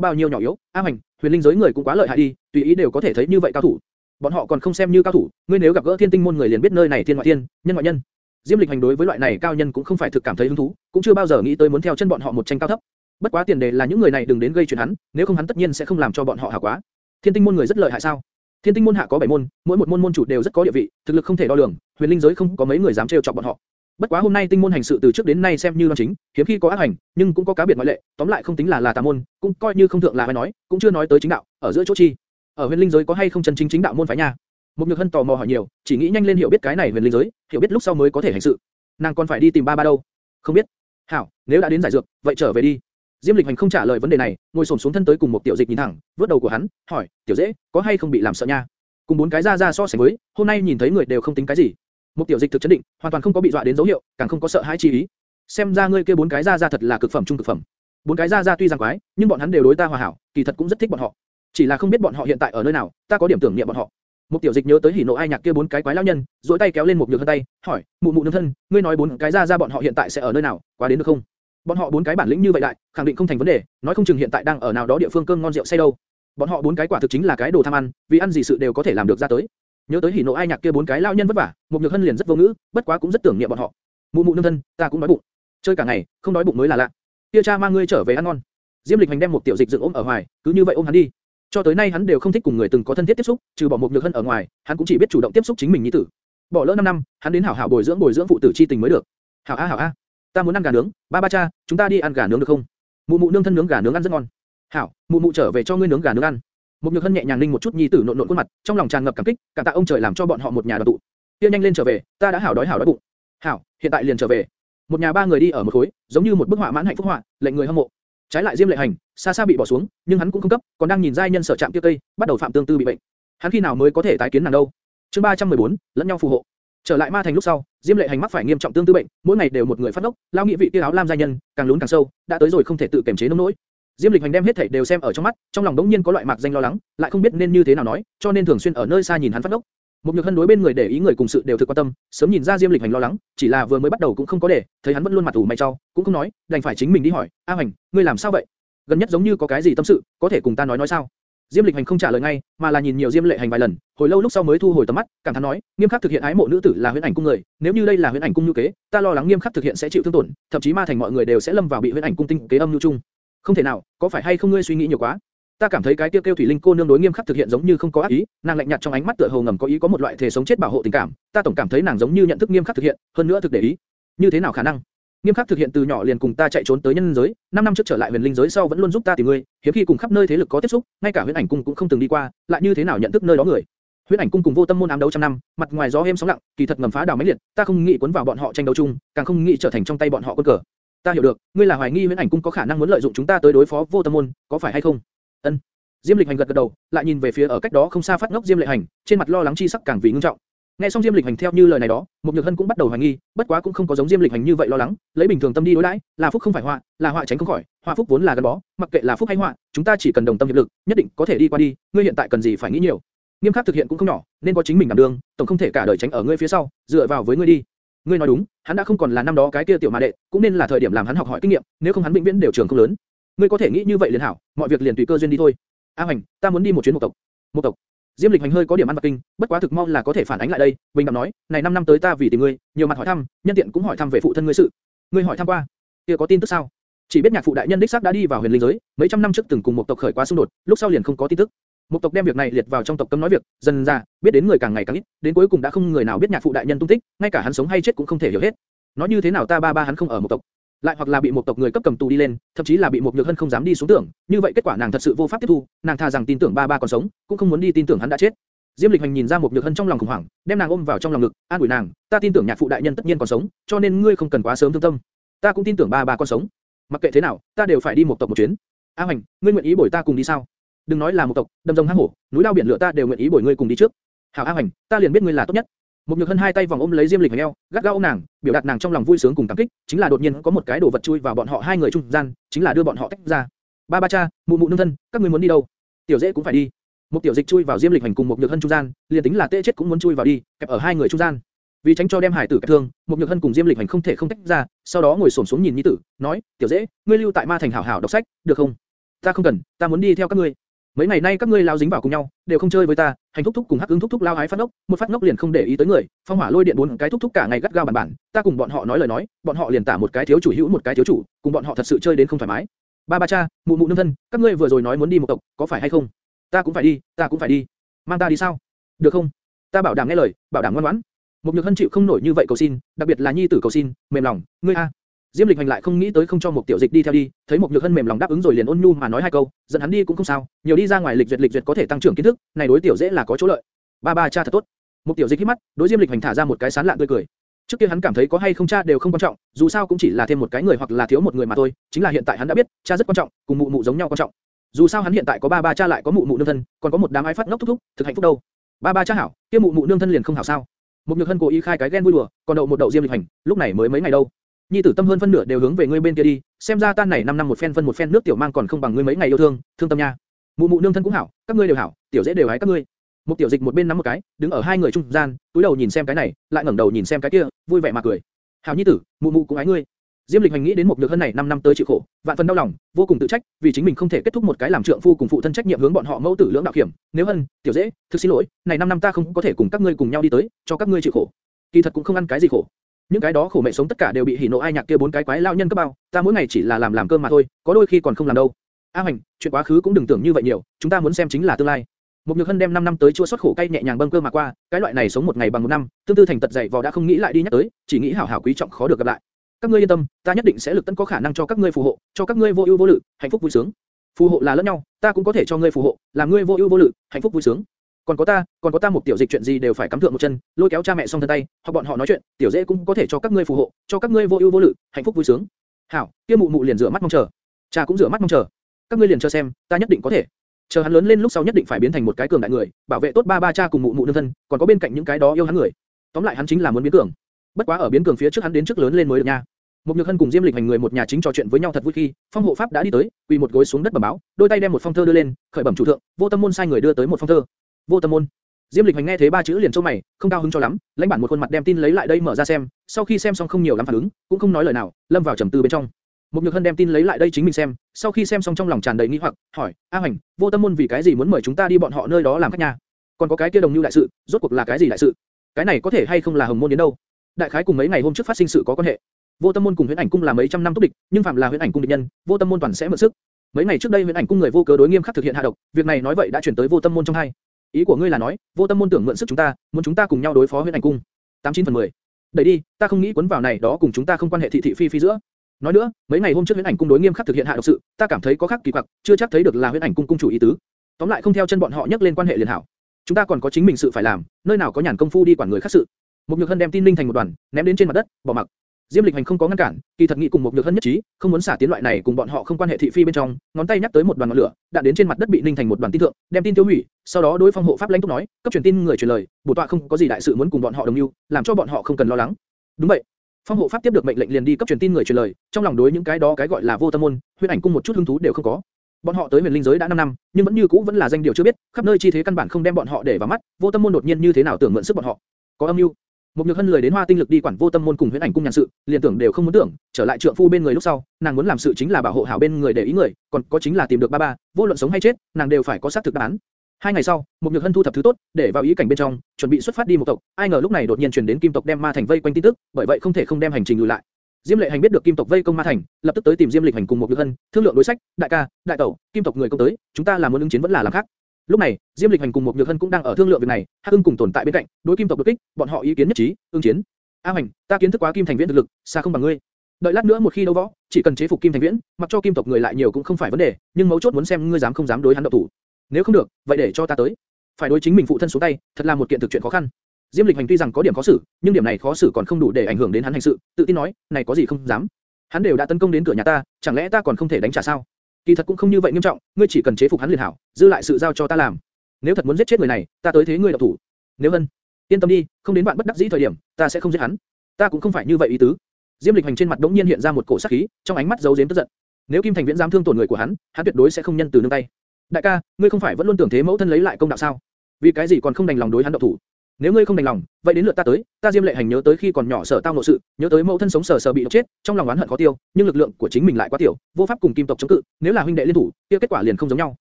bao nhiêu nhỏ yếu. A Hành, huyền linh giới người cũng quá lợi hại đi, tùy ý đều có thể thấy như vậy cao thủ. Bọn họ còn không xem như cao thủ, ngươi nếu gặp gỡ thiên tinh môn người liền biết nơi này thiên ngoại thiên, nhân ngoại nhân. Diêm Lịch Hành đối với loại này cao nhân cũng không phải thực cảm thấy hứng thú, cũng chưa bao giờ nghĩ tới muốn theo chân bọn họ một tranh cao thấp. Bất quá tiền đề là những người này đừng đến gây chuyện hắn, nếu không hắn tất nhiên sẽ không làm cho bọn họ hảo quá. Thiên tinh môn người rất lợi hại sao? Thiên tinh môn hạ có 7 môn, mỗi một môn môn chủ đều rất có địa vị, thực lực không thể đo lường, huyền linh giới không có mấy người dám trêu chọc bọn họ. Bất quá hôm nay tinh môn hành sự từ trước đến nay xem như đoan chính, hiếm khi có ác hành, nhưng cũng có cá biệt ngoại lệ, tóm lại không tính là là tà môn, cũng coi như không thượng là ai nói, cũng chưa nói tới chính đạo, ở giữa chỗ chi. Ở huyền linh giới có hay không chân chính chính đạo môn phái nhà. Một nhược hân tò mò hỏi nhiều, chỉ nghĩ nhanh lên hiểu biết cái này huyền linh giới, hiểu biết lúc sau mới có thể hành sự. Nàng còn phải đi tìm ba ba đâu? Không biết. Hảo, nếu đã đến giải dược, vậy trở về đi. Diêm Lịch Hành không trả lời vấn đề này, ngồi xổm xuống thân tới cùng một tiểu dịch nhìn thẳng, vớt đầu của hắn, hỏi, tiểu dễ, có hay không bị làm sợ nha? Cùng bốn cái ra ra so sánh với, hôm nay nhìn thấy người đều không tính cái gì. Một tiểu dịch thực chấn định, hoàn toàn không có bị dọa đến dấu hiệu, càng không có sợ hãi chi ý. Xem ra ngươi kia bốn cái ra ra thật là cực phẩm trung cực phẩm. Bốn cái ra ra tuy rằng quái, nhưng bọn hắn đều đối ta hòa hảo, kỳ thật cũng rất thích bọn họ. Chỉ là không biết bọn họ hiện tại ở nơi nào, ta có điểm tưởng niệm bọn họ. Một tiểu dịch nhớ tới hỉ nộ ai nhạc kia bốn cái quái lão nhân, duỗi tay kéo lên một nhược thân tay, hỏi, mụ mụ nương thân, ngươi nói bốn cái ra ra bọn họ hiện tại sẽ ở nơi nào, quá đến được không? Bọn họ bốn cái bản lĩnh như vậy đại, khẳng định không thành vấn đề, nói không chừng hiện tại đang ở nào đó địa phương cơm ngon rượu say đâu. Bọn họ bốn cái quả thực chính là cái đồ tham ăn, vì ăn gì sự đều có thể làm được ra tới. Nhớ tới hỉ nộ ai nhạc kia bốn cái lão nhân vất vả, một nhược hân liền rất vô ngữ, bất quá cũng rất tưởng niệm bọn họ. Mụ mụ nương thân, ta cũng đói bụng. Chơi cả ngày, không đói bụng mới là lạ. Kia cha mang ngươi trở về ăn ngon. Diêm Lịch Hành đem một tiểu dịch dựng ôm ở hoài, cứ như vậy ôm hắn đi. Cho tới nay hắn đều không thích cùng người từng có thân thiết tiếp xúc, trừ bỏ một nhược hân ở ngoài, hắn cũng chỉ biết chủ động tiếp xúc chính mình như tử. Bỏ lỡ 5 năm, hắn đến hảo hảo bồi dưỡng bồi dưỡng phụ tử chi tình mới được. Hảo a hảo a, ta muốn ăn gà nướng, ba ba cha, chúng ta đi ăn gà nướng được không? Mụ mụ nương thân nướng gà nướng ăn rất ngon. Hảo, mụ mụ trở về cho ngươi nướng gà nướng ăn. Một nhược hân nhẹ nhàng ninh một chút nhi tử nộn nộn khuôn mặt, trong lòng tràn ngập cảm kích, cảm tạ ông trời làm cho bọn họ một nhà đoàn tụ. Kia nhanh lên trở về, ta đã hảo đói hảo đói bụng. Hảo, hiện tại liền trở về. Một nhà ba người đi ở một khối, giống như một bức họa mãn hạnh phúc họa, lệnh người hâm mộ. Trái lại Diêm Lệ Hành, xa xa bị bỏ xuống, nhưng hắn cũng không cấp, còn đang nhìn giai nhân sở chạm kia cây, bắt đầu phạm tương tư bị bệnh. Hắn khi nào mới có thể tái kiến nàng đâu? Chương 314, lẫn nhau phù hộ. Trở lại ma thành lúc sau, Diêm Lệ Hành mắc phải nghiêm trọng tương tư bệnh, mỗi ngày đều một người phát ngốc, lao nghĩ vị kia áo lam giai nhân, càng lún càng sâu, đã tới rồi không thể tự kiềm chế nỗi nỗi. Diêm Lịch Hành đem hết thảy đều xem ở trong mắt, trong lòng đống nhiên có loại mạc danh lo lắng, lại không biết nên như thế nào nói, cho nên thường xuyên ở nơi xa nhìn hắn phát ngốc. Một nhược hân đối bên người để ý người cùng sự đều thực quan tâm, sớm nhìn ra Diêm Lịch Hành lo lắng, chỉ là vừa mới bắt đầu cũng không có để, thấy hắn vẫn luôn mặt ủ mày cho, cũng không nói, đành phải chính mình đi hỏi, A Hành, ngươi làm sao vậy? Gần nhất giống như có cái gì tâm sự, có thể cùng ta nói nói sao? Diêm Lịch Hành không trả lời ngay, mà là nhìn nhiều Diêm Lệ Hành vài lần, hồi lâu lúc sau mới thu hồi tầm mắt, cảm thán nói, nghiêm khắc thực hiện ái mộ nữ tử là huyễn ảnh cung người, nếu như đây là huyễn ảnh cung như kế, ta lo lắng nghiêm khắc thực hiện sẽ chịu thương tổn, thậm chí ma thành mọi người đều sẽ lâm vào bị huyễn ảnh cung tinh kế âm lưu chung. Không thể nào, có phải hay không ngươi suy nghĩ nhiều quá? Ta cảm thấy cái tiêu kêu thủy linh cô nương đối nghiêm khắc thực hiện giống như không có ác ý, nàng lạnh nhạt trong ánh mắt tựa hồ ngầm có ý có một loại thể sống chết bảo hộ tình cảm, ta tổng cảm thấy nàng giống như nhận thức nghiêm khắc thực hiện, hơn nữa thực để ý. Như thế nào khả năng? Nghiêm khắc thực hiện từ nhỏ liền cùng ta chạy trốn tới nhân giới, 5 năm trước trở lại huyền linh giới sau vẫn luôn giúp ta tìm người, hiếm khi cùng khắp nơi thế lực có tiếp xúc, ngay cả huyền ảnh cung cũng không từng đi qua, lại như thế nào nhận thức nơi đó người? Huyền ảnh cung cùng vô tâm môn ám đấu trăm năm, mặt ngoài gió êm sóng lặng, kỳ thật ngầm phá đảo mấy liệt, ta không nghĩ cuốn vào bọn họ tranh đấu chung, càng không nghĩ trở thành trong tay bọn họ quân cờ. Ta hiểu được, ngươi là hoài nghi Huyền ảnh cung có khả năng muốn lợi dụng chúng ta tới đối phó vô tâm môn, có phải hay không? Ân. Diêm Lịch Hành gật gật đầu, lại nhìn về phía ở cách đó không xa phát ngốc Diêm Lệ Hành, trên mặt lo lắng chi sắc càng vì ngưng trọng. Nghe xong Diêm Lịch Hành theo như lời này đó, Mục Nhược Hân cũng bắt đầu hoài nghi, bất quá cũng không có giống Diêm Lịch Hành như vậy lo lắng, lấy bình thường tâm đi đối đãi, là phúc không phải họa, là họa tránh không khỏi, họa phúc vốn là gắn bó, mặc kệ là phúc hay họa, chúng ta chỉ cần đồng tâm hiệp lực, nhất định có thể đi qua đi, ngươi hiện tại cần gì phải nghĩ nhiều. Nghiêm khắc thực hiện cũng không nhỏ, nên có chính mình đảm đương, tổng không thể cả đời tránh ở ngươi phía sau, dựa vào với ngươi đi. Ngươi nói đúng, hắn đã không còn là năm đó cái kia tiểu mà đệ, cũng nên là thời điểm làm hắn học hỏi kinh nghiệm, nếu không hắn vĩnh viễn đều trường không lớn. Ngươi có thể nghĩ như vậy liền hảo, mọi việc liền tùy cơ duyên đi thôi. A Hoành, ta muốn đi một chuyến một tộc. Một tộc. Diêm Lịch Hành hơi có điểm ăn mặc kinh, bất quá thực mong là có thể phản ánh lại đây, bình đạm nói, này 5 năm tới ta vì tìm ngươi, nhiều mặt hỏi thăm, nhân tiện cũng hỏi thăm về phụ thân ngươi sự. Ngươi hỏi thăm qua, kia có tin tức sao? Chỉ biết nhạc phụ đại nhân đích xác đã đi vào huyền linh giới, mấy trăm năm trước từng cùng một tộc khởi quá xung đột, lúc sau liền không có tin tức. Một tộc đem việc này liệt vào trong tộc cấm nói việc, dần ra, biết đến người càng ngày càng ít, đến cuối cùng đã không người nào biết nhạc phụ đại nhân tung tích, ngay cả hắn sống hay chết cũng không thể hiểu hết. Nói như thế nào ta ba ba hắn không ở một tộc, lại hoặc là bị một tộc người cấp cầm tù đi lên, thậm chí là bị một nhược hân không dám đi xuống tưởng, như vậy kết quả nàng thật sự vô pháp tiếp thu, nàng tha rằng tin tưởng ba ba còn sống, cũng không muốn đi tin tưởng hắn đã chết. Diêm Lịch Hành nhìn ra một nhược hân trong lòng khủng hoảng, đem nàng ôm vào trong lòng ngực, an ủi nàng, ta tin tưởng nhạc phụ đại nhân tất nhiên còn sống, cho nên ngươi không cần quá sớm thương tâm. Ta cũng tin tưởng ba ba còn sống. Mặc kệ thế nào, ta đều phải đi một tộc một chuyến. A Hành, ngươi nguyện ý bồi ta cùng đi sao? Đừng nói là một tộc, đâm rồng hang hổ, núi lao biển lửa ta đều nguyện ý bồi ngươi cùng đi trước. Hảo A Hành, ta liền biết ngươi là tốt nhất. Một nhược hân hai tay vòng ôm lấy Diêm Lịch Hành eo, gắt gao ôm nàng, biểu đạt nàng trong lòng vui sướng cùng cảm kích, chính là đột nhiên có một cái đồ vật chui vào bọn họ hai người trung gian, chính là đưa bọn họ tách ra. Ba ba cha, mụ mụ nương thân, các ngươi muốn đi đâu? Tiểu dễ cũng phải đi. Một tiểu dịch chui vào Diêm Lịch Hành cùng một nhược hân trung gian, liền tính là tê chết cũng muốn chui vào đi, kẹp ở hai người trung gian. Vì tránh cho đem hải tử kẹp thương, một nhược hân cùng Diêm Lịch Hành không thể không tách ra, sau đó ngồi xổm xuống nhìn nhi tử, nói, tiểu dễ, ngươi lưu tại ma thành hảo hảo đọc sách, được không? Ta không cần, ta muốn đi theo các ngươi. Mấy ngày nay các ngươi lao dính vào cùng nhau, đều không chơi với ta, hành thúc thúc cùng hắc ứng thúc thúc lao hái phát ngốc, một phát ngốc liền không để ý tới người, phong hỏa lôi điện bốn cái thúc thúc cả ngày gắt gao bản bản, ta cùng bọn họ nói lời nói, bọn họ liền tả một cái thiếu chủ hữu một cái thiếu chủ, cùng bọn họ thật sự chơi đến không thoải mái. Ba ba cha, mụ mụ nương thân, các ngươi vừa rồi nói muốn đi một tộc, có phải hay không? Ta cũng phải đi, ta cũng phải đi. Mang ta đi sao? Được không? Ta bảo đảm nghe lời, bảo đảm ngoan ngoãn. Một nhược hân chịu không nổi như vậy cầu xin, đặc biệt là nhi tử cầu xin, mềm lòng, ngươi a. Diêm Lịch Hành lại không nghĩ tới không cho một tiểu dịch đi theo đi, thấy một nhược hân mềm lòng đáp ứng rồi liền ôn nhu mà nói hai câu, dẫn hắn đi cũng không sao, nhiều đi ra ngoài lịch duyệt lịch duyệt có thể tăng trưởng kiến thức, này đối tiểu dễ là có chỗ lợi. Ba ba cha thật tốt. Một tiểu dịch hít mắt, đối Diêm Lịch Hành thả ra một cái sán lạn tươi cười. Trước kia hắn cảm thấy có hay không cha đều không quan trọng, dù sao cũng chỉ là thêm một cái người hoặc là thiếu một người mà thôi, chính là hiện tại hắn đã biết, cha rất quan trọng, cùng mụ mụ giống nhau quan trọng. Dù sao hắn hiện tại có ba ba cha lại có mụ mụ nương thân, còn có một đám ai phát ngốc thúc thúc, thực hạnh phúc đâu. Ba ba cha hảo, kia mụ mụ nương thân liền không hảo sao? Một nhược hân cố ý khai cái ghen vui đùa, còn đậu một đậu diêm lịch hành, lúc này mới mấy ngày đâu. Nhi tử tâm hơn phân nửa đều hướng về ngươi bên kia đi, xem ra tan này 5 năm một phen phân một phen nước tiểu mang còn không bằng ngươi mấy ngày yêu thương, thương tâm nha. Mụ mụ nương thân cũng hảo, các ngươi đều hảo, tiểu dễ đều hái các ngươi. Một tiểu dịch một bên nắm một cái, đứng ở hai người trung gian, túi đầu nhìn xem cái này, lại ngẩng đầu nhìn xem cái kia, vui vẻ mà cười. Hảo nhi tử, mụ mụ cũng ái ngươi. Diêm Lịch Hành nghĩ đến một nhược hơn này 5 năm tới chịu khổ, vạn phần đau lòng, vô cùng tự trách, vì chính mình không thể kết thúc một cái làm trượng phu cùng phụ thân trách nhiệm hướng bọn họ mẫu tử lưỡng đạo hiểm. Nếu hơn, tiểu dễ, thực xin lỗi, này 5 năm ta không có thể cùng các ngươi cùng nhau đi tới, cho các ngươi chịu khổ. Kỳ thật cũng không ăn cái gì khổ. Những cái đó khổ mẹ sống tất cả đều bị hỉ nộ ai nhạc kia bốn cái quái lão nhân cấp bao, ta mỗi ngày chỉ là làm làm cơm mà thôi, có đôi khi còn không làm đâu. A Hành, chuyện quá khứ cũng đừng tưởng như vậy nhiều, chúng ta muốn xem chính là tương lai. Một nhược hân đem 5 năm tới chua xót khổ cay nhẹ nhàng bâng cơ mà qua, cái loại này sống một ngày bằng một năm, tương tư thành tật dậy vò đã không nghĩ lại đi nhắc tới, chỉ nghĩ hảo hảo quý trọng khó được gặp lại các ngươi yên tâm, ta nhất định sẽ lực tận có khả năng cho các ngươi phù hộ, cho các ngươi vô ưu vô lự, hạnh phúc vui sướng. Phù hộ là lẫn nhau, ta cũng có thể cho ngươi phù hộ, làm ngươi vô ưu vô lự, hạnh phúc vui sướng. Còn có ta, còn có ta một tiểu dịch chuyện gì đều phải cắm thượng một chân, lôi kéo cha mẹ xong thân tay, hoặc bọn họ nói chuyện, tiểu dễ cũng có thể cho các ngươi phù hộ, cho các ngươi vô ưu vô lự, hạnh phúc vui sướng. Hảo, kia mụ mụ liền rửa mắt mong chờ, cha cũng rửa mắt mong chờ, các ngươi liền chờ xem, ta nhất định có thể. Chờ hắn lớn lên lúc sau nhất định phải biến thành một cái cường đại người, bảo vệ tốt ba ba cha cùng mụ mụ đương thân, còn có bên cạnh những cái đó yêu hắn người. Tóm lại hắn chính là muốn biến cường. Bất quá ở biến cường phía trước hắn đến trước lớn lên mới được nha. Một Nhược Hân cùng Diêm Lịch hành người một nhà chính trò chuyện với nhau thật vui khi, Phong hộ pháp đã đi tới, quỳ một gối xuống đất bẩm báo, đôi tay đem một phong thơ đưa lên, khởi bẩm chủ thượng, Vô Tâm môn sai người đưa tới một phong thơ. Vô Tâm môn. Diêm Lịch hành nghe thế ba chữ liền chau mày, không cao hứng cho lắm, lãnh bản một khuôn mặt đem tin lấy lại đây mở ra xem, sau khi xem xong không nhiều lắm phản ứng, cũng không nói lời nào, lâm vào trầm tư bên trong. Một Nhược Hân đem tin lấy lại đây chính mình xem, sau khi xem xong trong lòng tràn đầy nghi hoặc, hỏi, A Hành, Vô Tâm môn vì cái gì muốn mời chúng ta đi bọn họ nơi đó làm khách nhà? Còn có cái kia đồng lưu đại sự, rốt cuộc là cái gì đại sự? Cái này có thể hay không là Hồng môn đến đâu? Đại khái cùng mấy ngày hôm trước phát sinh sự có quan hệ. Vô Tâm môn cùng Huyễn Ảnh cung là mấy trăm năm túc địch, nhưng phạm là Huyễn Ảnh cung địch nhân, Vô Tâm môn toàn sẽ mượn sức. Mấy ngày trước đây Huyễn Ảnh cung người vô cớ đối nghiêm khắc thực hiện hạ độc, việc này nói vậy đã chuyển tới Vô Tâm môn trong hai. Ý của ngươi là nói, Vô Tâm môn tưởng mượn sức chúng ta, muốn chúng ta cùng nhau đối phó Huyễn Ảnh cung. Tám chín phần mười. Đẩy đi, ta không nghĩ cuốn vào này đó cùng chúng ta không quan hệ thị thị phi phi giữa. Nói nữa, mấy ngày hôm trước Huyễn Ảnh cung đối nghiêm khắc thực hiện hạ độc sự, ta cảm thấy có khác kỳ quặc, chưa chắc thấy được là Huyễn Ảnh cung cung chủ ý tứ. Tóm lại không theo chân bọn họ nhắc lên quan hệ liền hảo. Chúng ta còn có chính mình sự phải làm, nơi nào có nhàn công phu đi quản người khác sự. Một Nhược Hân đem tin linh thành một đoàn, ném đến trên mặt đất, bỏ mặc. Diêm Lịch Hành không có ngăn cản, kỳ thật nghị cùng một nhược hân nhất trí, không muốn xả tiến loại này cùng bọn họ không quan hệ thị phi bên trong, ngón tay nhắc tới một đoàn ngọn lửa, đạn đến trên mặt đất bị ninh thành một đoàn tin thượng, đem tin tiêu hủy, sau đó đối phong hộ pháp lãnh túc nói, cấp truyền tin người truyền lời, bổ tọa không có gì đại sự muốn cùng bọn họ đồng lưu, làm cho bọn họ không cần lo lắng. Đúng vậy. Phong hộ pháp tiếp được mệnh lệnh liền đi cấp truyền tin người truyền lời, trong lòng đối những cái đó cái gọi là vô tâm môn, huyết ảnh cung một chút hứng thú đều không có. Bọn họ tới huyền linh giới đã 5 năm, nhưng vẫn như cũ vẫn là danh điều chưa biết, khắp nơi chi thế căn bản không đem bọn họ để vào mắt, vô tâm môn đột nhiên như thế nào tưởng mượn sức bọn họ. Có âm mưu. Một nhược hân lười đến hoa tinh lực đi quản vô tâm môn cùng huyễn ảnh cung nhàn sự, liền tưởng đều không muốn tưởng, trở lại trượng phu bên người lúc sau, nàng muốn làm sự chính là bảo hộ hảo bên người để ý người, còn có chính là tìm được ba ba, vô luận sống hay chết, nàng đều phải có xác thực đáp án. Hai ngày sau, một nhược hân thu thập thứ tốt, để vào ý cảnh bên trong, chuẩn bị xuất phát đi một tộc. Ai ngờ lúc này đột nhiên truyền đến kim tộc đem ma thành vây quanh tin tức, bởi vậy không thể không đem hành trình lùi lại. Diêm Lệ Hành biết được kim tộc vây công ma thành, lập tức tới tìm Diêm Lịch Hành cùng một nhược hân, thương lượng đối sách. Đại ca, đại tẩu, kim tộc người công tới, chúng ta là muốn ứng chiến vẫn là làm khác. Lúc này, Diêm Lịch Hành cùng một nhược hân cũng đang ở thương lượng việc này, Hắc Ưng cùng tồn tại bên cạnh, đối kim tộc đột kích, bọn họ ý kiến nhất trí, ứng chiến. A Hành, ta kiến thức quá Kim Thành Viễn thực lực, xa không bằng ngươi. Đợi lát nữa một khi đấu võ, chỉ cần chế phục Kim Thành Viễn, mặc cho kim tộc người lại nhiều cũng không phải vấn đề, nhưng mấu chốt muốn xem ngươi dám không dám đối hắn động thủ. Nếu không được, vậy để cho ta tới. Phải đối chính mình phụ thân xuống tay, thật là một kiện thực chuyện khó khăn. Diêm Lịch Hành tuy rằng có điểm khó xử, nhưng điểm này khó xử còn không đủ để ảnh hưởng đến hắn hành sự, tự tin nói, này có gì không dám. Hắn đều đã tấn công đến cửa nhà ta, chẳng lẽ ta còn không thể đánh trả sao? Kỳ thật cũng không như vậy nghiêm trọng, ngươi chỉ cần chế phục hắn liền hảo, dư lại sự giao cho ta làm. Nếu thật muốn giết chết người này, ta tới thế ngươi động thủ. Nếu Hân, yên tâm đi, không đến bạn bất đắc dĩ thời điểm, ta sẽ không giết hắn. Ta cũng không phải như vậy ý tứ. Diêm Lịch Hành trên mặt đống nhiên hiện ra một cổ sát khí, trong ánh mắt giấu giếm tức giận. Nếu Kim Thành Viễn dám thương tổn người của hắn, hắn tuyệt đối sẽ không nhân từ nương tay. Đại ca, ngươi không phải vẫn luôn tưởng thế mẫu thân lấy lại công đạo sao? Vì cái gì còn không đành lòng đối hắn động thủ? Nếu ngươi không đành lòng, vậy đến lượt ta tới. Ta Diêm Lệ Hành nhớ tới khi còn nhỏ sở tao nội sự, nhớ tới mẫu thân sống sờ sờ bị độc chết, trong lòng oán hận khó tiêu, nhưng lực lượng của chính mình lại quá tiểu, vô pháp cùng kim tộc chống cự. Nếu là huynh đệ liên thủ, kia kết quả liền không giống nhau.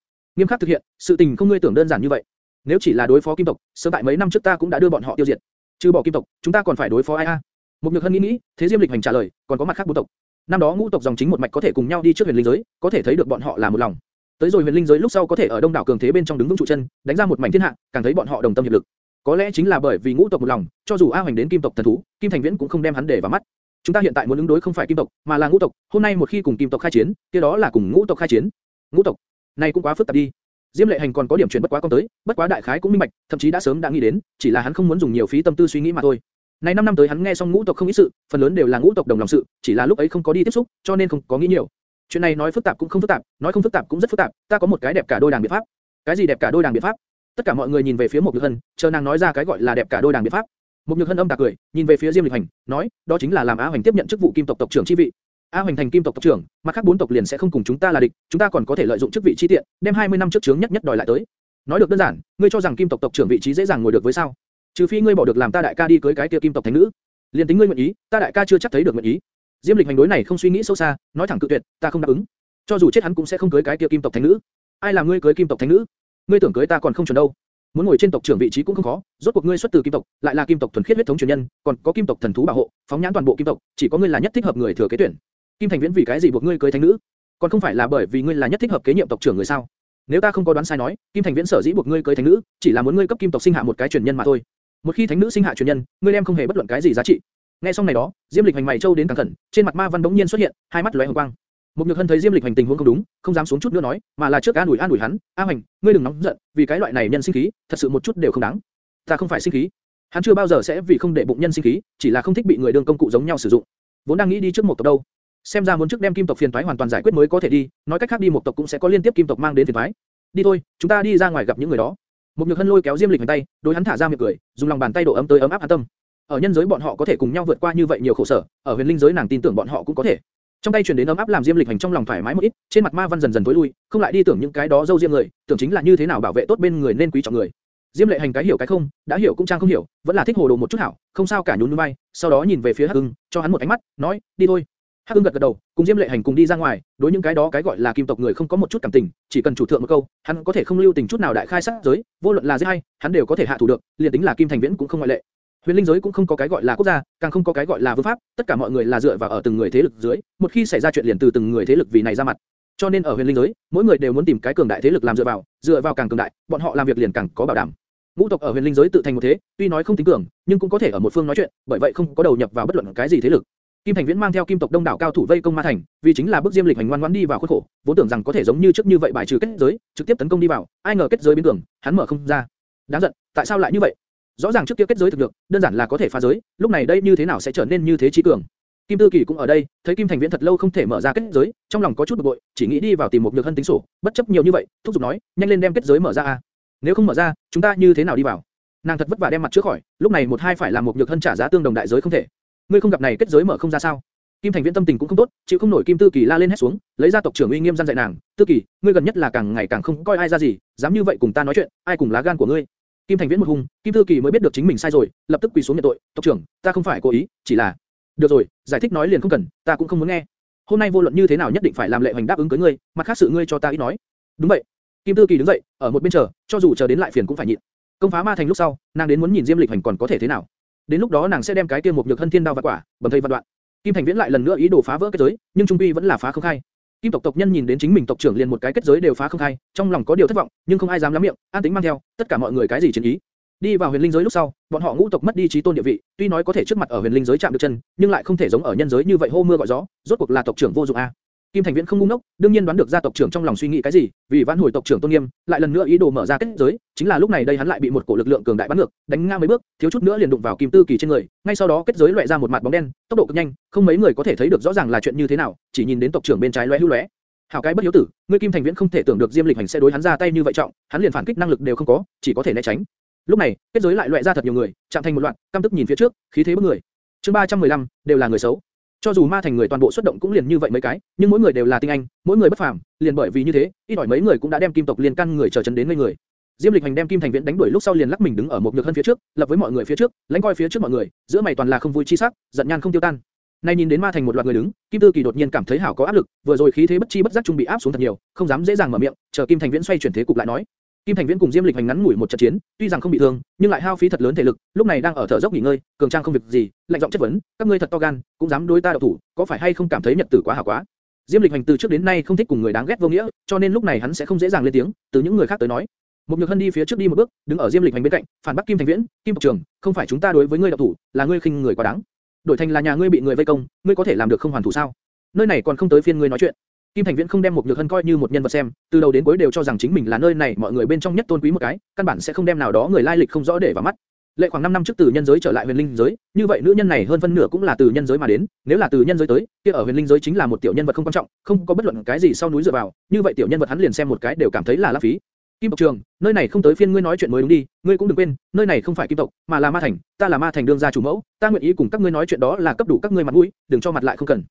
Nghiêm khắc thực hiện, sự tình không ngươi tưởng đơn giản như vậy. Nếu chỉ là đối phó kim tộc, sớm tại mấy năm trước ta cũng đã đưa bọn họ tiêu diệt. Trừ bỏ kim tộc, chúng ta còn phải đối phó ai a? Một nhược hân nghĩ nghĩ, thế Diêm Lịch Hành trả lời, còn có mặt khác bốn tộc. Năm đó ngũ tộc dòng chính một mạch có thể cùng nhau đi trước huyền linh giới, có thể thấy được bọn họ là một lòng. Tới rồi huyền linh giới lúc sau có thể ở đông đảo cường thế bên trong đứng vững trụ chân, đánh ra một mảnh thiên hạ, càng thấy bọn họ đồng tâm hiệp lực. Có lẽ chính là bởi vì ngũ tộc một lòng, cho dù A Hoành đến kim tộc thần thú, Kim Thành Viễn cũng không đem hắn để vào mắt. Chúng ta hiện tại muốn ứng đối không phải kim tộc, mà là ngũ tộc. Hôm nay một khi cùng kim tộc khai chiến, kia đó là cùng ngũ tộc khai chiến. Ngũ tộc, này cũng quá phức tạp đi. Diêm Lệ Hành còn có điểm chuyển bất quá con tới, bất quá đại khái cũng minh bạch, thậm chí đã sớm đã nghĩ đến, chỉ là hắn không muốn dùng nhiều phí tâm tư suy nghĩ mà thôi. Này 5 năm tới hắn nghe xong ngũ tộc không ít sự, phần lớn đều là ngũ tộc đồng lòng sự, chỉ là lúc ấy không có đi tiếp xúc, cho nên không có nghĩ nhiều. Chuyện này nói phức tạp cũng không phức tạp, nói không phức tạp cũng rất phức tạp, ta có một cái đẹp cả đôi đàng biện pháp. Cái gì đẹp cả đôi đàng biện pháp? Tất cả mọi người nhìn về phía một Nhược Hân, chờ nàng nói ra cái gọi là đẹp cả đôi đàng biện pháp. Một Nhược Hân âm tạc cười, nhìn về phía Diêm Lịch Hành, nói, đó chính là làm A Hoành tiếp nhận chức vụ kim tộc tộc trưởng chi vị. A Hoành thành kim tộc tộc trưởng, mặt khác bốn tộc liền sẽ không cùng chúng ta là địch, chúng ta còn có thể lợi dụng chức vị chi tiện, đem 20 năm trước chướng nhất nhất đòi lại tới. Nói được đơn giản, ngươi cho rằng kim tộc tộc trưởng vị trí dễ dàng ngồi được với sao? Trừ phi ngươi bỏ được làm ta đại ca đi cưới cái kia kim tộc thánh nữ, liền tính ngươi nguyện ý, ta đại ca chưa chắc thấy được nguyện ý. Diêm Lịch hành đối này không suy nghĩ sâu xa, nói thẳng cự tuyệt, ta không đáp ứng. Cho dù chết hắn cũng sẽ không cưới cái kia kim tộc thánh nữ. Ai làm ngươi cưới kim tộc thánh nữ? Ngươi tưởng cưới ta còn không chuẩn đâu. Muốn ngồi trên tộc trưởng vị trí cũng không khó, rốt cuộc ngươi xuất từ kim tộc, lại là kim tộc thuần khiết huyết thống truyền nhân, còn có kim tộc thần thú bảo hộ, phóng nhãn toàn bộ kim tộc, chỉ có ngươi là nhất thích hợp người thừa kế tuyển. Kim Thành Viễn vì cái gì buộc ngươi cưới thánh nữ? Còn không phải là bởi vì ngươi là nhất thích hợp kế nhiệm tộc trưởng người sao? Nếu ta không có đoán sai nói, Kim Thành Viễn sở dĩ buộc ngươi cưới thánh nữ, chỉ là muốn ngươi cấp kim tộc sinh hạ một cái truyền nhân mà thôi. Một khi thánh nữ sinh hạ truyền nhân, ngươi đem không hề bất luận cái gì giá trị. Nghe xong này đó, Diêm Lịch hành mày châu đến càng khẩn, trên mặt ma văn bỗng nhiên xuất hiện, hai mắt lóe hồng quang. Một Nhược Hân thấy Diêm Lịch hành tình huống không đúng, không dám xuống chút nữa nói, mà là trước an ủi an ủi hắn, "A Hành, ngươi đừng nóng giận, vì cái loại này nhân sinh khí, thật sự một chút đều không đáng." "Ta không phải sinh khí." Hắn chưa bao giờ sẽ vì không để bụng nhân sinh khí, chỉ là không thích bị người đương công cụ giống nhau sử dụng. Vốn đang nghĩ đi trước một tộc đâu, xem ra muốn trước đem kim tộc phiền toái hoàn toàn giải quyết mới có thể đi, nói cách khác đi một tộc cũng sẽ có liên tiếp kim tộc mang đến phiền toái. Đi thôi, chúng ta đi ra ngoài gặp những người đó. Một Nhược Hân lôi kéo Diêm Lịch hành tay, đối hắn thả ra miệng cười, dùng lòng bàn tay độ ấm tới ấm áp an tâm. Ở nhân giới bọn họ có thể cùng nhau vượt qua như vậy nhiều khổ sở, ở huyền linh giới nàng tin tưởng bọn họ cũng có thể. Trong tay truyền đến ấm áp làm Diêm Lịch hành trong lòng thoải mái một ít, trên mặt ma văn dần dần tối lui, không lại đi tưởng những cái đó dâu riêng người, tưởng chính là như thế nào bảo vệ tốt bên người nên quý trọng người. Diêm Lệ hành cái hiểu cái không, đã hiểu cũng trang không hiểu, vẫn là thích hồ đồ một chút hảo, không sao cả nhún nhún vai, sau đó nhìn về phía Hắc Ưng, cho hắn một ánh mắt, nói, đi thôi. Hắc Ưng gật gật đầu, cùng Diêm Lệ hành cùng đi ra ngoài, đối những cái đó cái gọi là kim tộc người không có một chút cảm tình, chỉ cần chủ thượng một câu, hắn có thể không lưu tình chút nào đại khai sát giới, vô luận là giết hay, hắn đều có thể hạ thủ được, liền tính là Kim Thành Viễn cũng không ngoại lệ. Huyền linh giới cũng không có cái gọi là quốc gia, càng không có cái gọi là vương pháp, tất cả mọi người là dựa vào ở từng người thế lực dưới, một khi xảy ra chuyện liền từ từng người thế lực vì này ra mặt. Cho nên ở huyền linh giới, mỗi người đều muốn tìm cái cường đại thế lực làm dựa vào, dựa vào càng cường đại, bọn họ làm việc liền càng có bảo đảm. Ngũ tộc ở huyền linh giới tự thành một thế, tuy nói không tính cường, nhưng cũng có thể ở một phương nói chuyện, bởi vậy không có đầu nhập vào bất luận cái gì thế lực. Kim Thành Viễn mang theo kim tộc đông đảo cao thủ vây công Ma Thành, vì chính là bước Diêm Lịch hành ngoan ngoãn đi vào khuất khổ, vốn tưởng rằng có thể giống như trước như vậy bài trừ kết giới, trực tiếp tấn công đi vào, ai ngờ kết giới biến cường, hắn mở không ra. Đáng giận, tại sao lại như vậy? Rõ ràng trước kia kết giới thực được, đơn giản là có thể phá giới, lúc này đây như thế nào sẽ trở nên như thế trí cường? Kim Tư Kỳ cũng ở đây, thấy Kim Thành Viễn thật lâu không thể mở ra kết giới, trong lòng có chút bực bội, chỉ nghĩ đi vào tìm một nhược hân tính sổ, bất chấp nhiều như vậy, thúc giục nói, nhanh lên đem kết giới mở ra a. Nếu không mở ra, chúng ta như thế nào đi vào? Nàng thật vất vả đem mặt trước khỏi, lúc này một hai phải làm một nhược hân trả giá tương đồng đại giới không thể. Ngươi không gặp này kết giới mở không ra sao? Kim Thành Viễn tâm tình cũng không tốt, chịu không nổi Kim Tư Kỳ la lên hét xuống, lấy ra tộc trưởng uy nghiêm gian dạy nàng, "Tư Kỳ, ngươi gần nhất là càng ngày càng không coi ai ra gì, dám như vậy cùng ta nói chuyện, ai cùng lá gan của ngươi?" Kim Thành Viễn một hung, Kim Thư Kỳ mới biết được chính mình sai rồi, lập tức quỳ xuống nhận tội, "Tộc trưởng, ta không phải cố ý, chỉ là..." "Được rồi, giải thích nói liền không cần, ta cũng không muốn nghe. Hôm nay vô luận như thế nào nhất định phải làm lệ hành đáp ứng cưới ngươi, mặt khác sự ngươi cho ta ít nói." "Đúng vậy." Kim Thư Kỳ đứng dậy, ở một bên chờ, cho dù chờ đến lại phiền cũng phải nhịn. Công phá ma thành lúc sau, nàng đến muốn nhìn Diêm Lịch hành còn có thể thế nào. Đến lúc đó nàng sẽ đem cái kia một nhược thân thiên đao và quả, bầm thây vạn đoạn. Kim Thành Viễn lại lần nữa ý đồ phá vỡ cái giới, nhưng trung quy vẫn là phá không khai. Kim tộc tộc nhân nhìn đến chính mình tộc trưởng liền một cái kết giới đều phá không khai, trong lòng có điều thất vọng, nhưng không ai dám lắm miệng, an tính mang theo, tất cả mọi người cái gì chiến ý. Đi vào huyền linh giới lúc sau, bọn họ ngũ tộc mất đi trí tôn địa vị, tuy nói có thể trước mặt ở huyền linh giới chạm được chân, nhưng lại không thể giống ở nhân giới như vậy hô mưa gọi gió, rốt cuộc là tộc trưởng vô dụng a. Kim Thành Viễn không ngu ngốc, đương nhiên đoán được gia tộc trưởng trong lòng suy nghĩ cái gì, vì vãn hồi tộc trưởng tôn nghiêm, lại lần nữa ý đồ mở ra kết giới, chính là lúc này đây hắn lại bị một cổ lực lượng cường đại bắn ngược, đánh ngang mấy bước, thiếu chút nữa liền đụng vào Kim Tư Kỳ trên người, ngay sau đó kết giới loại ra một mặt bóng đen, tốc độ cực nhanh, không mấy người có thể thấy được rõ ràng là chuyện như thế nào, chỉ nhìn đến tộc trưởng bên trái lóe hưu lóe. Hảo cái bất hiếu tử, ngươi Kim Thành Viễn không thể tưởng được Diêm Lịch Hành sẽ đối hắn ra tay như vậy trọng, hắn liền phản kích năng lực đều không có, chỉ có thể né tránh. Lúc này, kết giới lại loại ra thật nhiều người, chạm thành một loạt, cam tức nhìn phía trước, khí thế bức người. Chương 315, đều là người xấu. Cho dù ma thành người toàn bộ xuất động cũng liền như vậy mấy cái, nhưng mỗi người đều là tinh anh, mỗi người bất phàm, liền bởi vì như thế, ít đòi mấy người cũng đã đem kim tộc liên căn người chờ chấn đến ngây người. Diêm Lịch Hành đem Kim Thành Viễn đánh đuổi lúc sau liền lắc mình đứng ở một nhược hơn phía trước, lập với mọi người phía trước, lãnh coi phía trước mọi người, giữa mày toàn là không vui chi sắc, giận nhan không tiêu tan. Nay nhìn đến ma thành một loạt người đứng, Kim Tư Kỳ đột nhiên cảm thấy hảo có áp lực, vừa rồi khí thế bất chi bất giác trung bị áp xuống thật nhiều, không dám dễ dàng mở miệng, chờ Kim Thành Viễn xoay chuyển thế cục lại nói. Kim Thành Viễn cùng Diêm Lịch Hành ngắn ngủi một trận chiến, tuy rằng không bị thương, nhưng lại hao phí thật lớn thể lực, lúc này đang ở thở dốc nghỉ ngơi, cường trang không việc gì, lạnh giọng chất vấn, các ngươi thật to gan, cũng dám đối ta độc thủ, có phải hay không cảm thấy nhật tử quá hảo quá? Diêm Lịch Hành từ trước đến nay không thích cùng người đáng ghét vô nghĩa, cho nên lúc này hắn sẽ không dễ dàng lên tiếng, từ những người khác tới nói. Một Nhược Hân đi phía trước đi một bước, đứng ở Diêm Lịch Hành bên cạnh, phản bác Kim Thành Viễn, Kim Tộc trưởng, không phải chúng ta đối với ngươi độc thủ, là ngươi khinh người quá đáng. Đổi thành là nhà ngươi bị người vây công, ngươi có thể làm được không hoàn thủ sao? Nơi này còn không tới phiên ngươi nói chuyện. Kim Thành Viễn không đem một Nhược Hân coi như một nhân vật xem, từ đầu đến cuối đều cho rằng chính mình là nơi này mọi người bên trong nhất tôn quý một cái, căn bản sẽ không đem nào đó người lai lịch không rõ để vào mắt. Lệ khoảng 5 năm trước từ nhân giới trở lại huyền linh giới, như vậy nữ nhân này hơn phân nửa cũng là từ nhân giới mà đến, nếu là từ nhân giới tới, kia ở huyền linh giới chính là một tiểu nhân vật không quan trọng, không có bất luận cái gì sau núi dựa vào, như vậy tiểu nhân vật hắn liền xem một cái đều cảm thấy là lãng phí. Kim tộc trường, nơi này không tới phiên ngươi nói chuyện mới đúng đi, ngươi cũng đừng quên, nơi này không phải kim tộc, mà là ma thành, ta là ma thành đương gia chủ mẫu, ta nguyện ý cùng các ngươi nói chuyện đó là cấp đủ các ngươi mặt mũi, đừng cho mặt lại không cần.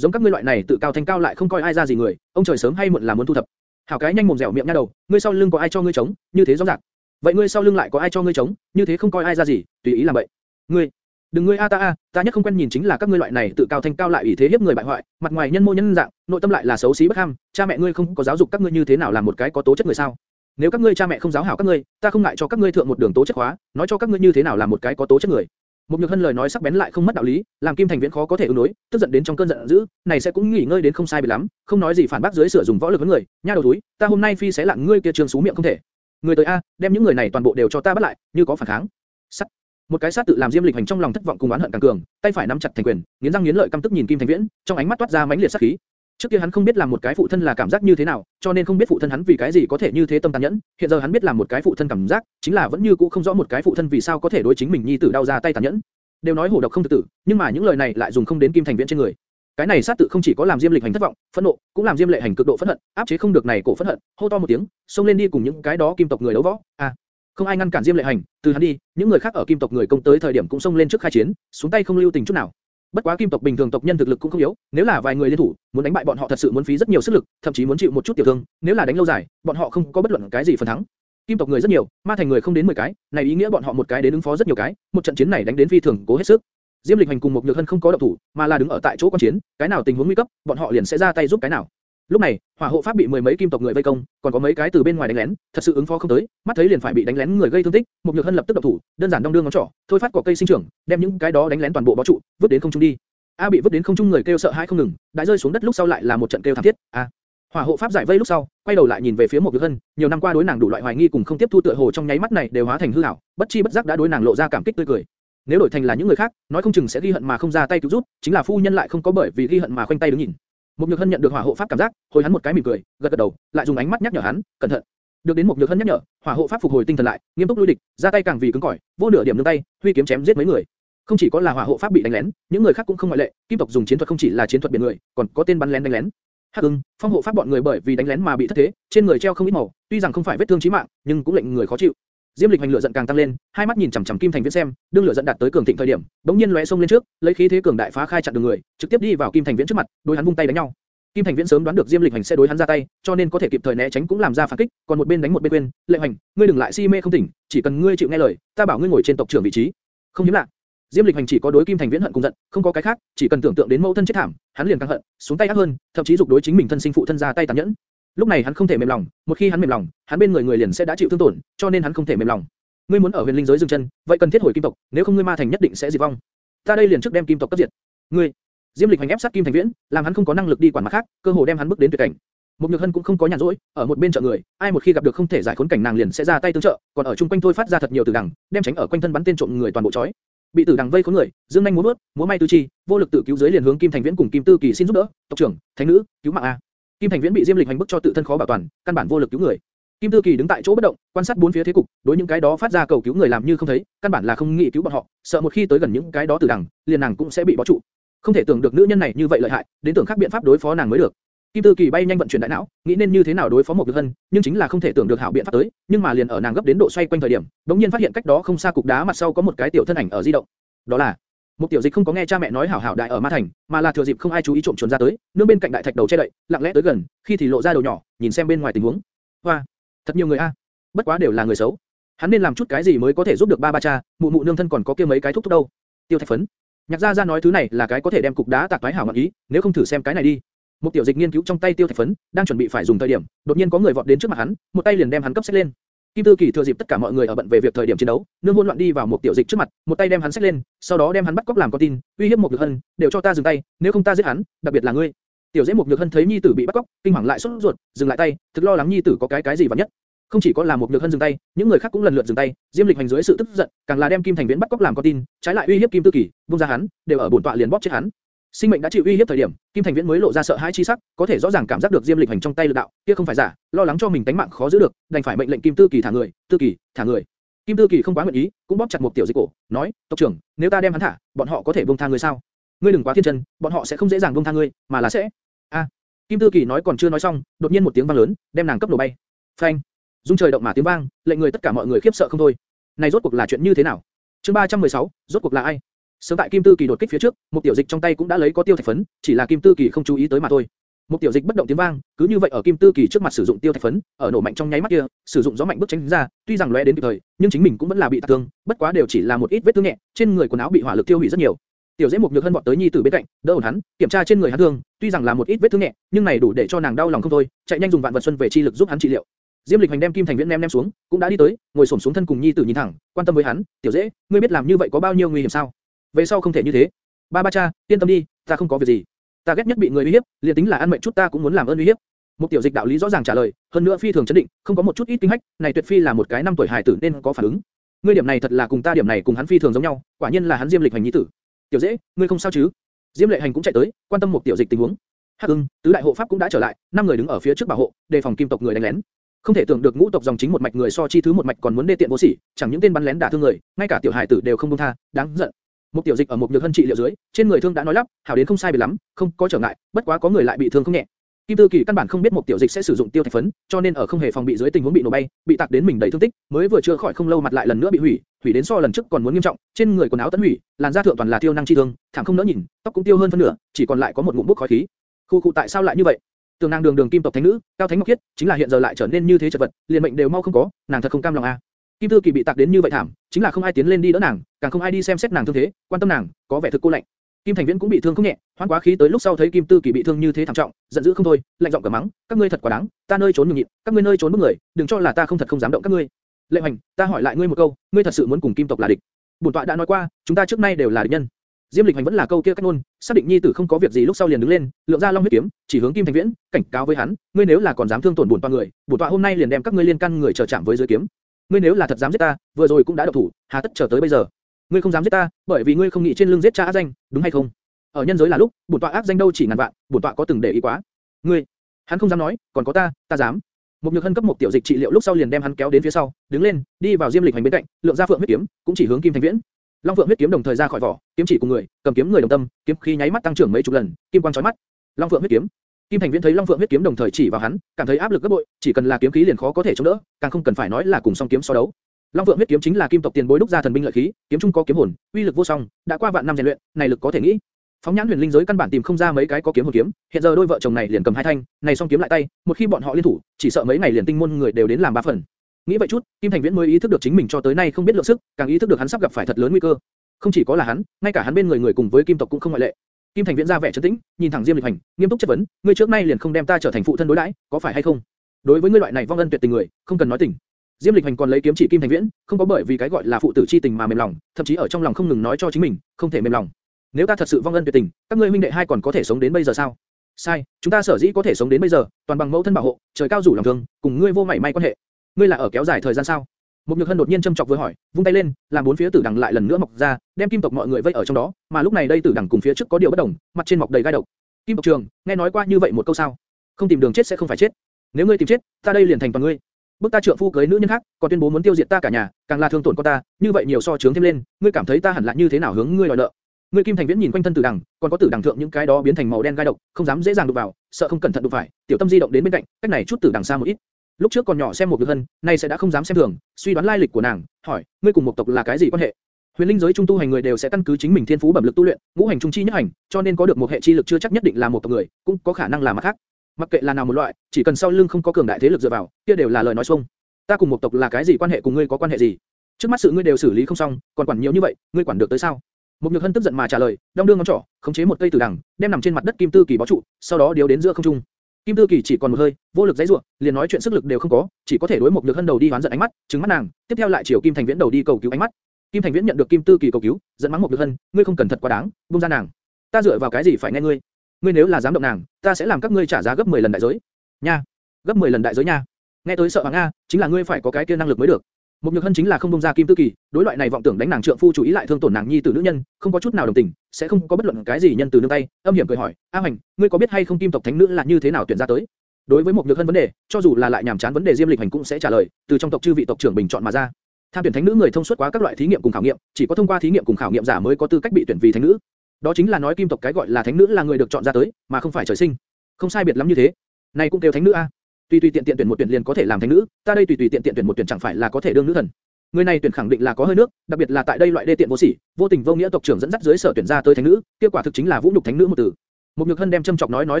Giống các ngươi loại này tự cao thanh cao lại không coi ai ra gì người, ông trời sớm hay muộn là muốn thu thập. Hảo cái nhanh mồm dẻo miệng nha đầu, ngươi sau lưng có ai cho ngươi chống, như thế rõ ràng. Vậy ngươi sau lưng lại có ai cho ngươi chống, như thế không coi ai ra gì, tùy ý làm vậy. Ngươi, đừng ngươi a ta a, ta nhất không quen nhìn chính là các ngươi loại này tự cao thanh cao lại ủy thế hiếp người bại hoại, mặt ngoài nhân mô nhân dạng, nội tâm lại là xấu xí bất ham, cha mẹ ngươi không có giáo dục các ngươi như thế nào làm một cái có tố chất người sao? Nếu các ngươi cha mẹ không giáo hảo các ngươi, ta không ngại cho các ngươi thượng một đường tố chất khóa, nói cho các ngươi như thế nào làm một cái có tố chất người. Một nhược hân lời nói sắc bén lại không mất đạo lý, làm Kim Thành Viễn khó có thể ứng đối, tức giận đến trong cơn giận dữ, này sẽ cũng nghỉ ngơi đến không sai biệt lắm, không nói gì phản bác dưới sửa dùng võ lực với người, nha đầu túi, ta hôm nay phi sẽ lặng ngươi kia trường sú miệng không thể. Người tới a, đem những người này toàn bộ đều cho ta bắt lại, như có phản kháng. Sắt. Một cái sát tự làm Diêm Lịch hành trong lòng thất vọng cùng oán hận càng cường, tay phải nắm chặt thành quyền, nghiến răng nghiến lợi căm tức nhìn Kim Thành Viễn, trong ánh mắt toát ra mãnh liệt sát khí. Trước kia hắn không biết làm một cái phụ thân là cảm giác như thế nào, cho nên không biết phụ thân hắn vì cái gì có thể như thế tâm tàn nhẫn. Hiện giờ hắn biết làm một cái phụ thân cảm giác, chính là vẫn như cũ không rõ một cái phụ thân vì sao có thể đối chính mình nhi tử đau ra tay tàn nhẫn. Đều nói hổ độc không tự tử, nhưng mà những lời này lại dùng không đến Kim Thành Viễn trên người. Cái này sát tự không chỉ có làm Diêm Lịch hành thất vọng, phẫn nộ, cũng làm Diêm Lệ hành cực độ phẫn hận, áp chế không được này cổ phẫn hận, hô to một tiếng, xông lên đi cùng những cái đó kim tộc người đấu võ. À, không ai ngăn cản Diêm Lệ hành, từ hắn đi, những người khác ở kim tộc người công tới thời điểm cũng xông lên trước khai chiến, xuống tay không lưu tình chút nào. Bất quá kim tộc bình thường tộc nhân thực lực cũng không yếu, nếu là vài người liên thủ, muốn đánh bại bọn họ thật sự muốn phí rất nhiều sức lực, thậm chí muốn chịu một chút tiểu thương, nếu là đánh lâu dài, bọn họ không có bất luận cái gì phần thắng. Kim tộc người rất nhiều, ma thành người không đến 10 cái, này ý nghĩa bọn họ một cái đến ứng phó rất nhiều cái, một trận chiến này đánh đến phi thường cố hết sức. Diêm Lịch Hành cùng một Nhược Hân không có động thủ, mà là đứng ở tại chỗ quan chiến, cái nào tình huống nguy cấp, bọn họ liền sẽ ra tay giúp cái nào. Lúc này, hỏa hộ pháp bị mười mấy kim tộc người vây công, còn có mấy cái từ bên ngoài đánh lén, thật sự ứng phó không tới, mắt thấy liền phải bị đánh lén người gây thương tích, một nhược hân lập tức động thủ, đơn giản đong đương ngón trỏ, thôi phát cỏ cây sinh trưởng, đem những cái đó đánh lén toàn bộ bó trụ, vứt đến không trung đi. A bị vứt đến không trung người kêu sợ hãi không ngừng, đã rơi xuống đất lúc sau lại là một trận kêu thảm thiết. A. Hỏa hộ pháp giải vây lúc sau, quay đầu lại nhìn về phía một nhược hân, nhiều năm qua đối nàng đủ loại hoài nghi cùng không tiếp thu tựa hồ trong nháy mắt này đều hóa thành hư ảo, bất chi bất giác đã đối nàng lộ ra cảm kích tươi cười. Nếu đổi thành là những người khác, nói không chừng sẽ ghi hận mà không ra tay cứu giúp, chính là phu nhân lại không có bởi vì ghi hận mà khoanh tay đứng nhìn. Một Nhược Hân nhận được hỏa hộ pháp cảm giác, hồi hắn một cái mỉm cười, gật gật đầu, lại dùng ánh mắt nhắc nhở hắn, cẩn thận. Được đến một Nhược Hân nhắc nhở, hỏa hộ pháp phục hồi tinh thần lại, nghiêm túc lui địch, ra tay càng vì cứng cỏi, vô nửa điểm nương tay, huy kiếm chém giết mấy người. Không chỉ có là hỏa hộ pháp bị đánh lén, những người khác cũng không ngoại lệ, kim tộc dùng chiến thuật không chỉ là chiến thuật biển người, còn có tên bắn lén đánh lén. Hắc Ưng, phong hộ pháp bọn người bởi vì đánh lén mà bị thất thế, trên người treo không ít màu, tuy rằng không phải vết thương chí mạng, nhưng cũng lệnh người khó chịu. Diêm Lịch hành lửa giận càng tăng lên, hai mắt nhìn chằm chằm Kim Thành Viễn xem, đương lửa giận đạt tới cường thịnh thời điểm, bỗng nhiên lóe xông lên trước, lấy khí thế cường đại phá khai chặn đường người, trực tiếp đi vào Kim Thành Viễn trước mặt, đối hắn vung tay đánh nhau. Kim Thành Viễn sớm đoán được Diêm Lịch hành sẽ đối hắn ra tay, cho nên có thể kịp thời né tránh cũng làm ra phản kích, còn một bên đánh một bên quên, Lệ Hành, ngươi đừng lại si mê không tỉnh, chỉ cần ngươi chịu nghe lời, ta bảo ngươi ngồi trên tộc trưởng vị trí. Không hiếm lạ. Diêm Lịch hành chỉ có đối Kim Thành Viễn hận cùng giận, không có cái khác, chỉ cần tưởng tượng đến mẫu thân chết thảm, hắn liền càng hận, xuống tay ác hơn, thậm chí dục đối chính mình thân sinh phụ thân ra tay tàn nhẫn. Lúc này hắn không thể mềm lòng, một khi hắn mềm lòng, hắn bên người người liền sẽ đã chịu thương tổn, cho nên hắn không thể mềm lòng. Ngươi muốn ở huyền linh giới dừng chân, vậy cần thiết hồi kim tộc, nếu không ngươi ma thành nhất định sẽ diệt vong. Ta đây liền trước đem kim tộc cấp diệt. Ngươi, Diêm Lịch hành ép sát Kim Thành Viễn, làm hắn không có năng lực đi quản mặt khác, cơ hồ đem hắn bước đến tuyệt cảnh. Một Nhược Hân cũng không có nhàn rỗi, ở một bên trợ người, ai một khi gặp được không thể giải khốn cảnh nàng liền sẽ ra tay tương trợ, còn ở chung quanh thôi phát ra thật nhiều tử đằng, đem tránh ở quanh thân bắn tên trộm người toàn bộ chói. Bị tử đằng vây khốn người, dương nhanh muốn bước, múa may tứ chi, vô lực tự cứu dưới liền hướng Kim Thành Viễn cùng Kim Tư Kỳ xin giúp đỡ, tộc trưởng, thánh nữ, cứu mạng a. Kim Thành Viễn bị Diêm Lịch hành bức cho tự thân khó bảo toàn, căn bản vô lực cứu người. Kim Tư Kỳ đứng tại chỗ bất động, quan sát bốn phía thế cục, đối những cái đó phát ra cầu cứu người làm như không thấy, căn bản là không nghĩ cứu bọn họ, sợ một khi tới gần những cái đó tử đằng, liền nàng cũng sẽ bị bó trụ. Không thể tưởng được nữ nhân này như vậy lợi hại, đến tưởng khác biện pháp đối phó nàng mới được. Kim Tư Kỳ bay nhanh vận chuyển đại não, nghĩ nên như thế nào đối phó một Nhược Hân, nhưng chính là không thể tưởng được hảo biện pháp tới, nhưng mà liền ở nàng gấp đến độ xoay quanh thời điểm, đống nhiên phát hiện cách đó không xa cục đá mặt sau có một cái tiểu thân ảnh ở di động. Đó là một tiểu dịch không có nghe cha mẹ nói hảo hảo đại ở ma thành, mà là thừa dịp không ai chú ý trộm chuồn ra tới, nương bên cạnh đại thạch đầu che đậy, lặng lẽ tới gần, khi thì lộ ra đầu nhỏ, nhìn xem bên ngoài tình huống. Hoa, thật nhiều người a, bất quá đều là người xấu. Hắn nên làm chút cái gì mới có thể giúp được ba ba cha, mụ mụ nương thân còn có kia mấy cái thúc thúc đâu. Tiêu Thạch phấn. Nhạc gia gia nói thứ này là cái có thể đem cục đá tạc toái hảo ngọn ý, nếu không thử xem cái này đi. Một tiểu dịch nghiên cứu trong tay tiêu thạch phấn, đang chuẩn bị phải dùng thời điểm, đột nhiên có người vọt đến trước mặt hắn, một tay liền đem hắn cấp xét lên. Kim Tư Kỳ thừa dịp tất cả mọi người ở bận về việc thời điểm chiến đấu, nương hỗn loạn đi vào một tiểu dịch trước mặt, một tay đem hắn xách lên, sau đó đem hắn bắt cóc làm con tin, uy hiếp một nhược hân, đều cho ta dừng tay, nếu không ta giết hắn, đặc biệt là ngươi. Tiểu dễ một nhược hân thấy nhi tử bị bắt cóc, kinh hoàng lại sốt ruột, dừng lại tay, thực lo lắng nhi tử có cái cái gì vặt nhất. Không chỉ có là một nhược hân dừng tay, những người khác cũng lần lượt dừng tay, Diêm Lịch hành dưới sự tức giận, càng là đem Kim Thành Viễn bắt cóc làm con tin, trái lại uy hiếp Kim Tư Kỳ, buông ra hắn, đều ở bổn tọa liền bóp chết hắn. Sinh mệnh đã chịu uy hiếp thời điểm, Kim Thành Viễn mới lộ ra sợ hãi chi sắc, có thể rõ ràng cảm giác được Diêm Lịch hành trong tay lực đạo, kia không phải giả, lo lắng cho mình tính mạng khó giữ được, đành phải mệnh lệnh Kim Tư Kỳ thả người, Tư Kỳ, thả người. Kim Tư Kỳ không quá nguyện ý, cũng bóp chặt một tiểu dịch cổ, nói, tộc trưởng, nếu ta đem hắn thả, bọn họ có thể buông tha người sao? Ngươi đừng quá thiên chân, bọn họ sẽ không dễ dàng buông tha ngươi, mà là sẽ. A. Kim Tư Kỳ nói còn chưa nói xong, đột nhiên một tiếng vang lớn, đem nàng cấp nổ bay. Phanh. Dung trời động mà tiếng vang, lệnh người tất cả mọi người khiếp sợ không thôi. Này rốt cuộc là chuyện như thế nào? Chương 316, rốt cuộc là ai? Sớm tại Kim Tư Kỳ đột kích phía trước, một tiểu dịch trong tay cũng đã lấy có tiêu thạch phấn, chỉ là Kim Tư Kỳ không chú ý tới mà thôi. Một tiểu dịch bất động tiếng vang, cứ như vậy ở Kim Tư Kỳ trước mặt sử dụng tiêu thạch phấn, ở nổ mạnh trong nháy mắt kia, sử dụng gió mạnh bước tránh ra, tuy rằng lóe đến kịp thời, nhưng chính mình cũng vẫn là bị tạc thương, bất quá đều chỉ là một ít vết thương nhẹ, trên người quần áo bị hỏa lực tiêu hủy rất nhiều. Tiểu Dễ một nhược hân vọt tới nhi tử bên cạnh, đỡ ổn hắn, kiểm tra trên người hắn thương, tuy rằng là một ít vết thương nhẹ, nhưng này đủ để cho nàng đau lòng không thôi, chạy nhanh dùng vạn vật xuân về chi lực giúp hắn trị liệu. Diêm Lịch Hành đem Kim Thành Viễn ném ném xuống, cũng đã đi tới, ngồi xổm xuống thân cùng nhi tử nhìn thẳng, quan tâm với hắn, "Tiểu Dễ, ngươi biết làm như vậy có bao nhiêu nguy hiểm sao? Về sau không thể như thế." "Ba ba cha, yên tâm đi, ta không có việc gì. Ta ghét nhất bị người uy hiếp, liền tính là ăn mệnh chút ta cũng muốn làm ơn uy hiếp." Một tiểu dịch đạo lý rõ ràng trả lời, hơn nữa phi thường chấn định, không có một chút ít kinh hách, này tuyệt phi là một cái năm tuổi hài tử nên có phản ứng. Ngươi điểm này thật là cùng ta điểm này cùng hắn phi thường giống nhau, quả nhiên là hắn Diêm Lịch Hành nhi tử. Tiểu Dễ, ngươi không sao chứ? Diêm Lệ Hành cũng chạy tới, quan tâm một tiểu dịch tình huống. Hắc Ưng, tứ đại hộ pháp cũng đã trở lại, năm người đứng ở phía trước bảo hộ, đề phòng kim tộc người đánh lén. Không thể tưởng được ngũ tộc dòng chính một mạch người so chi thứ một mạch còn muốn đê tiện vô sỉ, chẳng những tên bắn lén đả thương người, ngay cả tiểu hải tử đều không buông tha, đáng giận. Một tiểu dịch ở một nhược hân trị liệu dưới, trên người thương đã nói lắp, hảo đến không sai biệt lắm, không có trở ngại, bất quá có người lại bị thương không nhẹ. Kim Tư Kỳ căn bản không biết một tiểu dịch sẽ sử dụng tiêu thạch phấn, cho nên ở không hề phòng bị dưới tình huống bị nổ bay, bị tạc đến mình đầy thương tích, mới vừa chưa khỏi không lâu mặt lại lần nữa bị hủy, hủy đến so lần trước còn muốn nghiêm trọng, trên người quần áo tấn hủy, làn da thượng toàn là tiêu năng chi thương, thảm không nỡ nhìn, tóc cũng tiêu hơn phân nửa, chỉ còn lại có một ngụm bốc khói khí. Khu cụ tại sao lại như vậy? Tường nàng đường đường kim tộc thánh nữ, cao thánh ngọc khiết, chính là hiện giờ lại trở nên như thế chật vật, liền mệnh đều mau không có, nàng thật không cam lòng. À. Kim Tư Kỳ bị tạc đến như vậy thảm, chính là không ai tiến lên đi đỡ nàng, càng không ai đi xem xét nàng thương thế, quan tâm nàng, có vẻ thực cô lạnh. Kim Thành Viễn cũng bị thương không nhẹ, hoan quá khí tới lúc sau thấy Kim Tư Kỳ bị thương như thế thảm trọng, giận dữ không thôi, lạnh giọng cả mắng, các ngươi thật quá đáng, ta nơi trốn nhường nhịn, các ngươi nơi trốn bước người, đừng cho là ta không thật không dám động các ngươi. Lệnh Hành, ta hỏi lại ngươi một câu, ngươi thật sự muốn cùng Kim tộc là địch? Bổn tọa đã nói qua, chúng ta trước nay đều là địch nhân. Diêm Lịch Hành vẫn là câu kia cách ngôn, xác định nhi tử không có việc gì lúc sau liền đứng lên, lượng ra long huyết kiếm, chỉ hướng Kim Thành Viễn, cảnh cáo với hắn, ngươi nếu là còn dám thương tổn bổn tọa người, bổn tọa hôm nay liền đem các ngươi liên căn người chờ chạm với dưới kiếm. Ngươi nếu là thật dám giết ta, vừa rồi cũng đã động thủ, hà tất chờ tới bây giờ? Ngươi không dám giết ta, bởi vì ngươi không nghĩ trên lưng giết cha ác danh, đúng hay không? Ở nhân giới là lúc, bổn tọa ác danh đâu chỉ ngàn vạn, bổn tọa có từng để ý quá. Ngươi, hắn không dám nói, còn có ta, ta dám. Một nhược hân cấp một tiểu dịch trị liệu lúc sau liền đem hắn kéo đến phía sau, đứng lên, đi vào Diêm Lịch Hành bên cạnh, lượng ra phượng huyết kiếm, cũng chỉ hướng Kim Thành Viễn. Long Phượng huyết kiếm đồng thời ra khỏi vỏ, kiếm chỉ cùng người, cầm kiếm người đồng tâm, kiếm khí nháy mắt tăng trưởng mấy chục lần, kim quang chói mắt. Long Phượng huyết kiếm. Kim Thành Viễn thấy Long Phượng huyết kiếm đồng thời chỉ vào hắn, cảm thấy áp lực gấp bội, chỉ cần là kiếm khí liền khó có thể chống đỡ, càng không cần phải nói là cùng song kiếm so đấu. Long Phượng huyết kiếm chính là kim tộc tiền bối đúc ra thần binh lợi khí, kiếm trung có kiếm hồn, uy lực vô song, đã qua vạn năm rèn luyện, này lực có thể nghĩ. Phóng nhãn huyền linh giới căn bản tìm không ra mấy cái có kiếm hồn kiếm, hiện giờ đôi vợ chồng này liền cầm hai thanh, này song kiếm lại tay, một khi bọn họ liên thủ, chỉ sợ mấy ngày liền tinh môn người đều đến làm ba phần. Nghĩ vậy chút, Kim Thành Viễn mới ý thức được chính mình cho tới nay không biết lượng sức, càng ý thức được hắn sắp gặp phải thật lớn nguy cơ. Không chỉ có là hắn, ngay cả hắn bên người người cùng với Kim tộc cũng không ngoại lệ. Kim Thành Viễn ra vẻ trấn tĩnh, nhìn thẳng Diêm Lịch Hành, nghiêm túc chất vấn, ngươi trước nay liền không đem ta trở thành phụ thân đối đãi, có phải hay không? Đối với ngươi loại này vong ân tuyệt tình người, không cần nói tình. Diêm Lịch Hành còn lấy kiếm chỉ Kim Thành Viễn, không có bởi vì cái gọi là phụ tử chi tình mà mềm lòng, thậm chí ở trong lòng không ngừng nói cho chính mình, không thể mềm lòng. Nếu ta thật sự vong ân tuyệt tình, các ngươi huynh đệ hai còn có thể sống đến bây giờ sao? Sai, chúng ta sở dĩ có thể sống đến bây giờ, toàn bằng mẫu thân bảo hộ, trời cao rủ lòng thương, cùng ngươi vô mảy may quan hệ. Ngươi là ở kéo dài thời gian sao? Một nhược hân đột nhiên châm chọc với hỏi, vung tay lên, làm bốn phía tử đằng lại lần nữa mọc ra, đem kim tộc mọi người vây ở trong đó, mà lúc này đây tử đằng cùng phía trước có điều bất đồng, mặt trên mọc đầy gai độc. Kim tộc trường, nghe nói qua như vậy một câu sao? Không tìm đường chết sẽ không phải chết. Nếu ngươi tìm chết, ta đây liền thành toàn ngươi. Bức ta trượng phu cưới nữ nhân khác, còn tuyên bố muốn tiêu diệt ta cả nhà, càng là thương tổn con ta, như vậy nhiều so chướng thêm lên, ngươi cảm thấy ta hẳn là như thế nào hướng ngươi đòi nợ? Ngươi Kim Thành Viễn nhìn quanh thân tử đằng, còn có tử đằng thượng những cái đó biến thành màu đen gai độc, không dám dễ dàng đụng vào, sợ không cẩn thận đụng phải, tiểu tâm di động đến bên cạnh, cách này chút tử đằng xa một ít. Lúc trước còn nhỏ xem một Nhược Hân, nay sẽ đã không dám xem thường, suy đoán lai lịch của nàng, hỏi, ngươi cùng một tộc là cái gì quan hệ? Huyền linh giới trung tu hành người đều sẽ căn cứ chính mình thiên phú bẩm lực tu luyện, ngũ hành trung chi nhất hành, cho nên có được một hệ chi lực chưa chắc nhất định là một tộc người, cũng có khả năng là mặt khác. Mặc kệ là nào một loại, chỉ cần sau lưng không có cường đại thế lực dựa vào, kia đều là lời nói xuông. Ta cùng một tộc là cái gì quan hệ cùng ngươi có quan hệ gì? Trước mắt sự ngươi đều xử lý không xong, còn quản nhiều như vậy, ngươi quản được tới sao? Một nhược hân tức giận mà trả lời, đong đương ngón trỏ, khống chế một cây tử đằng, đem nằm trên mặt đất kim tư kỳ bó trụ, sau đó điếu đến giữa không trung. Kim Tư Kỳ chỉ còn một hơi, vô lực dãy rủa, liền nói chuyện sức lực đều không có, chỉ có thể đối một nhược hân đầu đi hoán giận ánh mắt, trừng mắt nàng, tiếp theo lại chiều Kim Thành Viễn đầu đi cầu cứu ánh mắt. Kim Thành Viễn nhận được Kim Tư Kỳ cầu cứu, giận mắng một nhược hân, ngươi không cần thật quá đáng, buông ra nàng. Ta dựa vào cái gì phải nghe ngươi? Ngươi nếu là dám động nàng, ta sẽ làm các ngươi trả giá gấp 10 lần đại giới. Nha, gấp 10 lần đại giới nha. Nghe tới sợ hoàng a, chính là ngươi phải có cái kia năng lực mới được. Một nhược hân chính là không bông ra kim tư kỳ, đối loại này vọng tưởng đánh nàng trượng phu chủ ý lại thương tổn nàng nhi tử nữ nhân, không có chút nào đồng tình, sẽ không có bất luận cái gì nhân từ nương tay, âm hiểm cười hỏi, A Hoành, ngươi có biết hay không kim tộc thánh nữ là như thế nào tuyển ra tới? Đối với một nhược hân vấn đề, cho dù là lại nhảm chán vấn đề Diêm Lịch Hành cũng sẽ trả lời, từ trong tộc chư vị tộc trưởng bình chọn mà ra. Tham tuyển thánh nữ người thông suốt quá các loại thí nghiệm cùng khảo nghiệm, chỉ có thông qua thí nghiệm cùng khảo nghiệm giả mới có tư cách bị tuyển vì thánh nữ. Đó chính là nói kim tộc cái gọi là thánh nữ là người được chọn ra tới, mà không phải trời sinh. Không sai biệt lắm như thế. Này cũng kêu thánh nữ a. Tùy tùy tiện tiện tuyển một tuyển liền có thể làm thánh nữ, ta đây tùy tùy tiện tiện tuyển một tuyển chẳng phải là có thể đương nữ thần. Người này tuyển khẳng định là có hơi nước, đặc biệt là tại đây loại đê tiện vô sỉ, vô tình vô nghĩa tộc trưởng dẫn dắt dưới sở tuyển ra tới thánh nữ, kết quả thực chính là vũ nhục thánh nữ một từ. Một nhược hân đem châm chọc nói nói